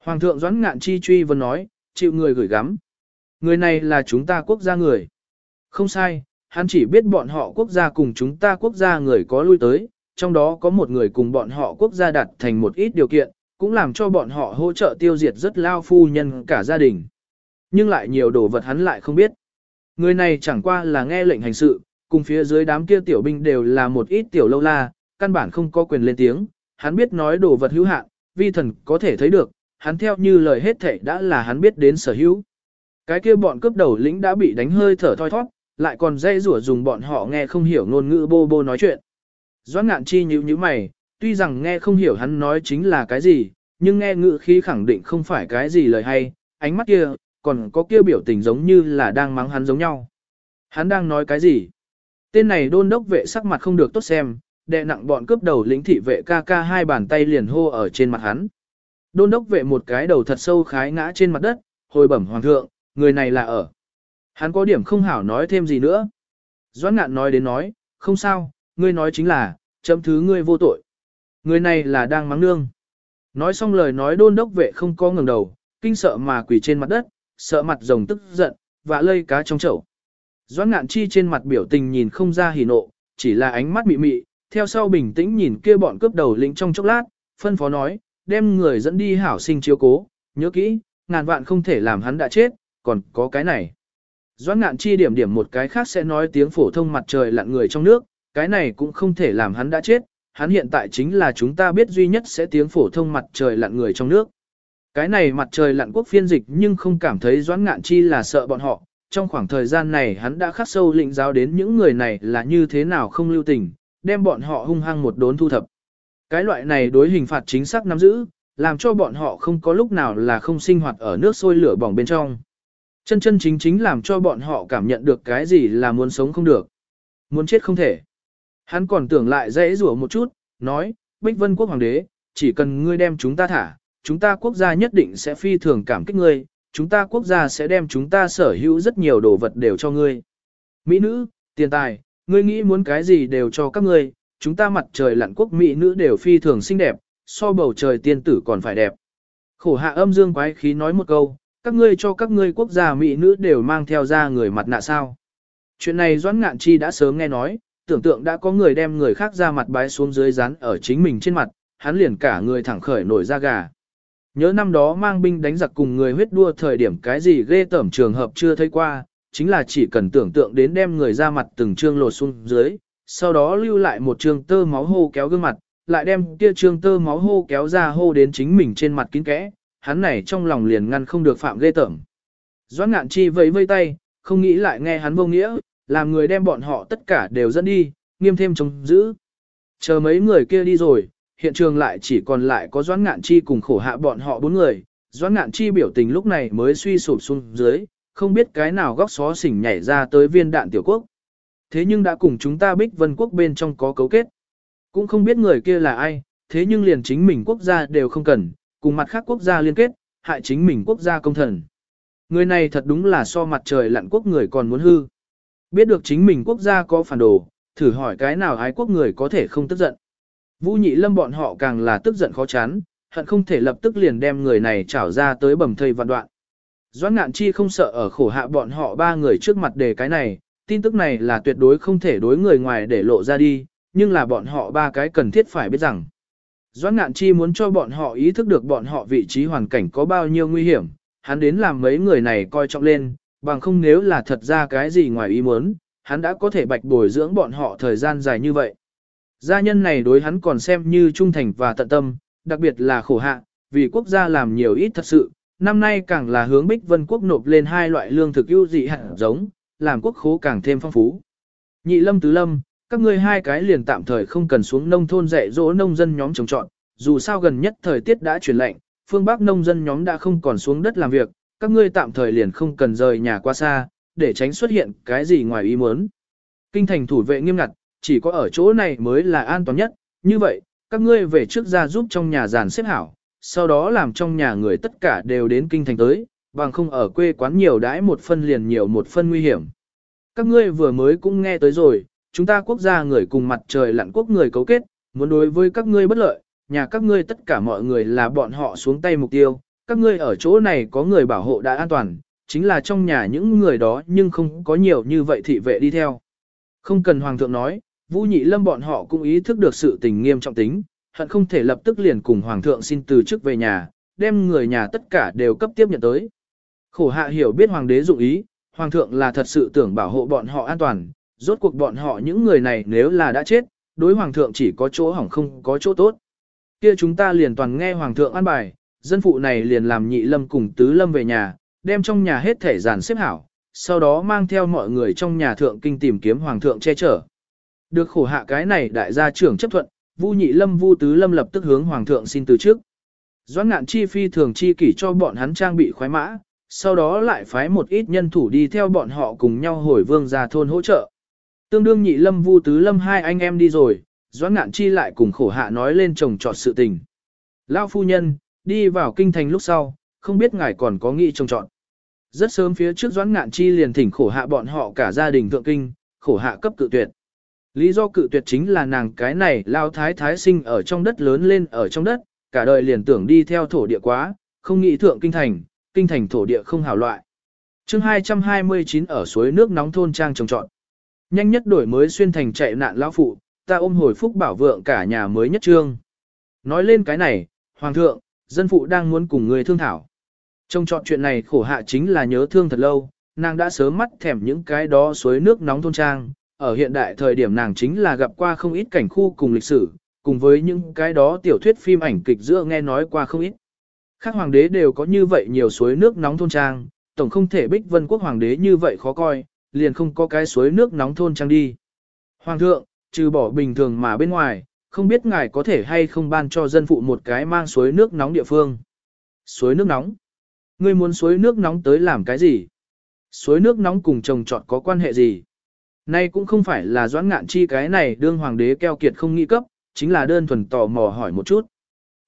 Hoàng thượng doãn ngạn chi truy vừa nói, chịu người gửi gắm. người này là chúng ta quốc gia người. Không sai, hắn chỉ biết bọn họ quốc gia cùng chúng ta quốc gia người có lui tới, trong đó có một người cùng bọn họ quốc gia đặt thành một ít điều kiện, cũng làm cho bọn họ hỗ trợ tiêu diệt rất lao phu nhân cả gia đình. Nhưng lại nhiều đồ vật hắn lại không biết. Người này chẳng qua là nghe lệnh hành sự, cùng phía dưới đám kia tiểu binh đều là một ít tiểu lâu la, căn bản không có quyền lên tiếng, hắn biết nói đồ vật hữu hạn, vi thần có thể thấy được, hắn theo như lời hết thảy đã là hắn biết đến sở hữu. Cái kia bọn cướp đầu lĩnh đã bị đánh hơi thở thoi thoát, lại còn dây rủa dùng bọn họ nghe không hiểu ngôn ngữ bô bô nói chuyện. Doãn ngạn chi nhíu nhíu mày, tuy rằng nghe không hiểu hắn nói chính là cái gì, nhưng nghe ngữ khí khẳng định không phải cái gì lời hay, ánh mắt kia, còn có kia biểu tình giống như là đang mắng hắn giống nhau. Hắn đang nói cái gì? Tên này đôn đốc vệ sắc mặt không được tốt xem, đệ nặng bọn cướp đầu lĩnh thị vệ ca ca hai bàn tay liền hô ở trên mặt hắn. Đôn đốc vệ một cái đầu thật sâu khái ngã trên mặt đất, hồi bẩm hoàng thượng, người này là ở. Hắn có điểm không hảo nói thêm gì nữa. Doãn ngạn nói đến nói, không sao, ngươi nói chính là, chấm thứ ngươi vô tội. Người này là đang mắng nương. Nói xong lời nói đôn đốc vệ không có ngừng đầu, kinh sợ mà quỳ trên mặt đất, sợ mặt rồng tức giận, và lây cá trong chậu. Doãn ngạn chi trên mặt biểu tình nhìn không ra hỉ nộ, chỉ là ánh mắt mị mị, theo sau bình tĩnh nhìn kia bọn cướp đầu lĩnh trong chốc lát, phân phó nói, đem người dẫn đi hảo sinh chiếu cố, nhớ kỹ, ngàn vạn không thể làm hắn đã chết, còn có cái này. Doãn ngạn chi điểm điểm một cái khác sẽ nói tiếng phổ thông mặt trời lặn người trong nước, cái này cũng không thể làm hắn đã chết, hắn hiện tại chính là chúng ta biết duy nhất sẽ tiếng phổ thông mặt trời lặn người trong nước. Cái này mặt trời lặn quốc phiên dịch nhưng không cảm thấy doãn ngạn chi là sợ bọn họ, trong khoảng thời gian này hắn đã khắc sâu lĩnh giáo đến những người này là như thế nào không lưu tình, đem bọn họ hung hăng một đốn thu thập. Cái loại này đối hình phạt chính xác nắm giữ, làm cho bọn họ không có lúc nào là không sinh hoạt ở nước sôi lửa bỏng bên trong. Chân chân chính chính làm cho bọn họ cảm nhận được cái gì là muốn sống không được. Muốn chết không thể. Hắn còn tưởng lại dễ rủa một chút, nói, Bích Vân Quốc Hoàng đế, chỉ cần ngươi đem chúng ta thả, chúng ta quốc gia nhất định sẽ phi thường cảm kích ngươi, chúng ta quốc gia sẽ đem chúng ta sở hữu rất nhiều đồ vật đều cho ngươi. Mỹ nữ, tiền tài, ngươi nghĩ muốn cái gì đều cho các ngươi, chúng ta mặt trời lặn quốc Mỹ nữ đều phi thường xinh đẹp, so bầu trời tiên tử còn phải đẹp. Khổ hạ âm dương quái khí nói một câu, các ngươi cho các ngươi quốc gia Mỹ nữ đều mang theo ra người mặt nạ sao. Chuyện này Doãn Ngạn Chi đã sớm nghe nói, tưởng tượng đã có người đem người khác ra mặt bái xuống dưới rán ở chính mình trên mặt, hắn liền cả người thẳng khởi nổi da gà. Nhớ năm đó mang binh đánh giặc cùng người huyết đua thời điểm cái gì ghê tởm trường hợp chưa thấy qua, chính là chỉ cần tưởng tượng đến đem người ra mặt từng trương lột xuống dưới, sau đó lưu lại một trương tơ máu hô kéo gương mặt, lại đem kia trương tơ máu hô kéo ra hô đến chính mình trên mặt kín kẽ, hắn này trong lòng liền ngăn không được phạm ghê tởm. Doãn ngạn chi vẫy vây tay, không nghĩ lại nghe hắn vô nghĩa, làm người đem bọn họ tất cả đều dẫn đi, nghiêm thêm chống giữ. Chờ mấy người kia đi rồi, hiện trường lại chỉ còn lại có Doãn Ngạn Chi cùng khổ hạ bọn họ bốn người. Doãn Ngạn Chi biểu tình lúc này mới suy sụp xuống dưới, không biết cái nào góc xó xỉnh nhảy ra tới viên đạn tiểu quốc. Thế nhưng đã cùng chúng ta Bích Vân quốc bên trong có cấu kết. Cũng không biết người kia là ai, thế nhưng liền chính mình quốc gia đều không cần, cùng mặt khác quốc gia liên kết, hại chính mình quốc gia công thần. Người này thật đúng là so mặt trời lặn quốc người còn muốn hư. Biết được chính mình quốc gia có phản đồ, thử hỏi cái nào ái quốc người có thể không tức giận. Vũ nhị lâm bọn họ càng là tức giận khó chán, hận không thể lập tức liền đem người này trảo ra tới bầm thây vạn đoạn. Doãn ngạn chi không sợ ở khổ hạ bọn họ ba người trước mặt đề cái này, tin tức này là tuyệt đối không thể đối người ngoài để lộ ra đi, nhưng là bọn họ ba cái cần thiết phải biết rằng. Doãn ngạn chi muốn cho bọn họ ý thức được bọn họ vị trí hoàn cảnh có bao nhiêu nguy hiểm, hắn đến làm mấy người này coi trọng lên, bằng không nếu là thật ra cái gì ngoài ý muốn, hắn đã có thể bạch bồi dưỡng bọn họ thời gian dài như vậy. Gia nhân này đối hắn còn xem như trung thành và tận tâm, đặc biệt là khổ hạ, vì quốc gia làm nhiều ít thật sự, năm nay càng là hướng Bích Vân quốc nộp lên hai loại lương thực ưu dị hạt giống, làm quốc khố càng thêm phong phú. Nhị lâm tứ lâm, các ngươi hai cái liền tạm thời không cần xuống nông thôn dạy dỗ nông dân nhóm trồng trọt, dù sao gần nhất thời tiết đã chuyển lạnh, phương Bắc nông dân nhóm đã không còn xuống đất làm việc, các ngươi tạm thời liền không cần rời nhà qua xa, để tránh xuất hiện cái gì ngoài ý muốn. Kinh thành thủ vệ nghiêm ngặt, chỉ có ở chỗ này mới là an toàn nhất, như vậy, các ngươi về trước ra giúp trong nhà giàn xếp hảo, sau đó làm trong nhà người tất cả đều đến kinh thành tới, bằng không ở quê quán nhiều đãi một phân liền nhiều một phân nguy hiểm. Các ngươi vừa mới cũng nghe tới rồi, chúng ta quốc gia người cùng mặt trời lặn quốc người cấu kết, muốn đối với các ngươi bất lợi, nhà các ngươi tất cả mọi người là bọn họ xuống tay mục tiêu, các ngươi ở chỗ này có người bảo hộ đã an toàn, chính là trong nhà những người đó nhưng không có nhiều như vậy thị vệ đi theo. Không cần hoàng thượng nói, Vũ Nhị Lâm bọn họ cũng ý thức được sự tình nghiêm trọng tính, hận không thể lập tức liền cùng hoàng thượng xin từ chức về nhà, đem người nhà tất cả đều cấp tiếp nhận tới. Khổ hạ hiểu biết hoàng đế dụng ý, hoàng thượng là thật sự tưởng bảo hộ bọn họ an toàn, rốt cuộc bọn họ những người này nếu là đã chết, đối hoàng thượng chỉ có chỗ hỏng không có chỗ tốt. Kia chúng ta liền toàn nghe hoàng thượng an bài, dân phụ này liền làm nhị lâm cùng tứ lâm về nhà, đem trong nhà hết thể giàn xếp hảo, sau đó mang theo mọi người trong nhà thượng kinh tìm kiếm hoàng thượng che chở. Được khổ hạ cái này đại gia trưởng chấp thuận, Vu Nhị Lâm Vu Tứ Lâm lập tức hướng hoàng thượng xin từ trước. Doãn ngạn chi phi thường chi kỷ cho bọn hắn trang bị khoái mã, sau đó lại phái một ít nhân thủ đi theo bọn họ cùng nhau hồi vương gia thôn hỗ trợ. Tương đương Nhị Lâm Vu Tứ Lâm hai anh em đi rồi, Doãn ngạn chi lại cùng khổ hạ nói lên chồng trọt sự tình. Lão phu nhân, đi vào kinh thành lúc sau, không biết ngài còn có nghĩ trồng trọn. Rất sớm phía trước Doãn ngạn chi liền thỉnh khổ hạ bọn họ cả gia đình thượng kinh, khổ hạ cấp cự tuyệt. Lý do cự tuyệt chính là nàng cái này lao thái thái sinh ở trong đất lớn lên ở trong đất, cả đời liền tưởng đi theo thổ địa quá, không nghĩ thượng kinh thành, kinh thành thổ địa không hảo loại. chương 229 ở suối nước nóng thôn trang trồng trọn. Nhanh nhất đổi mới xuyên thành chạy nạn lão phụ, ta ôm hồi phúc bảo vượng cả nhà mới nhất trương. Nói lên cái này, Hoàng thượng, dân phụ đang muốn cùng người thương thảo. Trong trọn chuyện này khổ hạ chính là nhớ thương thật lâu, nàng đã sớm mắt thèm những cái đó suối nước nóng thôn trang, ở hiện đại thời điểm nàng chính là gặp qua không ít cảnh khu cùng lịch sử, cùng với những cái đó tiểu thuyết phim ảnh kịch giữa nghe nói qua không ít. Các hoàng đế đều có như vậy nhiều suối nước nóng thôn trang, tổng không thể bích vân quốc hoàng đế như vậy khó coi, liền không có cái suối nước nóng thôn trang đi. Hoàng thượng, trừ bỏ bình thường mà bên ngoài, không biết ngài có thể hay không ban cho dân phụ một cái mang suối nước nóng địa phương. Suối nước nóng? Ngươi muốn suối nước nóng tới làm cái gì? Suối nước nóng cùng trồng trọt có quan hệ gì? Nay cũng không phải là doãn ngạn chi cái này đương hoàng đế keo kiệt không nghĩ cấp, chính là đơn thuần tò mò hỏi một chút.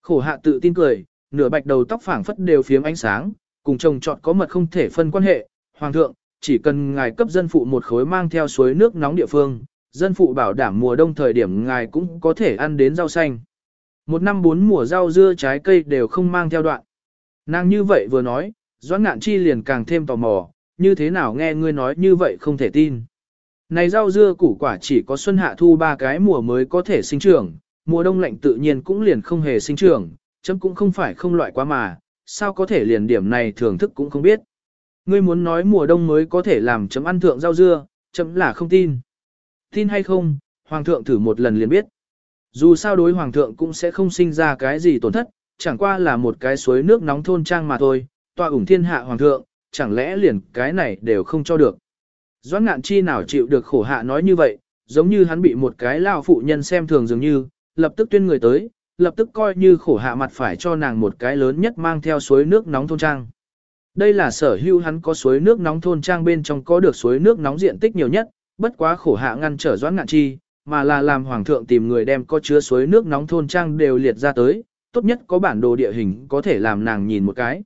Khổ hạ tự tin cười, nửa bạch đầu tóc phảng phất đều phiếm ánh sáng, cùng chồng chọn có mật không thể phân quan hệ. Hoàng thượng, chỉ cần ngài cấp dân phụ một khối mang theo suối nước nóng địa phương, dân phụ bảo đảm mùa đông thời điểm ngài cũng có thể ăn đến rau xanh. Một năm bốn mùa rau dưa trái cây đều không mang theo đoạn. Nàng như vậy vừa nói, Doãn Ngạn Chi liền càng thêm tò mò, như thế nào nghe ngươi nói như vậy không thể tin. Này rau dưa củ quả chỉ có xuân hạ thu ba cái mùa mới có thể sinh trưởng, mùa đông lạnh tự nhiên cũng liền không hề sinh trưởng, chấm cũng không phải không loại quá mà, sao có thể liền điểm này thưởng thức cũng không biết. Ngươi muốn nói mùa đông mới có thể làm chấm ăn thượng rau dưa, chấm là không tin. Tin hay không, hoàng thượng thử một lần liền biết. Dù sao đối hoàng thượng cũng sẽ không sinh ra cái gì tổn thất, chẳng qua là một cái suối nước nóng thôn trang mà thôi, tòa ủng thiên hạ hoàng thượng, chẳng lẽ liền cái này đều không cho được. Doãn ngạn chi nào chịu được khổ hạ nói như vậy, giống như hắn bị một cái lao phụ nhân xem thường dường như, lập tức tuyên người tới, lập tức coi như khổ hạ mặt phải cho nàng một cái lớn nhất mang theo suối nước nóng thôn trang. Đây là sở hữu hắn có suối nước nóng thôn trang bên trong có được suối nước nóng diện tích nhiều nhất, bất quá khổ hạ ngăn trở doãn ngạn chi, mà là làm hoàng thượng tìm người đem có chứa suối nước nóng thôn trang đều liệt ra tới, tốt nhất có bản đồ địa hình có thể làm nàng nhìn một cái.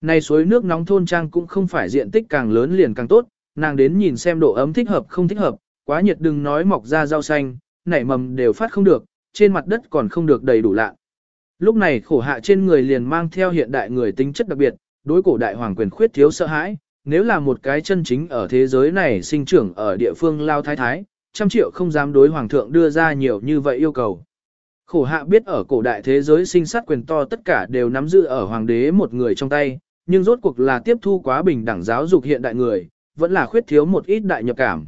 Này suối nước nóng thôn trang cũng không phải diện tích càng lớn liền càng tốt, nàng đến nhìn xem độ ấm thích hợp không thích hợp, quá nhiệt đừng nói mọc ra rau xanh, nảy mầm đều phát không được, trên mặt đất còn không được đầy đủ lạ. Lúc này khổ hạ trên người liền mang theo hiện đại người tính chất đặc biệt, đối cổ đại hoàng quyền khuyết thiếu sợ hãi, nếu là một cái chân chính ở thế giới này sinh trưởng ở địa phương lao thái thái, trăm triệu không dám đối hoàng thượng đưa ra nhiều như vậy yêu cầu. Khổ hạ biết ở cổ đại thế giới sinh sát quyền to tất cả đều nắm giữ ở hoàng đế một người trong tay, nhưng rốt cuộc là tiếp thu quá bình đẳng giáo dục hiện đại người, vẫn là khuyết thiếu một ít đại nhập cảm.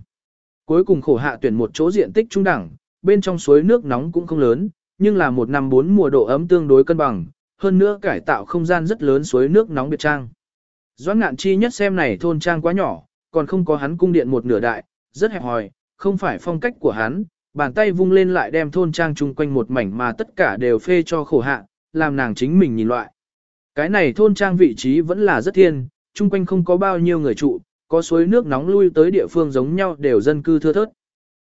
Cuối cùng khổ hạ tuyển một chỗ diện tích trung đẳng, bên trong suối nước nóng cũng không lớn, nhưng là một năm bốn mùa độ ấm tương đối cân bằng, hơn nữa cải tạo không gian rất lớn suối nước nóng biệt trang. Doãn ngạn chi nhất xem này thôn trang quá nhỏ, còn không có hắn cung điện một nửa đại, rất hẹp hòi, không phải phong cách của hắn, bàn tay vung lên lại đem thôn trang chung quanh một mảnh mà tất cả đều phê cho khổ hạ, làm nàng chính mình nhìn loại. Cái này thôn trang vị trí vẫn là rất thiên, chung quanh không có bao nhiêu người trụ, có suối nước nóng lui tới địa phương giống nhau đều dân cư thưa thớt.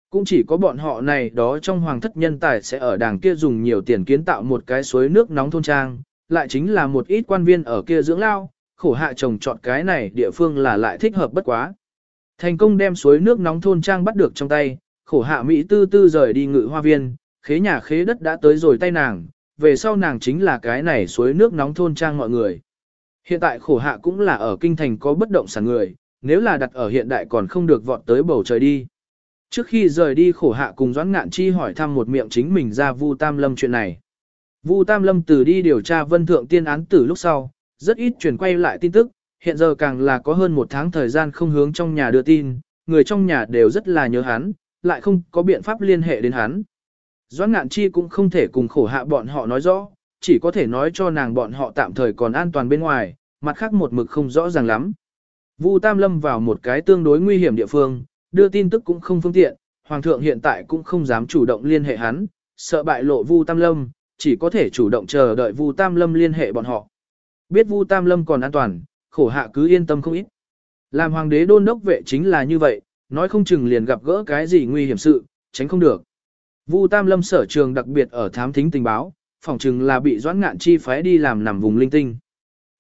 Cũng chỉ có bọn họ này đó trong hoàng thất nhân tài sẽ ở đàng kia dùng nhiều tiền kiến tạo một cái suối nước nóng thôn trang, lại chính là một ít quan viên ở kia dưỡng lao, khổ hạ chồng chọn cái này địa phương là lại thích hợp bất quá. Thành công đem suối nước nóng thôn trang bắt được trong tay, khổ hạ Mỹ tư tư rời đi ngự hoa viên, khế nhà khế đất đã tới rồi tay nàng, về sau nàng chính là cái này suối nước nóng thôn trang mọi người. Hiện tại khổ hạ cũng là ở kinh thành có bất động sản người, nếu là đặt ở hiện đại còn không được vọt tới bầu trời đi. Trước khi rời đi khổ hạ cùng Doãn Ngạn Chi hỏi thăm một miệng chính mình ra Vu Tam Lâm chuyện này. Vu Tam Lâm từ đi điều tra vân thượng tiên án tử lúc sau, rất ít chuyển quay lại tin tức, hiện giờ càng là có hơn một tháng thời gian không hướng trong nhà đưa tin, người trong nhà đều rất là nhớ hắn, lại không có biện pháp liên hệ đến hắn. Doãn Ngạn Chi cũng không thể cùng khổ hạ bọn họ nói rõ, chỉ có thể nói cho nàng bọn họ tạm thời còn an toàn bên ngoài, mặt khác một mực không rõ ràng lắm. Vu Tam Lâm vào một cái tương đối nguy hiểm địa phương, đưa tin tức cũng không phương tiện, Hoàng thượng hiện tại cũng không dám chủ động liên hệ hắn, sợ bại lộ Vu Tam Lâm, chỉ có thể chủ động chờ đợi Vu Tam Lâm liên hệ bọn họ. Biết Vu Tam Lâm còn an toàn, khổ hạ cứ yên tâm không ít. Làm hoàng đế đôn đốc vệ chính là như vậy, nói không chừng liền gặp gỡ cái gì nguy hiểm sự, tránh không được. Vu Tam Lâm sở trường đặc biệt ở thám thính tình báo, phỏng chừng là bị doãn ngạn chi phái đi làm nằm vùng linh tinh.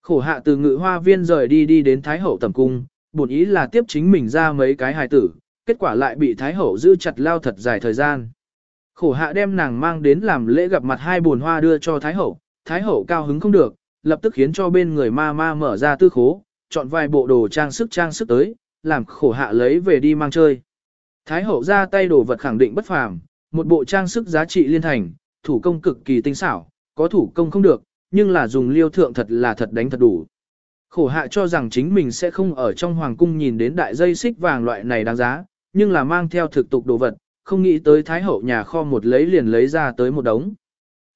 Khổ hạ từ ngự hoa viên rời đi đi đến Thái Hậu tầm cung, bổn ý là tiếp chính mình ra mấy cái hài tử, kết quả lại bị Thái Hậu giữ chặt lao thật dài thời gian. Khổ hạ đem nàng mang đến làm lễ gặp mặt hai bồn hoa đưa cho Thái Hậu, Thái Hậu cao hứng không được, lập tức khiến cho bên người ma ma mở ra tư khố, chọn vài bộ đồ trang sức trang sức tới, làm khổ hạ lấy về đi mang chơi. Thái Hậu ra tay đồ vật khẳng định bất phàm, một bộ trang sức giá trị liên thành, thủ công cực kỳ tinh xảo, có thủ công không được, nhưng là dùng liêu thượng thật là thật đánh thật đủ. Khổ hạ cho rằng chính mình sẽ không ở trong hoàng cung nhìn đến đại dây xích vàng loại này đáng giá, nhưng là mang theo thực tục đồ vật, không nghĩ tới Thái Hậu nhà kho một lấy liền lấy ra tới một đống.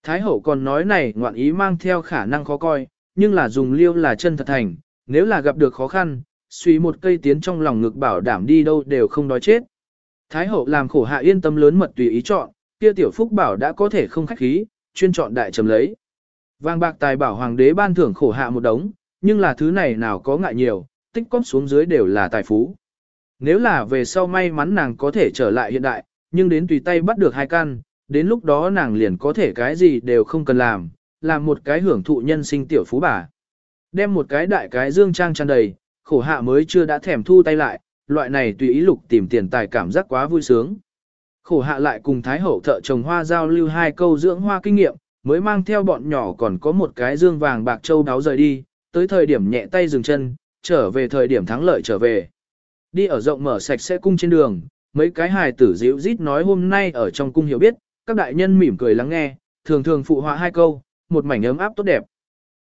Thái Hậu còn nói này ngoạn ý mang theo khả năng khó coi, nhưng là dùng liêu là chân thật thành, nếu là gặp được khó khăn, suy một cây tiến trong lòng ngực bảo đảm đi đâu đều không đói chết. Thái Hậu làm khổ hạ yên tâm lớn mật tùy ý chọn, kia tiểu phúc bảo đã có thể không khách khí, chuyên chọn đại trầm lấy. Vàng bạc tài bảo hoàng đế ban thưởng khổ hạ một đống, nhưng là thứ này nào có ngại nhiều, tích cóp xuống dưới đều là tài phú. Nếu là về sau may mắn nàng có thể trở lại hiện đại, nhưng đến tùy tay bắt được hai căn, đến lúc đó nàng liền có thể cái gì đều không cần làm, làm một cái hưởng thụ nhân sinh tiểu phú bà. Đem một cái đại cái dương trang tràn đầy, khổ hạ mới chưa đã thèm thu tay lại, loại này tùy ý lục tìm tiền tài cảm giác quá vui sướng. Khổ hạ lại cùng Thái Hậu thợ trồng hoa giao lưu hai câu dưỡng hoa kinh nghiệm, mới mang theo bọn nhỏ còn có một cái dương vàng bạc châu đáo rời đi, tới thời điểm nhẹ tay dừng chân, trở về thời điểm thắng lợi trở về. Đi ở rộng mở sạch sẽ cung trên đường, mấy cái hài tử dịu rít nói hôm nay ở trong cung hiểu biết, các đại nhân mỉm cười lắng nghe, thường thường phụ họa hai câu, một mảnh ấm áp tốt đẹp.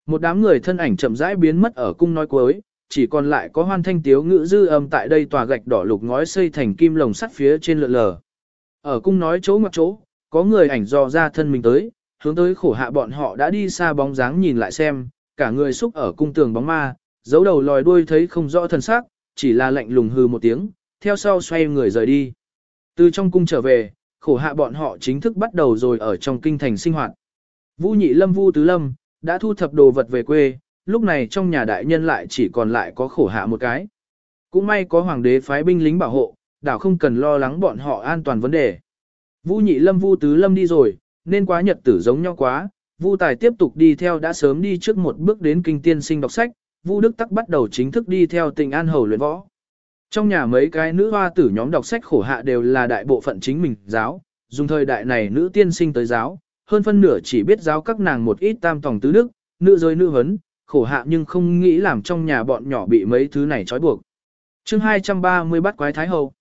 Một đám người thân ảnh chậm rãi biến mất ở cung nói cuối, chỉ còn lại có hoan thanh tiếu ngữ dư âm tại đây tòa gạch đỏ lục ngói xây thành kim lồng sắt phía trên lượn lờ. Ở cung nói chỗ ngoặc chỗ, có người ảnh dò ra thân mình tới, hướng tới khổ hạ bọn họ đã đi xa bóng dáng nhìn lại xem, cả người xúc ở cung tường bóng ma, giấu đầu lòi đuôi thấy không rõ thân xác, chỉ là lạnh lùng hư một tiếng, theo sau xoay người rời đi. Từ trong cung trở về, khổ hạ bọn họ chính thức bắt đầu rồi ở trong kinh thành sinh hoạt. Vũ nhị lâm vu tứ lâm, đã thu thập đồ vật về quê, lúc này trong nhà đại nhân lại chỉ còn lại có khổ hạ một cái. Cũng may có hoàng đế phái binh lính bảo hộ, đảo không cần lo lắng bọn họ an toàn vấn đề. vũ nhị lâm vu tứ lâm đi rồi, nên quá nhật tử giống nhau quá, vu tài tiếp tục đi theo đã sớm đi trước một bước đến kinh tiên sinh đọc sách, vu đức tắc bắt đầu chính thức đi theo tình an hầu luyện võ. Trong nhà mấy cái nữ hoa tử nhóm đọc sách khổ hạ đều là đại bộ phận chính mình giáo, dùng thời đại này nữ tiên sinh tới giáo, hơn phân nửa chỉ biết giáo các nàng một ít tam tòng tứ đức, nữ giới nữ hấn, khổ hạ nhưng không nghĩ làm trong nhà bọn nhỏ bị mấy thứ này trói buộc. chương 230 bắt quái thái hậu.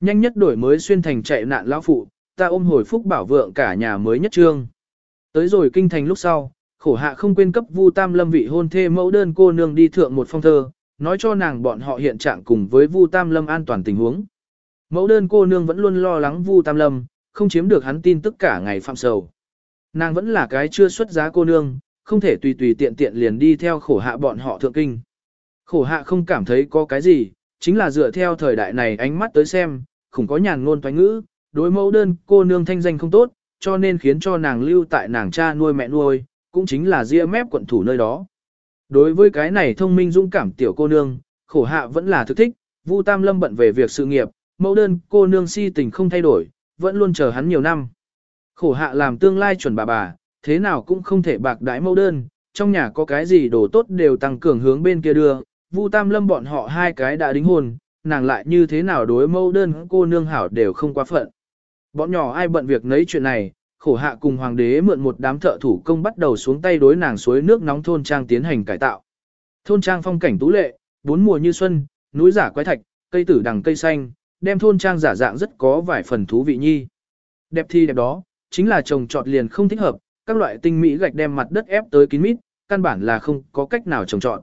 Nhanh nhất đổi mới xuyên thành chạy nạn lão phụ, ta ôm hồi phúc bảo vượng cả nhà mới nhất trương. Tới rồi kinh thành lúc sau, khổ hạ không quên cấp Vu Tam Lâm vị hôn thê mẫu đơn cô nương đi thượng một phong thơ, nói cho nàng bọn họ hiện trạng cùng với Vu Tam Lâm an toàn tình huống. Mẫu đơn cô nương vẫn luôn lo lắng Vu Tam Lâm, không chiếm được hắn tin tức cả ngày phạm sầu. Nàng vẫn là cái chưa xuất giá cô nương, không thể tùy tùy tiện tiện liền đi theo khổ hạ bọn họ thượng kinh. Khổ hạ không cảm thấy có cái gì, chính là dựa theo thời đại này ánh mắt tới xem, không có nhàn ngôn toán ngữ, đối mẫu đơn cô nương thanh danh không tốt, cho nên khiến cho nàng lưu tại nàng cha nuôi mẹ nuôi, cũng chính là ria mép quận thủ nơi đó. Đối với cái này thông minh dũng cảm tiểu cô nương, khổ hạ vẫn là thực thích, Vu Tam Lâm bận về việc sự nghiệp, mẫu đơn cô nương si tình không thay đổi, vẫn luôn chờ hắn nhiều năm. Khổ hạ làm tương lai chuẩn bà bà, thế nào cũng không thể bạc đái mẫu đơn, trong nhà có cái gì đồ tốt đều tăng cường hướng bên kia đưa, Vu Tam Lâm bọn họ hai cái đã đính hôn, nàng lại như thế nào đối mẫu đơn cô nương hảo đều không quá phận. Bọn nhỏ ai bận việc nấy chuyện này, khổ hạ cùng hoàng đế mượn một đám thợ thủ công bắt đầu xuống tay đối nàng suối nước nóng thôn trang tiến hành cải tạo. thôn trang phong cảnh tú lệ, bốn mùa như xuân, núi giả quái thạch, cây tử đằng cây xanh, đem thôn trang giả dạng rất có vài phần thú vị nhi. Đẹp thì đẹp đó, chính là trồng trọt liền không thích hợp, các loại tinh mỹ gạch đem mặt đất ép tới kín mít, căn bản là không có cách nào trồng trọt.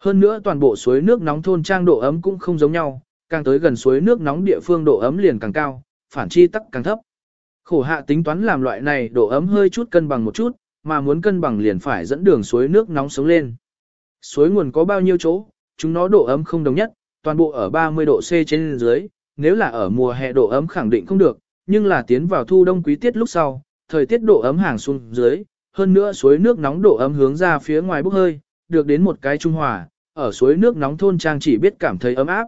Hơn nữa toàn bộ suối nước nóng thôn trang độ ấm cũng không giống nhau, càng tới gần suối nước nóng địa phương độ ấm liền càng cao, phản chi tắc càng thấp. Khổ hạ tính toán làm loại này độ ấm hơi chút cân bằng một chút, mà muốn cân bằng liền phải dẫn đường suối nước nóng sống lên. Suối nguồn có bao nhiêu chỗ, chúng nó độ ấm không đồng nhất, toàn bộ ở 30 độ C trên dưới, nếu là ở mùa hè độ ấm khẳng định không được, nhưng là tiến vào thu đông quý tiết lúc sau, thời tiết độ ấm hàng xuống dưới, hơn nữa suối nước nóng độ ấm hướng ra phía ngoài bốc hơi, được đến một cái trung hòa, ở suối nước nóng thôn trang chỉ biết cảm thấy ấm áp.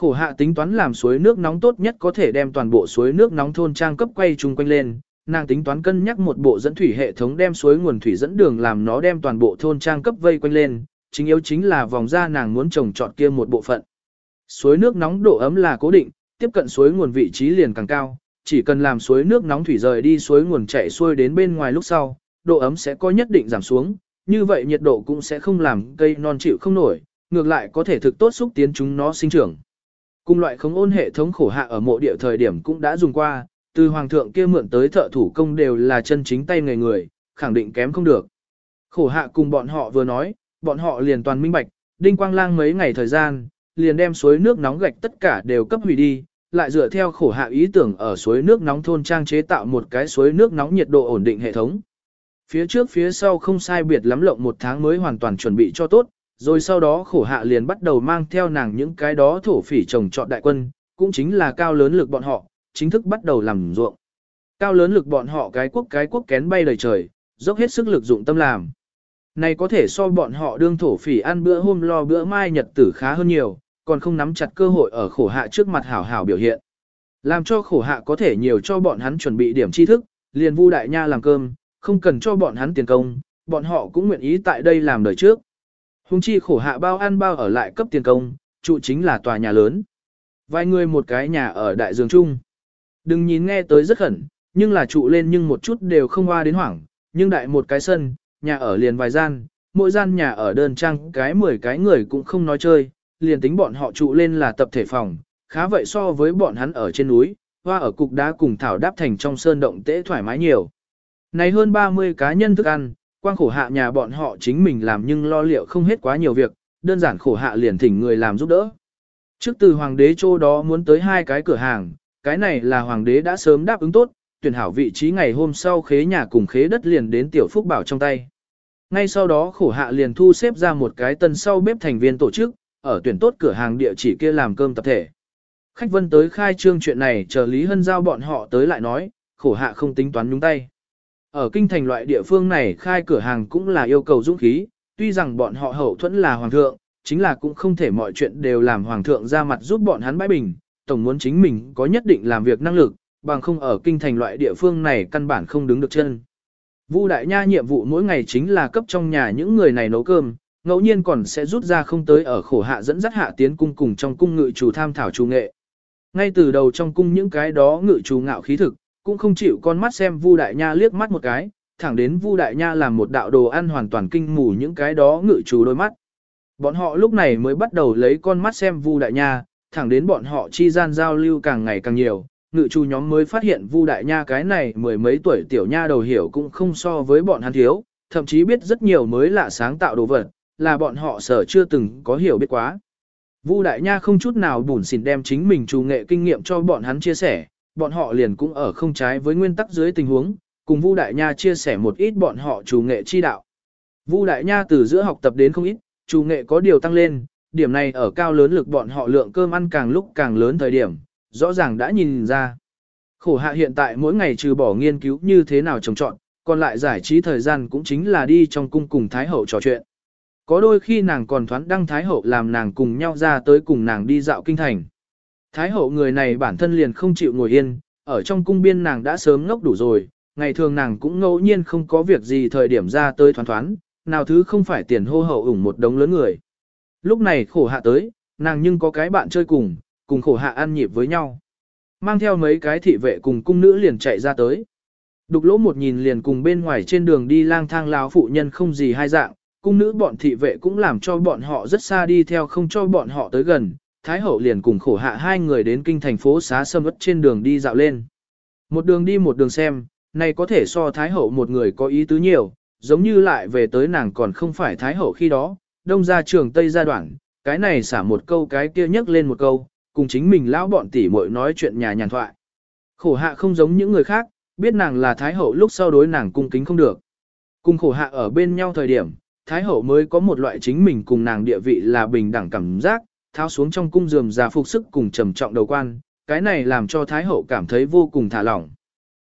Khổ hạ tính toán làm suối nước nóng tốt nhất có thể đem toàn bộ suối nước nóng thôn trang cấp quay chung quanh lên, nàng tính toán cân nhắc một bộ dẫn thủy hệ thống đem suối nguồn thủy dẫn đường làm nó đem toàn bộ thôn trang cấp vây quanh lên, chính yếu chính là vòng ra nàng muốn trồng trọt kia một bộ phận. Suối nước nóng độ ấm là cố định, tiếp cận suối nguồn vị trí liền càng cao, chỉ cần làm suối nước nóng thủy rời đi suối nguồn chảy xuôi đến bên ngoài lúc sau, độ ấm sẽ có nhất định giảm xuống, như vậy nhiệt độ cũng sẽ không làm cây non chịu không nổi, ngược lại có thể thực tốt xúc tiến chúng nó sinh trưởng. Cùng loại không ôn hệ thống khổ hạ ở mộ địa thời điểm cũng đã dùng qua, từ hoàng thượng kia mượn tới thợ thủ công đều là chân chính tay người người, khẳng định kém không được. Khổ hạ cùng bọn họ vừa nói, bọn họ liền toàn minh bạch, đinh quang lang mấy ngày thời gian, liền đem suối nước nóng gạch tất cả đều cấp hủy đi, lại dựa theo khổ hạ ý tưởng ở suối nước nóng thôn trang chế tạo một cái suối nước nóng nhiệt độ ổn định hệ thống. Phía trước phía sau không sai biệt lắm lộng một tháng mới hoàn toàn chuẩn bị cho tốt, rồi sau đó khổ hạ liền bắt đầu mang theo nàng những cái đó thổ phỉ trồng trọt đại quân, cũng chính là cao lớn lực bọn họ, chính thức bắt đầu làm ruộng. Cao lớn lực bọn họ cái quốc cái quốc kén bay đầy trời, dốc hết sức lực dụng tâm làm. Này có thể so bọn họ đương thổ phỉ ăn bữa hôm lo bữa mai nhật tử khá hơn nhiều, còn không nắm chặt cơ hội ở khổ hạ trước mặt hảo hảo biểu hiện. Làm cho khổ hạ có thể nhiều cho bọn hắn chuẩn bị điểm tri thức, liền vu đại nha làm cơm, không cần cho bọn hắn tiền công, bọn họ cũng nguyện ý tại đây làm đời trước. Hùng chi khổ hạ bao ăn bao ở lại cấp tiền công, trụ chính là tòa nhà lớn. Vài người một cái nhà ở đại dương trung. Đừng nhìn nghe tới rất khẩn, nhưng là trụ lên nhưng một chút đều không hoa đến hoảng, nhưng đại một cái sân, nhà ở liền vài gian, mỗi gian nhà ở đơn trang cái 10 cái người cũng không nói chơi, liền tính bọn họ trụ lên là tập thể phòng, khá vậy so với bọn hắn ở trên núi, hoa ở cục đá cùng thảo đáp thành trong sơn động tễ thoải mái nhiều. Này hơn 30 cá nhân thức ăn, quang khổ hạ nhà bọn họ chính mình làm nhưng lo liệu không hết quá nhiều việc, đơn giản khổ hạ liền thỉnh người làm giúp đỡ. Trước từ hoàng đế châu đó muốn tới hai cái cửa hàng, cái này là hoàng đế đã sớm đáp ứng tốt, tuyển hảo vị trí ngày hôm sau khế nhà cùng khế đất liền đến tiểu phúc bảo trong tay. Ngay sau đó khổ hạ liền thu xếp ra một cái tân sau bếp thành viên tổ chức, ở tuyển tốt cửa hàng địa chỉ kia làm cơm tập thể. Khách vân tới khai trương chuyện này chờ Lý Hân Giao bọn họ tới lại nói, khổ hạ không tính toán nhúng tay. Ở kinh thành loại địa phương này khai cửa hàng cũng là yêu cầu dũng khí, tuy rằng bọn họ hậu thuẫn là hoàng thượng, chính là cũng không thể mọi chuyện đều làm hoàng thượng ra mặt giúp bọn hắn bãi bình, tổng muốn chính mình có nhất định làm việc năng lực, bằng không ở kinh thành loại địa phương này căn bản không đứng được chân. Vu đại nha nhiệm vụ mỗi ngày chính là cấp trong nhà những người này nấu cơm, ngẫu nhiên còn sẽ rút ra không tới ở khổ hạ dẫn dắt hạ tiến cung cùng trong cung ngự chủ tham thảo chủ nghệ. Ngay từ đầu trong cung những cái đó ngự chủ ngạo khí thực, cũng không chịu con mắt xem Vu Đại Nha liếc mắt một cái, thẳng đến Vu Đại Nha làm một đạo đồ ăn hoàn toàn kinh mù những cái đó ngự chủ đôi mắt. Bọn họ lúc này mới bắt đầu lấy con mắt xem Vu Đại Nha, thẳng đến bọn họ chi gian giao lưu càng ngày càng nhiều, ngự chủ nhóm mới phát hiện Vu Đại Nha cái này mười mấy tuổi tiểu nha đầu hiểu cũng không so với bọn hắn thiếu, thậm chí biết rất nhiều mới lạ sáng tạo đồ vật, là bọn họ sở chưa từng có hiểu biết quá. Vu Đại Nha không chút nào bùn xỉn đem chính mình chủ nghệ kinh nghiệm cho bọn hắn chia sẻ, bọn họ liền cũng ở không trái với nguyên tắc dưới tình huống, cùng Vu Đại Nha chia sẻ một ít bọn họ chủ nghệ chi đạo. Vu Đại Nha từ giữa học tập đến không ít, chủ nghệ có điều tăng lên, điểm này ở cao lớn lực bọn họ lượng cơm ăn càng lúc càng lớn thời điểm, rõ ràng đã nhìn ra. Khổ hạ hiện tại mỗi ngày trừ bỏ nghiên cứu như thế nào trồng trọn, còn lại giải trí thời gian cũng chính là đi trong cung cùng Thái Hậu trò chuyện. Có đôi khi nàng còn thoán đăng Thái Hậu làm nàng cùng nhau ra tới cùng nàng đi dạo kinh thành. Thái Hậu người này bản thân liền không chịu ngồi yên, ở trong cung biên nàng đã sớm ngốc đủ rồi, ngày thường nàng cũng ngẫu nhiên không có việc gì thời điểm ra tới thoán thoán, nào thứ không phải tiền hô hậu ủng một đống lớn người. Lúc này khổ hạ tới, nàng nhưng có cái bạn chơi cùng, cùng khổ hạ ăn nhịp với nhau. Mang theo mấy cái thị vệ cùng cung nữ liền chạy ra tới. Đục lỗ một nhìn liền cùng bên ngoài trên đường đi lang thang lão phụ nhân không gì hai dạng, cung nữ bọn thị vệ cũng làm cho bọn họ rất xa đi theo không cho bọn họ tới gần, Thái hậu liền cùng khổ hạ hai người đến kinh thành phố xá sâm ất trên đường đi dạo lên. Một đường đi một đường xem, này có thể so Thái hậu một người có ý tứ nhiều, giống như lại về tới nàng còn không phải Thái hậu khi đó, đông ra trường Tây gia đoạn, cái này xả một câu cái kia nhắc lên một câu, cùng chính mình lão bọn tỷ muội nói chuyện nhà nhàn thoại. Khổ hạ không giống những người khác, biết nàng là Thái hậu lúc sau đối nàng cung kính không được. Cùng khổ hạ ở bên nhau thời điểm, Thái hậu mới có một loại chính mình cùng nàng địa vị là bình đẳng cảm giác, tháo xuống trong cung giường già phục sức cùng trầm trọng đầu quan, cái này làm cho Thái hậu cảm thấy vô cùng thả lỏng.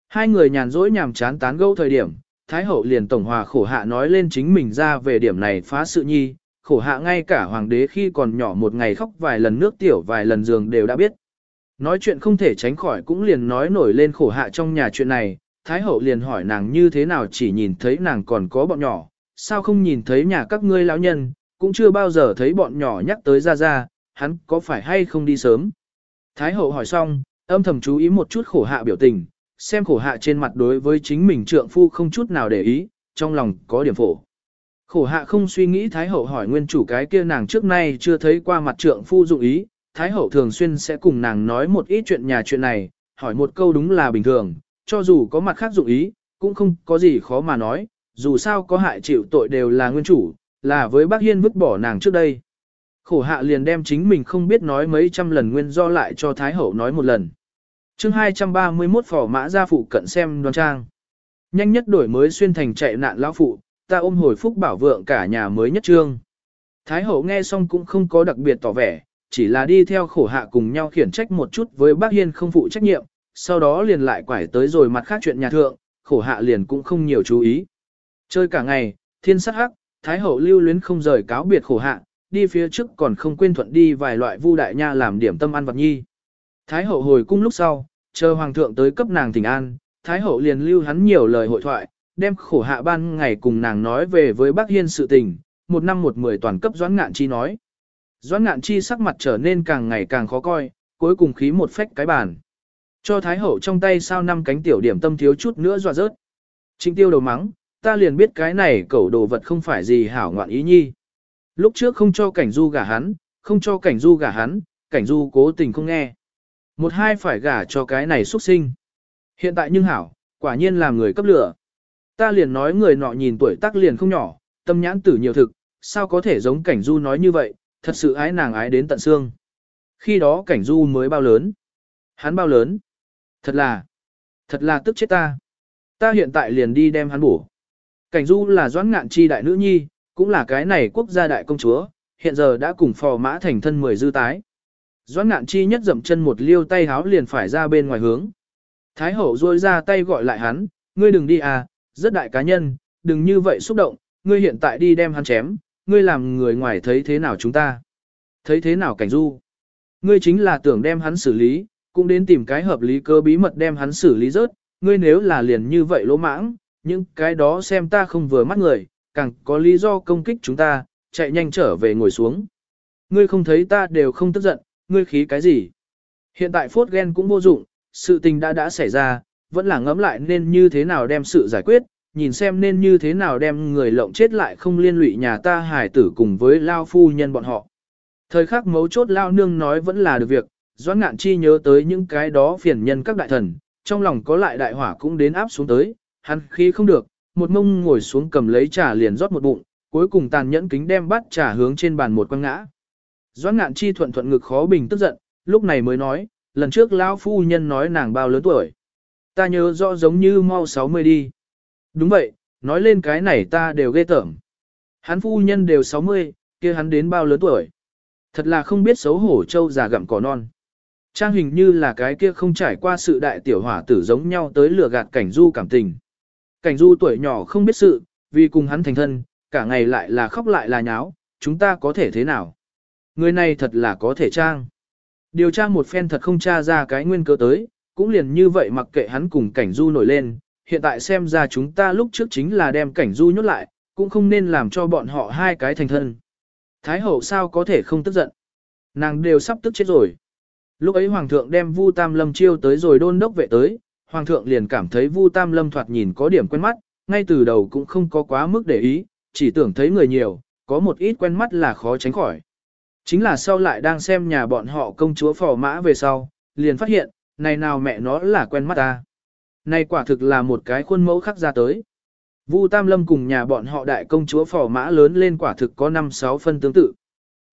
Hai người nhàn rỗi nhàm chán tán gẫu thời điểm, Thái hậu liền tổng hòa khổ hạ nói lên chính mình ra về điểm này phá sự nhi, khổ hạ ngay cả hoàng đế khi còn nhỏ một ngày khóc vài lần nước tiểu vài lần giường đều đã biết. Nói chuyện không thể tránh khỏi cũng liền nói nổi lên khổ hạ trong nhà chuyện này, Thái hậu liền hỏi nàng như thế nào chỉ nhìn thấy nàng còn có bọn nhỏ, sao không nhìn thấy nhà các ngươi lão nhân, cũng chưa bao giờ thấy bọn nhỏ nhắc tới ra ra, hắn có phải hay không đi sớm. Thái hậu hỏi xong, âm thầm chú ý một chút khổ hạ biểu tình, xem khổ hạ trên mặt đối với chính mình trượng phu không chút nào để ý, trong lòng có điểm phổ. Khổ hạ không suy nghĩ Thái hậu hỏi nguyên chủ cái kia nàng trước nay chưa thấy qua mặt trượng phu dụng ý, Thái hậu thường xuyên sẽ cùng nàng nói một ít chuyện nhà chuyện này, hỏi một câu đúng là bình thường, cho dù có mặt khác dụng ý, cũng không có gì khó mà nói, dù sao có hại chịu tội đều là nguyên chủ, là với bác Hiên vứt bỏ nàng trước đây. Khổ hạ liền đem chính mình không biết nói mấy trăm lần nguyên do lại cho Thái hậu nói một lần. chương 231 phỏ mã gia phụ cận xem đoan trang. Nhanh nhất đổi mới xuyên thành chạy nạn lão phụ, ta ôm hồi phúc bảo vượng cả nhà mới nhất trương. Thái hậu nghe xong cũng không có đặc biệt tỏ vẻ, chỉ là đi theo khổ hạ cùng nhau khiển trách một chút với bác Hiên không phụ trách nhiệm, sau đó liền lại quải tới rồi mặt khác chuyện nhà thượng, khổ hạ liền cũng không nhiều chú ý. Chơi cả ngày, thiên sát hắc, Thái hậu lưu luyến không rời cáo biệt khổ hạ, đi phía trước còn không quên thuận đi vài loại vu đại nha làm điểm tâm ăn vật nhi. Thái hậu hồi cung lúc sau, chờ hoàng thượng tới cấp nàng thỉnh an, Thái hậu liền lưu hắn nhiều lời hội thoại, đem khổ hạ ban ngày cùng nàng nói về với bác hiên sự tình, một năm một mười toàn cấp doãn ngạn chi nói. Doãn ngạn chi sắc mặt trở nên càng ngày càng khó coi, cuối cùng khí một phách cái bàn. Cho Thái hậu trong tay sao năm cánh tiểu điểm tâm thiếu chút nữa dọa rớt. Trịnh tiêu đầu mắng, ta liền biết cái này cẩu đồ vật không phải gì hảo ngoạn ý nhi. Lúc trước không cho cảnh du gả hắn, không cho cảnh du gả hắn, cảnh du cố tình không nghe. Một hai phải gả cho cái này xuất sinh. Hiện tại nhưng hảo, quả nhiên là người cấp lửa. Ta liền nói người nọ nhìn tuổi tác liền không nhỏ, tâm nhãn tử nhiều thực, sao có thể giống cảnh du nói như vậy, thật sự ái nàng ái đến tận xương. Khi đó cảnh du mới bao lớn. Hắn bao lớn. Thật là, thật là tức chết ta. Ta hiện tại liền đi đem hắn bổ. Cảnh du là doãn ngạn chi đại nữ nhi, cũng là cái này quốc gia đại công chúa, hiện giờ đã cùng phò mã thành thân mười dư tái. Doãn ngạn chi nhất dậm chân một liêu tay háo liền phải ra bên ngoài hướng. Thái hậu rôi ra tay gọi lại hắn, ngươi đừng đi à, rất đại cá nhân, đừng như vậy xúc động, ngươi hiện tại đi đem hắn chém, ngươi làm người ngoài thấy thế nào chúng ta. Thấy thế nào cảnh du. Ngươi chính là tưởng đem hắn xử lý, cũng đến tìm cái hợp lý cơ bí mật đem hắn xử lý rớt, ngươi nếu là liền như vậy lỗ mãng, những cái đó xem ta không vừa mắt người, càng có lý do công kích chúng ta, chạy nhanh trở về ngồi xuống. Ngươi không thấy ta đều không tức giận, ngươi khí cái gì? Hiện tại phốt ghen cũng vô dụng, sự tình đã đã xảy ra, vẫn là ngẫm lại nên như thế nào đem sự giải quyết, nhìn xem nên như thế nào đem người lộng chết lại không liên lụy nhà ta hải tử cùng với lao phu nhân bọn họ. Thời khắc mấu chốt lao nương nói vẫn là được việc, doãn ngạn chi nhớ tới những cái đó phiền nhân các đại thần, trong lòng có lại đại hỏa cũng đến áp xuống tới, hắn khí không được, một mông ngồi xuống cầm lấy trà liền rót một bụng, cuối cùng tàn nhẫn kính đem bát trà hướng trên bàn một quăng ngã. Doãn ngạn chi thuận thuận ngực khó bình tức giận, lúc này mới nói, lần trước lão phu nhân nói nàng bao lớn tuổi. Ta nhớ rõ giống như mau 60 đi. Đúng vậy, nói lên cái này ta đều ghê tởm. Hắn phu nhân đều 60, kia hắn đến bao lớn tuổi. Thật là không biết xấu hổ châu già gặm cỏ non. Trang hình như là cái kia không trải qua sự đại tiểu hỏa tử giống nhau tới lừa gạt cảnh du cảm tình. Cảnh du tuổi nhỏ không biết sự, vì cùng hắn thành thân, cả ngày lại là khóc lại là nháo, chúng ta có thể thế nào? Người này thật là có thể trang. Điều tra một phen thật không tra ra cái nguyên cớ tới, cũng liền như vậy mặc kệ hắn cùng cảnh du nổi lên, hiện tại xem ra chúng ta lúc trước chính là đem cảnh du nhốt lại, cũng không nên làm cho bọn họ hai cái thành thân. Thái hậu sao có thể không tức giận? Nàng đều sắp tức chết rồi. Lúc ấy hoàng thượng đem Vu Tam Lâm chiêu tới rồi đôn đốc vệ tới, hoàng thượng liền cảm thấy Vu Tam Lâm thoạt nhìn có điểm quen mắt, ngay từ đầu cũng không có quá mức để ý, chỉ tưởng thấy người nhiều, có một ít quen mắt là khó tránh khỏi. Chính là sau lại đang xem nhà bọn họ công chúa phò mã về sau, liền phát hiện, này nào mẹ nó là quen mắt ta. Này quả thực là một cái khuôn mẫu khắc ra tới. Vu Tam Lâm cùng nhà bọn họ đại công chúa phò mã lớn lên quả thực có 5-6 phân tương tự.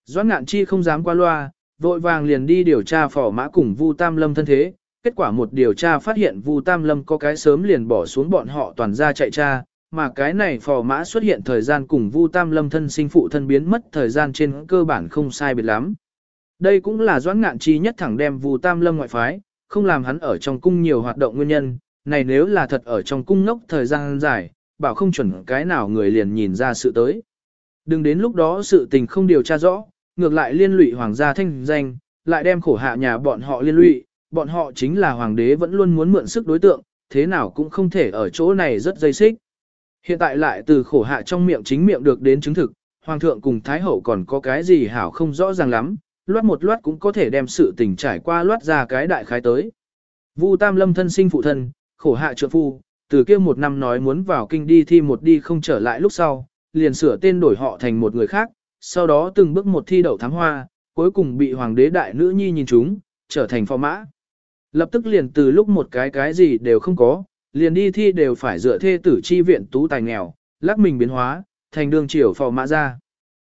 Doãn ngạn chi không dám qua loa, vội vàng liền đi điều tra phò mã cùng Vu Tam Lâm thân thế. Kết quả một điều tra phát hiện Vu Tam Lâm có cái sớm liền bỏ xuống bọn họ toàn ra chạy tra, mà cái này phò mã xuất hiện thời gian cùng Vu Tam Lâm thân sinh phụ thân biến mất thời gian trên cơ bản không sai biệt lắm. Đây cũng là doãn ngạn chi nhất thẳng đem Vu Tam Lâm ngoại phái, không làm hắn ở trong cung nhiều hoạt động nguyên nhân, này nếu là thật ở trong cung ngốc thời gian dài, bảo không chuẩn cái nào người liền nhìn ra sự tới. Đừng đến lúc đó sự tình không điều tra rõ, ngược lại liên lụy hoàng gia thanh danh, lại đem khổ hạ nhà bọn họ liên lụy, bọn họ chính là hoàng đế vẫn luôn muốn mượn sức đối tượng, thế nào cũng không thể ở chỗ này rất dây xích. Hiện tại lại từ khổ hạ trong miệng chính miệng được đến chứng thực, hoàng thượng cùng thái hậu còn có cái gì hảo không rõ ràng lắm, loát một loát cũng có thể đem sự tình trải qua loát ra cái đại khái tới. Vu Tam Lâm thân sinh phụ thân, khổ hạ trượng phu, từ kia một năm nói muốn vào kinh đi thi một đi không trở lại lúc sau, liền sửa tên đổi họ thành một người khác, sau đó từng bước một thi đậu thám hoa, cuối cùng bị hoàng đế đại nữ nhi nhìn chúng, trở thành phò mã. Lập tức liền từ lúc một cái cái gì đều không có, liền đi thi đều phải dựa thê tử chi viện tú tài nghèo, lắc mình biến hóa, thành đường triều phò mã ra.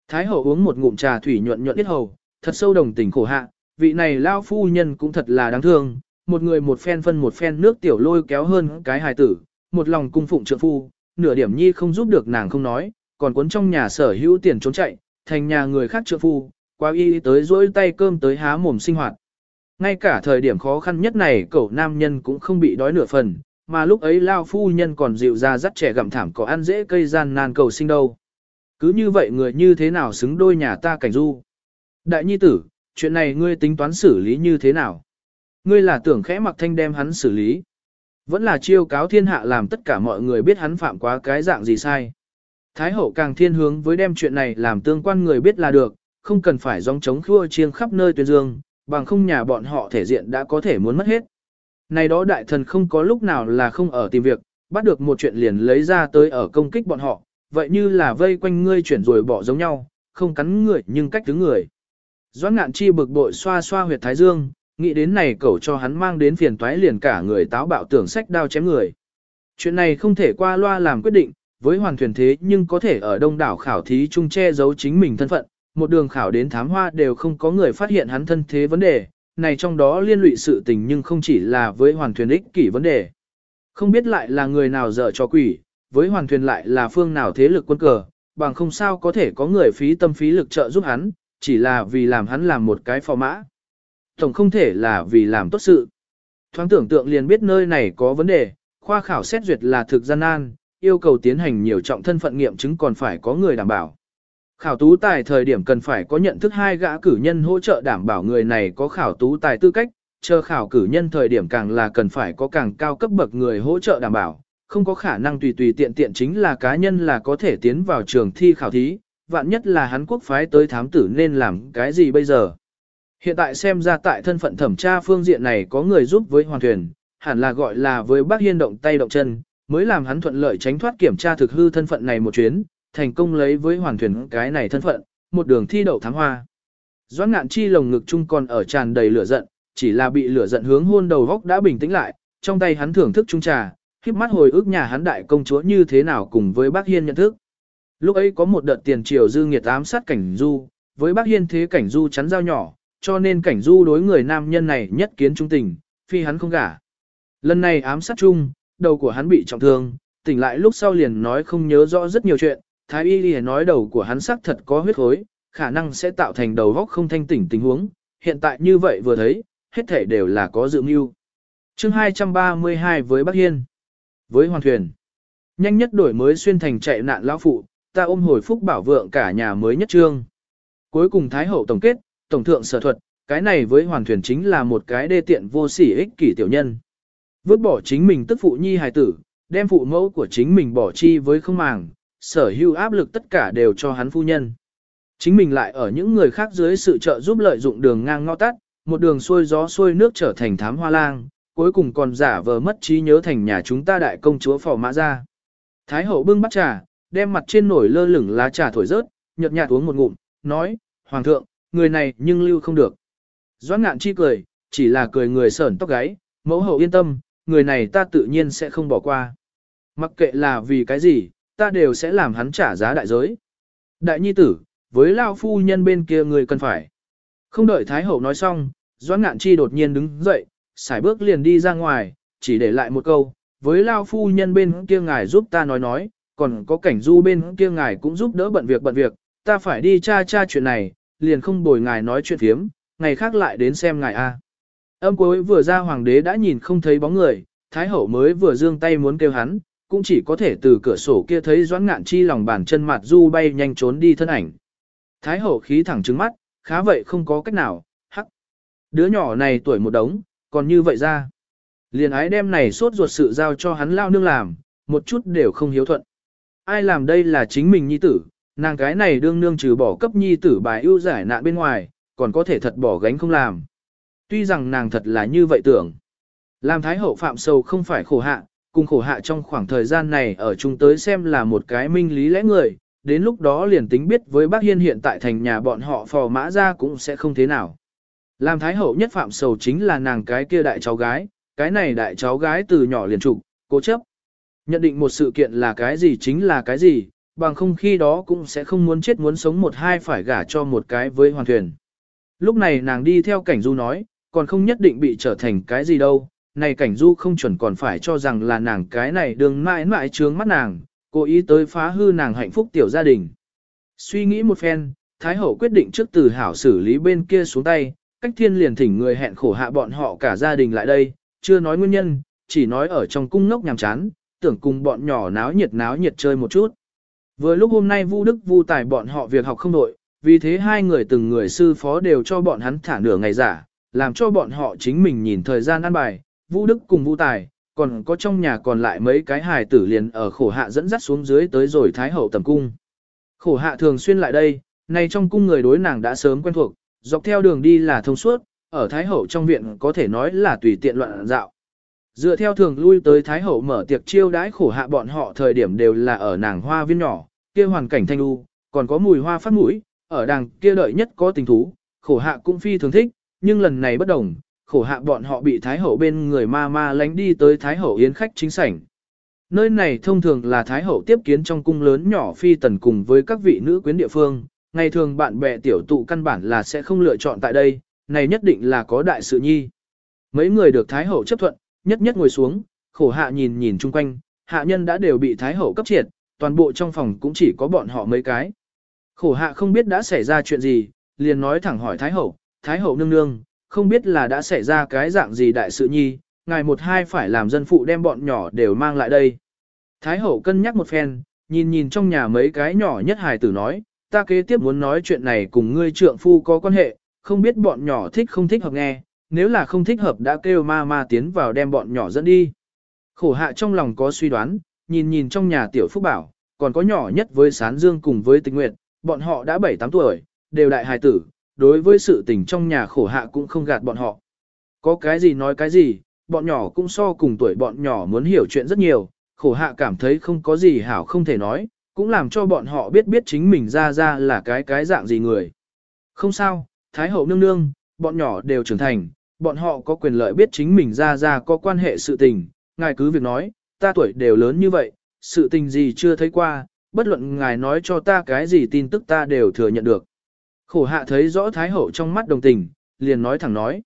Thái hậu uống một ngụm trà thủy nhuận nhuận biết hầu, thật sâu đồng tình khổ hạ, vị này lao phu nhân cũng thật là đáng thương, một người một phen phân một phen nước tiểu lôi kéo hơn cái hài tử, một lòng cung phụng trượng phu, nửa điểm nhi không giúp được nàng không nói, còn cuốn trong nhà sở hữu tiền trốn chạy, thành nhà người khác trượng phu, qua y tới dỗi tay cơm tới há mồm sinh hoạt. Ngay cả thời điểm khó khăn nhất này cậu nam nhân cũng không bị đói nửa phần, mà lúc ấy lao phu nhân còn dịu ra dắt trẻ gặm thảm có ăn dễ cây gian nan cầu sinh đâu. Cứ như vậy người như thế nào xứng đôi nhà ta cảnh du. Đại nhi tử, chuyện này ngươi tính toán xử lý như thế nào? Ngươi là tưởng khẽ mặc thanh đem hắn xử lý. Vẫn là chiêu cáo thiên hạ làm tất cả mọi người biết hắn phạm quá cái dạng gì sai. Thái hậu càng thiên hướng với đem chuyện này làm tương quan người biết là được, không cần phải dòng chống khua chiêng khắp nơi tuyên dương, bằng không nhà bọn họ thể diện đã có thể muốn mất hết. Này đó đại thần không có lúc nào là không ở tìm việc, bắt được một chuyện liền lấy ra tới ở công kích bọn họ, vậy như là vây quanh ngươi chuyển rồi bỏ giống nhau, không cắn người nhưng cách thứ người. Doãn ngạn chi bực bội xoa xoa huyệt thái dương, nghĩ đến này cậu cho hắn mang đến phiền toái liền cả người táo bạo tưởng sách đao chém người. Chuyện này không thể qua loa làm quyết định, với hoàn thuyền thế nhưng có thể ở đông đảo khảo thí chung che giấu chính mình thân phận, một đường khảo đến thám hoa đều không có người phát hiện hắn thân thế vấn đề, này trong đó liên lụy sự tình nhưng không chỉ là với hoàn thuyền ích kỷ vấn đề. Không biết lại là người nào dở cho quỷ, với hoàn thuyền lại là phương nào thế lực quân cờ, bằng không sao có thể có người phí tâm phí lực trợ giúp hắn, chỉ là vì làm hắn làm một cái phò mã. Tổng không thể là vì làm tốt sự. Thoáng tưởng tượng liền biết nơi này có vấn đề, khoa khảo xét duyệt là thực gian nan, yêu cầu tiến hành nhiều trọng thân phận nghiệm chứng còn phải có người đảm bảo. Khảo tú tài thời điểm cần phải có nhận thức hai gã cử nhân hỗ trợ đảm bảo người này có khảo tú tài tư cách, chờ khảo cử nhân thời điểm càng là cần phải có càng cao cấp bậc người hỗ trợ đảm bảo, không có khả năng tùy tùy tiện tiện chính là cá nhân là có thể tiến vào trường thi khảo thí, vạn nhất là hắn quốc phái tới thám tử nên làm cái gì bây giờ. Hiện tại xem ra tại thân phận thẩm tra phương diện này có người giúp với hoàn thuyền, hẳn là gọi là với bác hiên động tay động chân, mới làm hắn thuận lợi tránh thoát kiểm tra thực hư thân phận này một chuyến, thành công lấy với hoàn thuyền cái này thân phận, một đường thi đậu thắng hoa. Doãn ngạn chi lồng ngực chung còn ở tràn đầy lửa giận, chỉ là bị lửa giận hướng hôn đầu góc đã bình tĩnh lại, trong tay hắn thưởng thức chung trà, khiếp mắt hồi ức nhà hắn đại công chúa như thế nào cùng với bác hiên nhận thức. Lúc ấy có một đợt tiền triều dư nghiệt ám sát cảnh du, với bác hiên thế cảnh du chắn dao nhỏ, cho nên cảnh du đối người nam nhân này nhất kiến trung tình, phi hắn không gả. Lần này ám sát chung, đầu của hắn bị trọng thương, tỉnh lại lúc sau liền nói không nhớ rõ rất nhiều chuyện, thái y lìa nói đầu của hắn xác thật có huyết khối, khả năng sẽ tạo thành đầu góc không thanh tỉnh tình huống, hiện tại như vậy vừa thấy, hết thể đều là có dự mưu. Chương 232 với Bắc Hiên, với Hoàng Thuyền, nhanh nhất đổi mới xuyên thành chạy nạn lão phụ, ta ôm hồi phúc bảo vượng cả nhà mới nhất trương. Cuối cùng Thái Hậu tổng kết, tổng thượng sở thuật, cái này với Hoàng thuyền chính là một cái đê tiện vô sỉ ích kỷ tiểu nhân. Vứt bỏ chính mình tức phụ nhi hài tử, đem phụ mẫu của chính mình bỏ chi với không màng, sở hữu áp lực tất cả đều cho hắn phu nhân. Chính mình lại ở những người khác dưới sự trợ giúp lợi dụng đường ngang ngõ tắt, một đường xuôi gió xuôi nước trở thành thám hoa lang, cuối cùng còn giả vờ mất trí nhớ thành nhà chúng ta đại công chúa phò mã ra. Thái hậu bưng bắt trà, đem mặt trên nổi lơ lửng lá trà thổi rớt, nhợt nhạt uống một ngụm, nói, Hoàng thượng, người này nhưng lưu không được. Doãn ngạn chi cười, chỉ là cười người sởn tóc gáy, mẫu hậu yên tâm, người này ta tự nhiên sẽ không bỏ qua. Mặc kệ là vì cái gì, ta đều sẽ làm hắn trả giá đại giới. Đại nhi tử, với lao phu nhân bên kia người cần phải. Không đợi Thái Hậu nói xong, Doãn ngạn chi đột nhiên đứng dậy, xài bước liền đi ra ngoài, chỉ để lại một câu, với lao phu nhân bên kia ngài giúp ta nói nói, còn có cảnh du bên kia ngài cũng giúp đỡ bận việc bận việc, ta phải đi tra tra chuyện này, liền không bồi ngài nói chuyện thiếm, ngày khác lại đến xem ngài a. Âm cuối vừa ra hoàng đế đã nhìn không thấy bóng người, thái hậu mới vừa dương tay muốn kêu hắn, cũng chỉ có thể từ cửa sổ kia thấy doãn ngạn chi lòng bàn chân mặt du bay nhanh trốn đi thân ảnh. Thái hậu khí thẳng trứng mắt, khá vậy không có cách nào, hắc. Đứa nhỏ này tuổi một đống, còn như vậy ra. Liền ái đem này suốt ruột sự giao cho hắn lao nương làm, một chút đều không hiếu thuận. Ai làm đây là chính mình nhi tử, nàng cái này đương nương trừ bỏ cấp nhi tử bài ưu giải nạn bên ngoài, còn có thể thật bỏ gánh không làm. Tuy rằng nàng thật là như vậy tưởng. Làm thái hậu phạm sầu không phải khổ hạ, cùng khổ hạ trong khoảng thời gian này ở chung tới xem là một cái minh lý lẽ người, đến lúc đó liền tính biết với bác Hiên hiện tại thành nhà bọn họ phò mã ra cũng sẽ không thế nào. Làm thái hậu nhất phạm sầu chính là nàng cái kia đại cháu gái, cái này đại cháu gái từ nhỏ liền trục, cố chấp. Nhận định một sự kiện là cái gì chính là cái gì, bằng không khi đó cũng sẽ không muốn chết muốn sống một hai phải gả cho một cái với hoàn thuyền. Lúc này nàng đi theo cảnh du nói, còn không nhất định bị trở thành cái gì đâu, này cảnh du không chuẩn còn phải cho rằng là nàng cái này đừng mãi mãi trướng mắt nàng, cố ý tới phá hư nàng hạnh phúc tiểu gia đình. Suy nghĩ một phen, Thái Hậu quyết định trước từ hảo xử lý bên kia xuống tay, cách thiên liền thỉnh người hẹn khổ hạ bọn họ cả gia đình lại đây, chưa nói nguyên nhân, chỉ nói ở trong cung nốc nhàm chán, tưởng cùng bọn nhỏ náo nhiệt náo nhiệt chơi một chút. Vừa lúc hôm nay Vu Đức Vu Tài bọn họ việc học không đội, vì thế hai người từng người sư phó đều cho bọn hắn thả nửa ngày giả, làm cho bọn họ chính mình nhìn thời gian ăn bài, Vu Đức cùng Vu Tài, còn có trong nhà còn lại mấy cái hài tử liền ở khổ hạ dẫn dắt xuống dưới tới rồi Thái Hậu tầm cung. Khổ hạ thường xuyên lại đây, nay trong cung người đối nàng đã sớm quen thuộc, dọc theo đường đi là thông suốt, ở Thái Hậu trong viện có thể nói là tùy tiện loạn dạo. Dựa theo thường lui tới Thái Hậu mở tiệc chiêu đãi khổ hạ bọn họ thời điểm đều là ở nàng hoa viên nhỏ, kia hoàn cảnh thanh u, còn có mùi hoa phát mũi, ở đằng kia đợi nhất có tình thú, khổ hạ cũng phi thường thích, nhưng lần này bất đồng, khổ hạ bọn họ bị Thái Hậu bên người ma ma lánh đi tới Thái Hậu yến khách chính sảnh. Nơi này thông thường là Thái Hậu tiếp kiến trong cung lớn nhỏ phi tần cùng với các vị nữ quyến địa phương, ngày thường bạn bè tiểu tụ căn bản là sẽ không lựa chọn tại đây, này nhất định là có đại sự nhi. Mấy người được Thái Hậu chấp thuận, nhất nhất ngồi xuống, khổ hạ nhìn nhìn chung quanh, hạ nhân đã đều bị Thái Hậu cấp triệt, toàn bộ trong phòng cũng chỉ có bọn họ mấy cái. Khổ hạ không biết đã xảy ra chuyện gì, liền nói thẳng hỏi Thái Hậu, Thái Hậu nương nương, không biết là đã xảy ra cái dạng gì đại sự nhi, ngài một hai phải làm dân phụ đem bọn nhỏ đều mang lại đây. Thái Hậu cân nhắc một phen, nhìn nhìn trong nhà mấy cái nhỏ nhất hài tử nói, ta kế tiếp muốn nói chuyện này cùng ngươi trượng phu có quan hệ, không biết bọn nhỏ thích không thích hợp nghe, nếu là không thích hợp đã kêu ma ma tiến vào đem bọn nhỏ dẫn đi. Khổ hạ trong lòng có suy đoán, nhìn nhìn trong nhà tiểu phúc bảo, còn có nhỏ nhất với sán dương cùng với tình nguyện, bọn họ đã 7-8 tuổi, đều đại hài tử, đối với sự tình trong nhà khổ hạ cũng không gạt bọn họ. Có cái gì nói cái gì, bọn nhỏ cũng so cùng tuổi bọn nhỏ muốn hiểu chuyện rất nhiều, khổ hạ cảm thấy không có gì hảo không thể nói, cũng làm cho bọn họ biết biết chính mình ra ra là cái cái dạng gì người. Không sao, Thái hậu nương nương, bọn nhỏ đều trưởng thành, bọn họ có quyền lợi biết chính mình ra ra có quan hệ sự tình, ngài cứ việc nói, ta tuổi đều lớn như vậy, sự tình gì chưa thấy qua, bất luận ngài nói cho ta cái gì tin tức ta đều thừa nhận được. Khổ hạ thấy rõ Thái hậu trong mắt đồng tình, liền nói thẳng nói.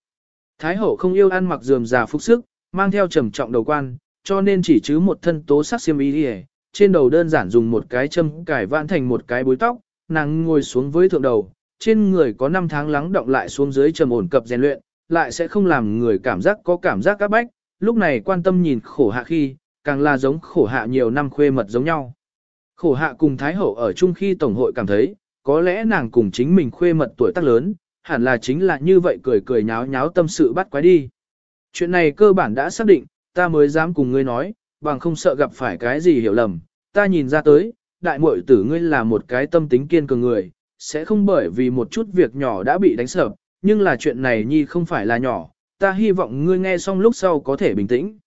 Thái hậu không yêu ăn mặc dườm già phục sức, mang theo trầm trọng đầu quan, cho nên chỉ chứ một thân tố sắc xiêm y đi trên đầu đơn giản dùng một cái châm cải vạn thành một cái búi tóc, nàng ngồi xuống với thượng đầu, trên người có 5 tháng lắng động lại xuống dưới trầm ổn cập rèn luyện, lại sẽ không làm người cảm giác có cảm giác các bách, lúc này quan tâm nhìn khổ hạ khi, càng là giống khổ hạ nhiều năm khuê mật giống nhau. Khổ hạ cùng Thái Hậu ở chung khi Tổng hội cảm thấy, có lẽ nàng cùng chính mình khuê mật tuổi tác lớn, hẳn là chính là như vậy cười cười nháo nháo tâm sự bắt quái đi. Chuyện này cơ bản đã xác định, ta mới dám cùng ngươi nói, bằng không sợ gặp phải cái gì hiểu lầm, ta nhìn ra tới, đại muội tử ngươi là một cái tâm tính kiên cường người, sẽ không bởi vì một chút việc nhỏ đã bị đánh sập, nhưng là chuyện này nhi không phải là nhỏ, ta hy vọng ngươi nghe xong lúc sau có thể bình tĩnh.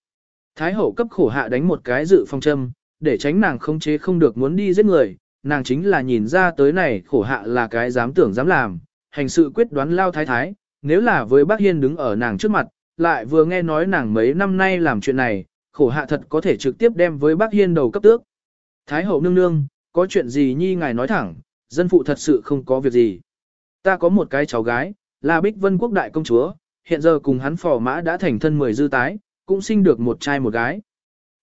Thái hậu cấp khổ hạ đánh một cái dự phong châm, để tránh nàng không chế không được muốn đi giết người, nàng chính là nhìn ra tới này khổ hạ là cái dám tưởng dám làm, hành sự quyết đoán lao thái thái, nếu là với bác Hiên đứng ở nàng trước mặt, lại vừa nghe nói nàng mấy năm nay làm chuyện này, khổ hạ thật có thể trực tiếp đem với bác Hiên đầu cấp tước. Thái hậu nương nương, có chuyện gì nhi ngài nói thẳng, dân phụ thật sự không có việc gì. Ta có một cái cháu gái, là Bích Vân Quốc đại công chúa, hiện giờ cùng hắn phò mã đã thành thân mười dư tái, cũng sinh được một trai một gái.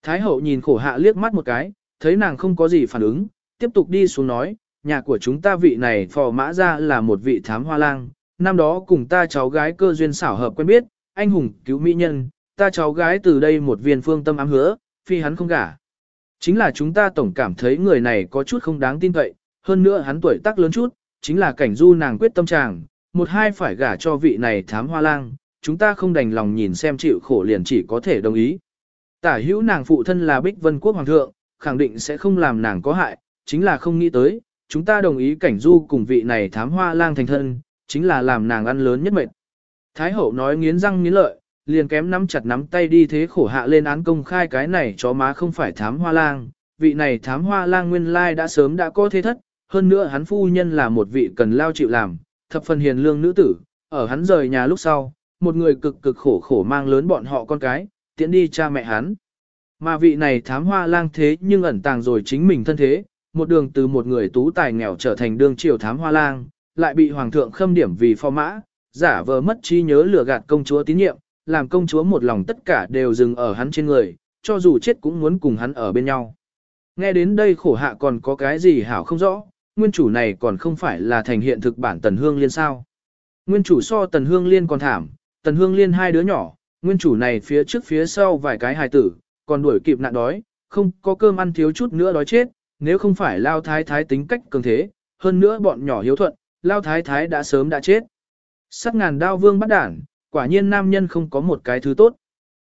Thái hậu nhìn khổ hạ liếc mắt một cái, thấy nàng không có gì phản ứng, tiếp tục đi xuống nói, nhà của chúng ta vị này phò mã ra là một vị thám hoa lang, năm đó cùng ta cháu gái cơ duyên xảo hợp quen biết, anh hùng cứu mỹ nhân, ta cháu gái từ đây một viên phương tâm ám hứa, phi hắn không gả. Chính là chúng ta tổng cảm thấy người này có chút không đáng tin cậy, hơn nữa hắn tuổi tác lớn chút, chính là cảnh du nàng quyết tâm chàng một hai phải gả cho vị này thám hoa lang, chúng ta không đành lòng nhìn xem chịu khổ liền chỉ có thể đồng ý. Tả hữu nàng phụ thân là Bích Vân Quốc Hoàng thượng, khẳng định sẽ không làm nàng có hại, chính là không nghĩ tới, chúng ta đồng ý cảnh du cùng vị này thám hoa lang thành thân, chính là làm nàng ăn lớn nhất mệt. Thái hậu nói nghiến răng nghiến lợi, liền kém nắm chặt nắm tay đi thế khổ hạ lên án công khai cái này chó má không phải thám hoa lang, vị này thám hoa lang nguyên lai đã sớm đã có thế thất, hơn nữa hắn phu nhân là một vị cần lao chịu làm, thập phần hiền lương nữ tử, ở hắn rời nhà lúc sau, một người cực cực khổ khổ mang lớn bọn họ con cái, tiễn đi cha mẹ hắn. Mà vị này thám hoa lang thế nhưng ẩn tàng rồi chính mình thân thế, một đường từ một người tú tài nghèo trở thành đương triều thám hoa lang, lại bị hoàng thượng khâm điểm vì phò mã, giả vờ mất trí nhớ lừa gạt công chúa tín nhiệm, làm công chúa một lòng tất cả đều dừng ở hắn trên người, cho dù chết cũng muốn cùng hắn ở bên nhau. Nghe đến đây khổ hạ còn có cái gì hảo không rõ, nguyên chủ này còn không phải là thành hiện thực bản Tần Hương Liên sao. Nguyên chủ so Tần Hương Liên còn thảm, Tần Hương Liên hai đứa nhỏ, nguyên chủ này phía trước phía sau vài cái hài tử, còn đuổi kịp nạn đói, không có cơm ăn thiếu chút nữa đói chết, nếu không phải Lao Thái Thái tính cách cường thế, hơn nữa bọn nhỏ hiếu thuận, Lao Thái Thái đã sớm đã chết. Sắc ngàn đao vương bắt đản, quả nhiên nam nhân không có một cái thứ tốt.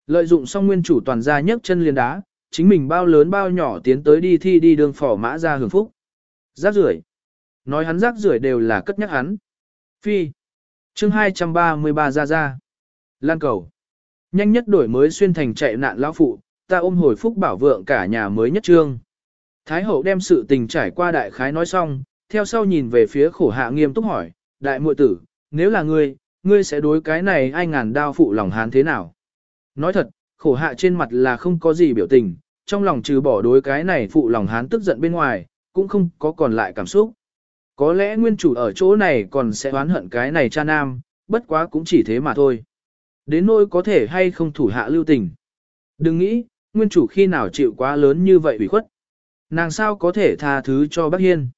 Lợi dụng xong nguyên chủ toàn gia nhấc chân liền đá, chính mình bao lớn bao nhỏ tiến tới đi thi đi đường phỏ mã ra hưởng phúc. Rác rưởi Nói hắn rác rưởi đều là cất nhắc hắn. Phi. chương 233 ra ra. Lan cầu. Nhanh nhất đổi mới xuyên thành chạy nạn lão phụ, ta ôm hồi phúc bảo vượng cả nhà mới nhất trương. Thái hậu đem sự tình trải qua đại khái nói xong, theo sau nhìn về phía khổ hạ nghiêm túc hỏi, đại muội tử, nếu là ngươi, ngươi sẽ đối cái này ai ngàn đao phụ lòng hán thế nào? Nói thật, khổ hạ trên mặt là không có gì biểu tình, trong lòng trừ bỏ đối cái này phụ lòng hán tức giận bên ngoài, cũng không có còn lại cảm xúc. Có lẽ nguyên chủ ở chỗ này còn sẽ oán hận cái này cha nam, bất quá cũng chỉ thế mà thôi. Đến nỗi có thể hay không thủ hạ lưu tình. Đừng nghĩ, nguyên chủ khi nào chịu quá lớn như vậy ủy khuất. Nàng sao có thể tha thứ cho bác Hiên.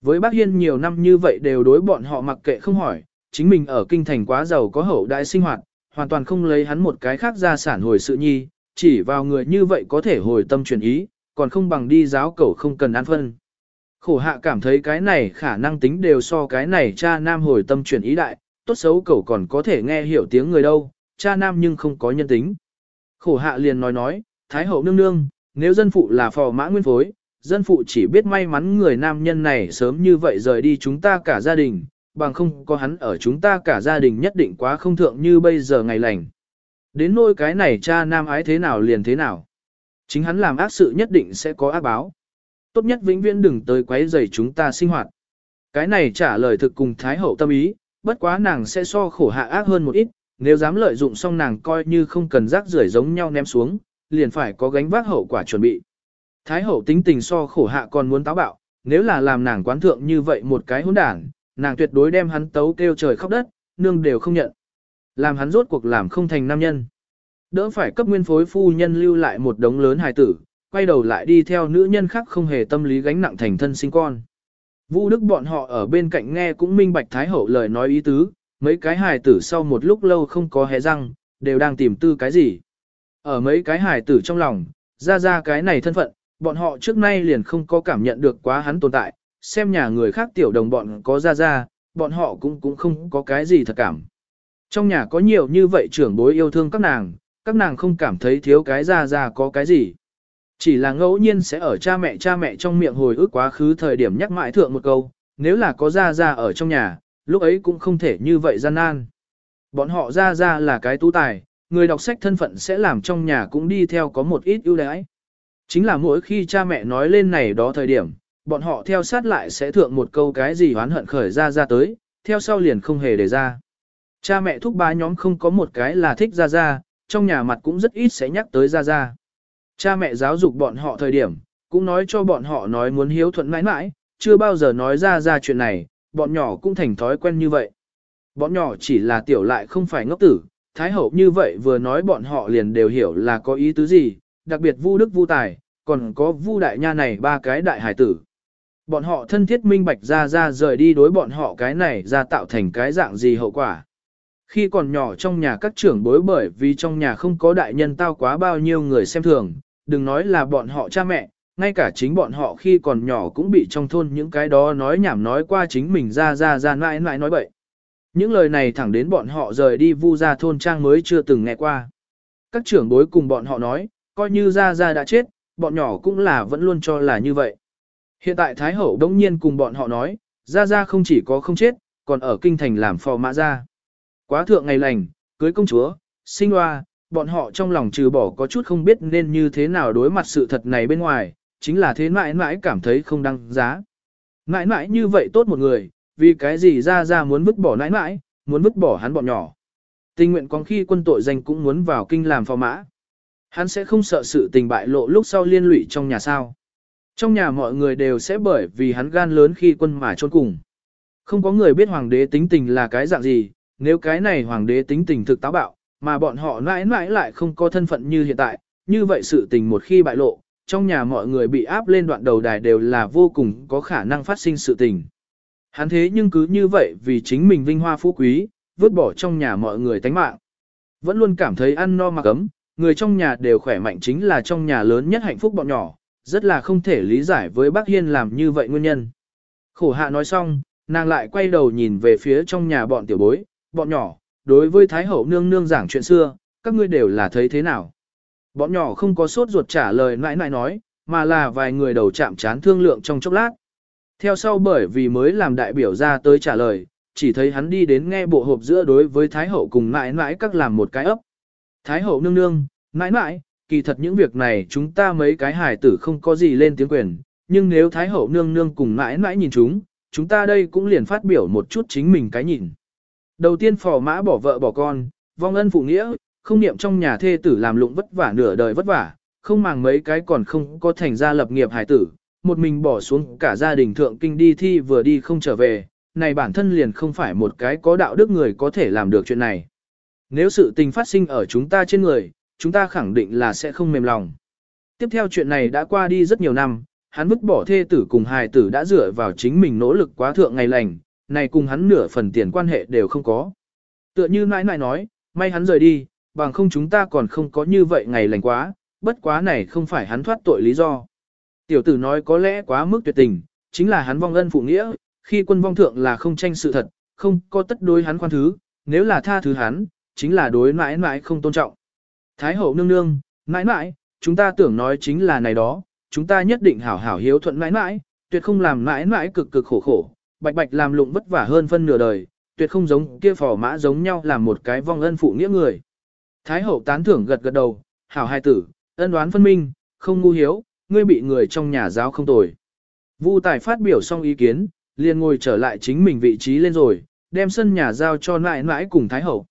Với bác Hiên nhiều năm như vậy đều đối bọn họ mặc kệ không hỏi, chính mình ở kinh thành quá giàu có hậu đại sinh hoạt, hoàn toàn không lấy hắn một cái khác ra sản hồi sự nhi, chỉ vào người như vậy có thể hồi tâm chuyển ý, còn không bằng đi giáo cầu không cần ăn phân. Khổ hạ cảm thấy cái này khả năng tính đều so cái này cha nam hồi tâm chuyển ý đại, tốt xấu cẩu còn có thể nghe hiểu tiếng người đâu, cha nam nhưng không có nhân tính. Khổ hạ liền nói nói, Thái hậu nương nương, nếu dân phụ là phò mã nguyên phối, dân phụ chỉ biết may mắn người nam nhân này sớm như vậy rời đi chúng ta cả gia đình, bằng không có hắn ở chúng ta cả gia đình nhất định quá không thượng như bây giờ ngày lành. Đến nôi cái này cha nam ái thế nào liền thế nào. Chính hắn làm ác sự nhất định sẽ có ác báo. Tốt nhất vĩnh viễn đừng tới quấy rầy chúng ta sinh hoạt. Cái này trả lời thực cùng Thái Hậu tâm ý, bất quá nàng sẽ so khổ hạ ác hơn một ít, nếu dám lợi dụng xong nàng coi như không cần rác rưởi giống nhau ném xuống, liền phải có gánh vác hậu quả chuẩn bị. Thái Hậu tính tình so khổ hạ còn muốn táo bạo, nếu là làm nàng quán thượng như vậy một cái hỗn đảng, nàng tuyệt đối đem hắn tấu kêu trời khóc đất, nương đều không nhận. Làm hắn rốt cuộc làm không thành nam nhân. Đỡ phải cấp nguyên phối phu nhân lưu lại một đống lớn hài tử, quay đầu lại đi theo nữ nhân khác không hề tâm lý gánh nặng thành thân sinh con. Vũ Đức bọn họ ở bên cạnh nghe cũng minh bạch Thái Hậu lời nói ý tứ, mấy cái hài tử sau một lúc lâu không có hé răng, đều đang tìm tư cái gì. Ở mấy cái hài tử trong lòng, ra ra cái này thân phận, bọn họ trước nay liền không có cảm nhận được quá hắn tồn tại, xem nhà người khác tiểu đồng bọn có ra ra, bọn họ cũng cũng không có cái gì thật cảm. Trong nhà có nhiều như vậy trưởng bối yêu thương các nàng, các nàng không cảm thấy thiếu cái ra ra có cái gì. Chỉ là ngẫu nhiên sẽ ở cha mẹ cha mẹ trong miệng hồi ức quá khứ thời điểm nhắc mãi thượng một câu, nếu là có ra ra ở trong nhà, lúc ấy cũng không thể như vậy gian nan. Bọn họ ra ra là cái tú tài, người đọc sách thân phận sẽ làm trong nhà cũng đi theo có một ít ưu đãi. Chính là mỗi khi cha mẹ nói lên này đó thời điểm, bọn họ theo sát lại sẽ thượng một câu cái gì oán hận khởi ra ra tới, theo sau liền không hề để ra. Cha mẹ thúc ba nhóm không có một cái là thích ra ra, trong nhà mặt cũng rất ít sẽ nhắc tới ra ra. Cha mẹ giáo dục bọn họ thời điểm, cũng nói cho bọn họ nói muốn hiếu thuận mãi mãi, chưa bao giờ nói ra ra chuyện này, bọn nhỏ cũng thành thói quen như vậy. Bọn nhỏ chỉ là tiểu lại không phải ngốc tử, Thái Hậu như vậy vừa nói bọn họ liền đều hiểu là có ý tứ gì, đặc biệt Vu Đức Vu Tài, còn có Vu Đại Nha này ba cái đại hải tử. Bọn họ thân thiết minh bạch ra ra rời đi đối bọn họ cái này ra tạo thành cái dạng gì hậu quả. Khi còn nhỏ trong nhà các trưởng bối bởi vì trong nhà không có đại nhân tao quá bao nhiêu người xem thường, đừng nói là bọn họ cha mẹ, ngay cả chính bọn họ khi còn nhỏ cũng bị trong thôn những cái đó nói nhảm nói qua chính mình ra ra ra mãi mãi nói bậy. Những lời này thẳng đến bọn họ rời đi vu ra thôn trang mới chưa từng nghe qua. Các trưởng bối cùng bọn họ nói, coi như ra ra đã chết, bọn nhỏ cũng là vẫn luôn cho là như vậy. Hiện tại Thái Hậu đông nhiên cùng bọn họ nói, ra ra không chỉ có không chết, còn ở kinh thành làm phò mã ra. Quá thượng ngày lành, cưới công chúa, sinh hoa, bọn họ trong lòng trừ bỏ có chút không biết nên như thế nào đối mặt sự thật này bên ngoài, chính là thế mãi mãi cảm thấy không đăng giá. Mãi mãi như vậy tốt một người, vì cái gì ra ra muốn vứt bỏ mãi mãi, muốn vứt bỏ hắn bọn nhỏ. Tình nguyện có khi quân tội danh cũng muốn vào kinh làm phò mã. Hắn sẽ không sợ sự tình bại lộ lúc sau liên lụy trong nhà sao. Trong nhà mọi người đều sẽ bởi vì hắn gan lớn khi quân mà trốn cùng. Không có người biết hoàng đế tính tình là cái dạng gì, nếu cái này hoàng đế tính tình thực táo bạo, mà bọn họ mãi mãi lại không có thân phận như hiện tại, như vậy sự tình một khi bại lộ, trong nhà mọi người bị áp lên đoạn đầu đài đều là vô cùng có khả năng phát sinh sự tình. Hắn thế nhưng cứ như vậy vì chính mình vinh hoa phú quý, vứt bỏ trong nhà mọi người tánh mạng. Vẫn luôn cảm thấy ăn no mặc ấm, người trong nhà đều khỏe mạnh chính là trong nhà lớn nhất hạnh phúc bọn nhỏ, rất là không thể lý giải với bác Hiên làm như vậy nguyên nhân. Khổ hạ nói xong, nàng lại quay đầu nhìn về phía trong nhà bọn tiểu bối, bọn nhỏ, đối với Thái Hậu nương nương giảng chuyện xưa, các ngươi đều là thấy thế nào. Bọn nhỏ không có sốt ruột trả lời nãi nãi nói, mà là vài người đầu chạm chán thương lượng trong chốc lát. Theo sau bởi vì mới làm đại biểu ra tới trả lời, chỉ thấy hắn đi đến nghe bộ hộp giữa đối với Thái Hậu cùng nãi nãi các làm một cái ấp. Thái Hậu nương nương, mãi mãi, kỳ thật những việc này chúng ta mấy cái hài tử không có gì lên tiếng quyền, nhưng nếu Thái Hậu nương nương cùng mãi mãi nhìn chúng, chúng ta đây cũng liền phát biểu một chút chính mình cái nhìn. Đầu tiên phò mã bỏ vợ bỏ con, vong ân phụ nghĩa, không niệm trong nhà thê tử làm lụng vất vả nửa đời vất vả, không màng mấy cái còn không có thành gia lập nghiệp hài tử, một mình bỏ xuống cả gia đình thượng kinh đi thi vừa đi không trở về, này bản thân liền không phải một cái có đạo đức người có thể làm được chuyện này. Nếu sự tình phát sinh ở chúng ta trên người, chúng ta khẳng định là sẽ không mềm lòng. Tiếp theo chuyện này đã qua đi rất nhiều năm, hắn vứt bỏ thê tử cùng hài tử đã dựa vào chính mình nỗ lực quá thượng ngày lành, này cùng hắn nửa phần tiền quan hệ đều không có. Tựa như nãi nãi nói, may hắn rời đi, bằng không chúng ta còn không có như vậy ngày lành quá, bất quá này không phải hắn thoát tội lý do. Tiểu tử nói có lẽ quá mức tuyệt tình, chính là hắn vong ân phụ nghĩa, khi quân vong thượng là không tranh sự thật, không có tất đối hắn khoan thứ, nếu là tha thứ hắn, chính là đối mãi mãi không tôn trọng. Thái hậu nương nương, mãi mãi, chúng ta tưởng nói chính là này đó, chúng ta nhất định hảo hảo hiếu thuận mãi mãi, tuyệt không làm mãi mãi cực cực khổ khổ, bạch bạch làm lụng vất vả hơn phân nửa đời, tuyệt không giống kia phò mã giống nhau làm một cái vong ân phụ nghĩa người. Thái hậu tán thưởng gật gật đầu, hảo hai tử, ân đoán phân minh, không ngu hiếu, ngươi bị người trong nhà giáo không tồi. Vu Tài phát biểu xong ý kiến, liền ngồi trở lại chính mình vị trí lên rồi, đem sân nhà giao cho nãi nãi cùng Thái hậu.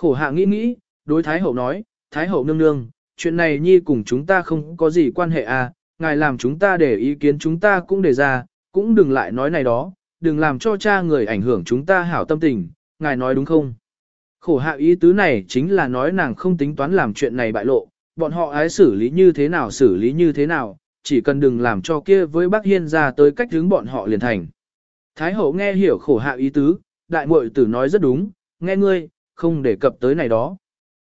Khổ hạ nghĩ nghĩ, đối Thái hậu nói, Thái hậu nương nương, chuyện này nhi cùng chúng ta không có gì quan hệ à, ngài làm chúng ta để ý kiến chúng ta cũng để ra, cũng đừng lại nói này đó, đừng làm cho cha người ảnh hưởng chúng ta hảo tâm tình, ngài nói đúng không? Khổ hạ ý tứ này chính là nói nàng không tính toán làm chuyện này bại lộ, bọn họ ái xử lý như thế nào xử lý như thế nào, chỉ cần đừng làm cho kia với bác hiên ra tới cách hướng bọn họ liền thành. Thái hậu nghe hiểu khổ hạ ý tứ, đại muội tử nói rất đúng, nghe ngươi, không đề cập tới này đó.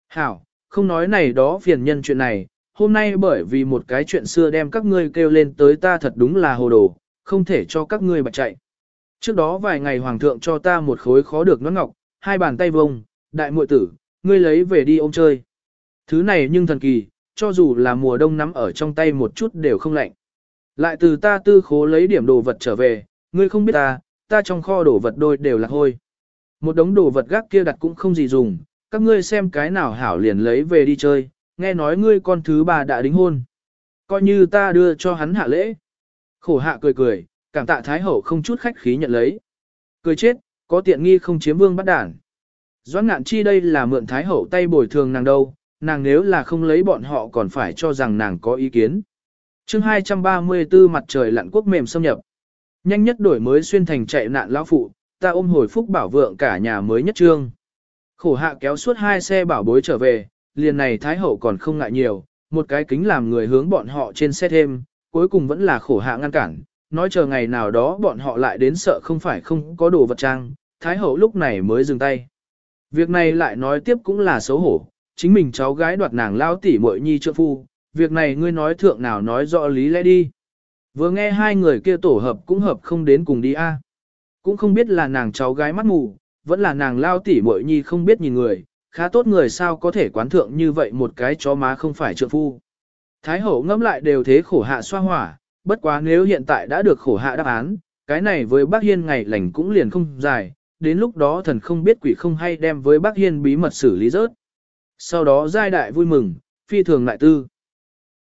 Hảo, không nói này đó phiền nhân chuyện này, hôm nay bởi vì một cái chuyện xưa đem các ngươi kêu lên tới ta thật đúng là hồ đồ, không thể cho các ngươi bạch chạy. Trước đó vài ngày hoàng thượng cho ta một khối khó được nón ngọc, hai bàn tay vông, đại muội tử, ngươi lấy về đi ôm chơi. Thứ này nhưng thần kỳ, cho dù là mùa đông nắm ở trong tay một chút đều không lạnh. Lại từ ta tư khố lấy điểm đồ vật trở về, ngươi không biết ta, ta trong kho đồ vật đôi đều là hôi. Một đống đồ vật gác kia đặt cũng không gì dùng, các ngươi xem cái nào hảo liền lấy về đi chơi, nghe nói ngươi con thứ ba đã đính hôn. Coi như ta đưa cho hắn hạ lễ. Khổ hạ cười cười, cảm tạ Thái Hậu không chút khách khí nhận lấy. Cười chết, có tiện nghi không chiếm vương bắt đản. Doãn ngạn chi đây là mượn Thái Hậu tay bồi thường nàng đâu, nàng nếu là không lấy bọn họ còn phải cho rằng nàng có ý kiến. chương 234 mặt trời lặn quốc mềm xâm nhập. Nhanh nhất đổi mới xuyên thành chạy nạn lão phụ, ta ôm hồi phúc bảo vượng cả nhà mới nhất trương. Khổ hạ kéo suốt hai xe bảo bối trở về, liền này Thái Hậu còn không ngại nhiều, một cái kính làm người hướng bọn họ trên xe thêm, cuối cùng vẫn là khổ hạ ngăn cản, nói chờ ngày nào đó bọn họ lại đến sợ không phải không có đồ vật trang, Thái Hậu lúc này mới dừng tay. Việc này lại nói tiếp cũng là xấu hổ, chính mình cháu gái đoạt nàng lao tỉ muội nhi trượng phu, việc này ngươi nói thượng nào nói rõ lý lẽ đi. Vừa nghe hai người kia tổ hợp cũng hợp không đến cùng đi a. Cũng không biết là nàng cháu gái mắt mù, vẫn là nàng lao tỉ muội nhi không biết nhìn người, khá tốt người sao có thể quán thượng như vậy một cái chó má không phải trượng phu. Thái hậu ngẫm lại đều thế khổ hạ xoa hỏa, bất quá nếu hiện tại đã được khổ hạ đáp án, cái này với bác Hiên ngày lành cũng liền không dài, đến lúc đó thần không biết quỷ không hay đem với bác Hiên bí mật xử lý rớt. Sau đó giai đại vui mừng, phi thường lại tư.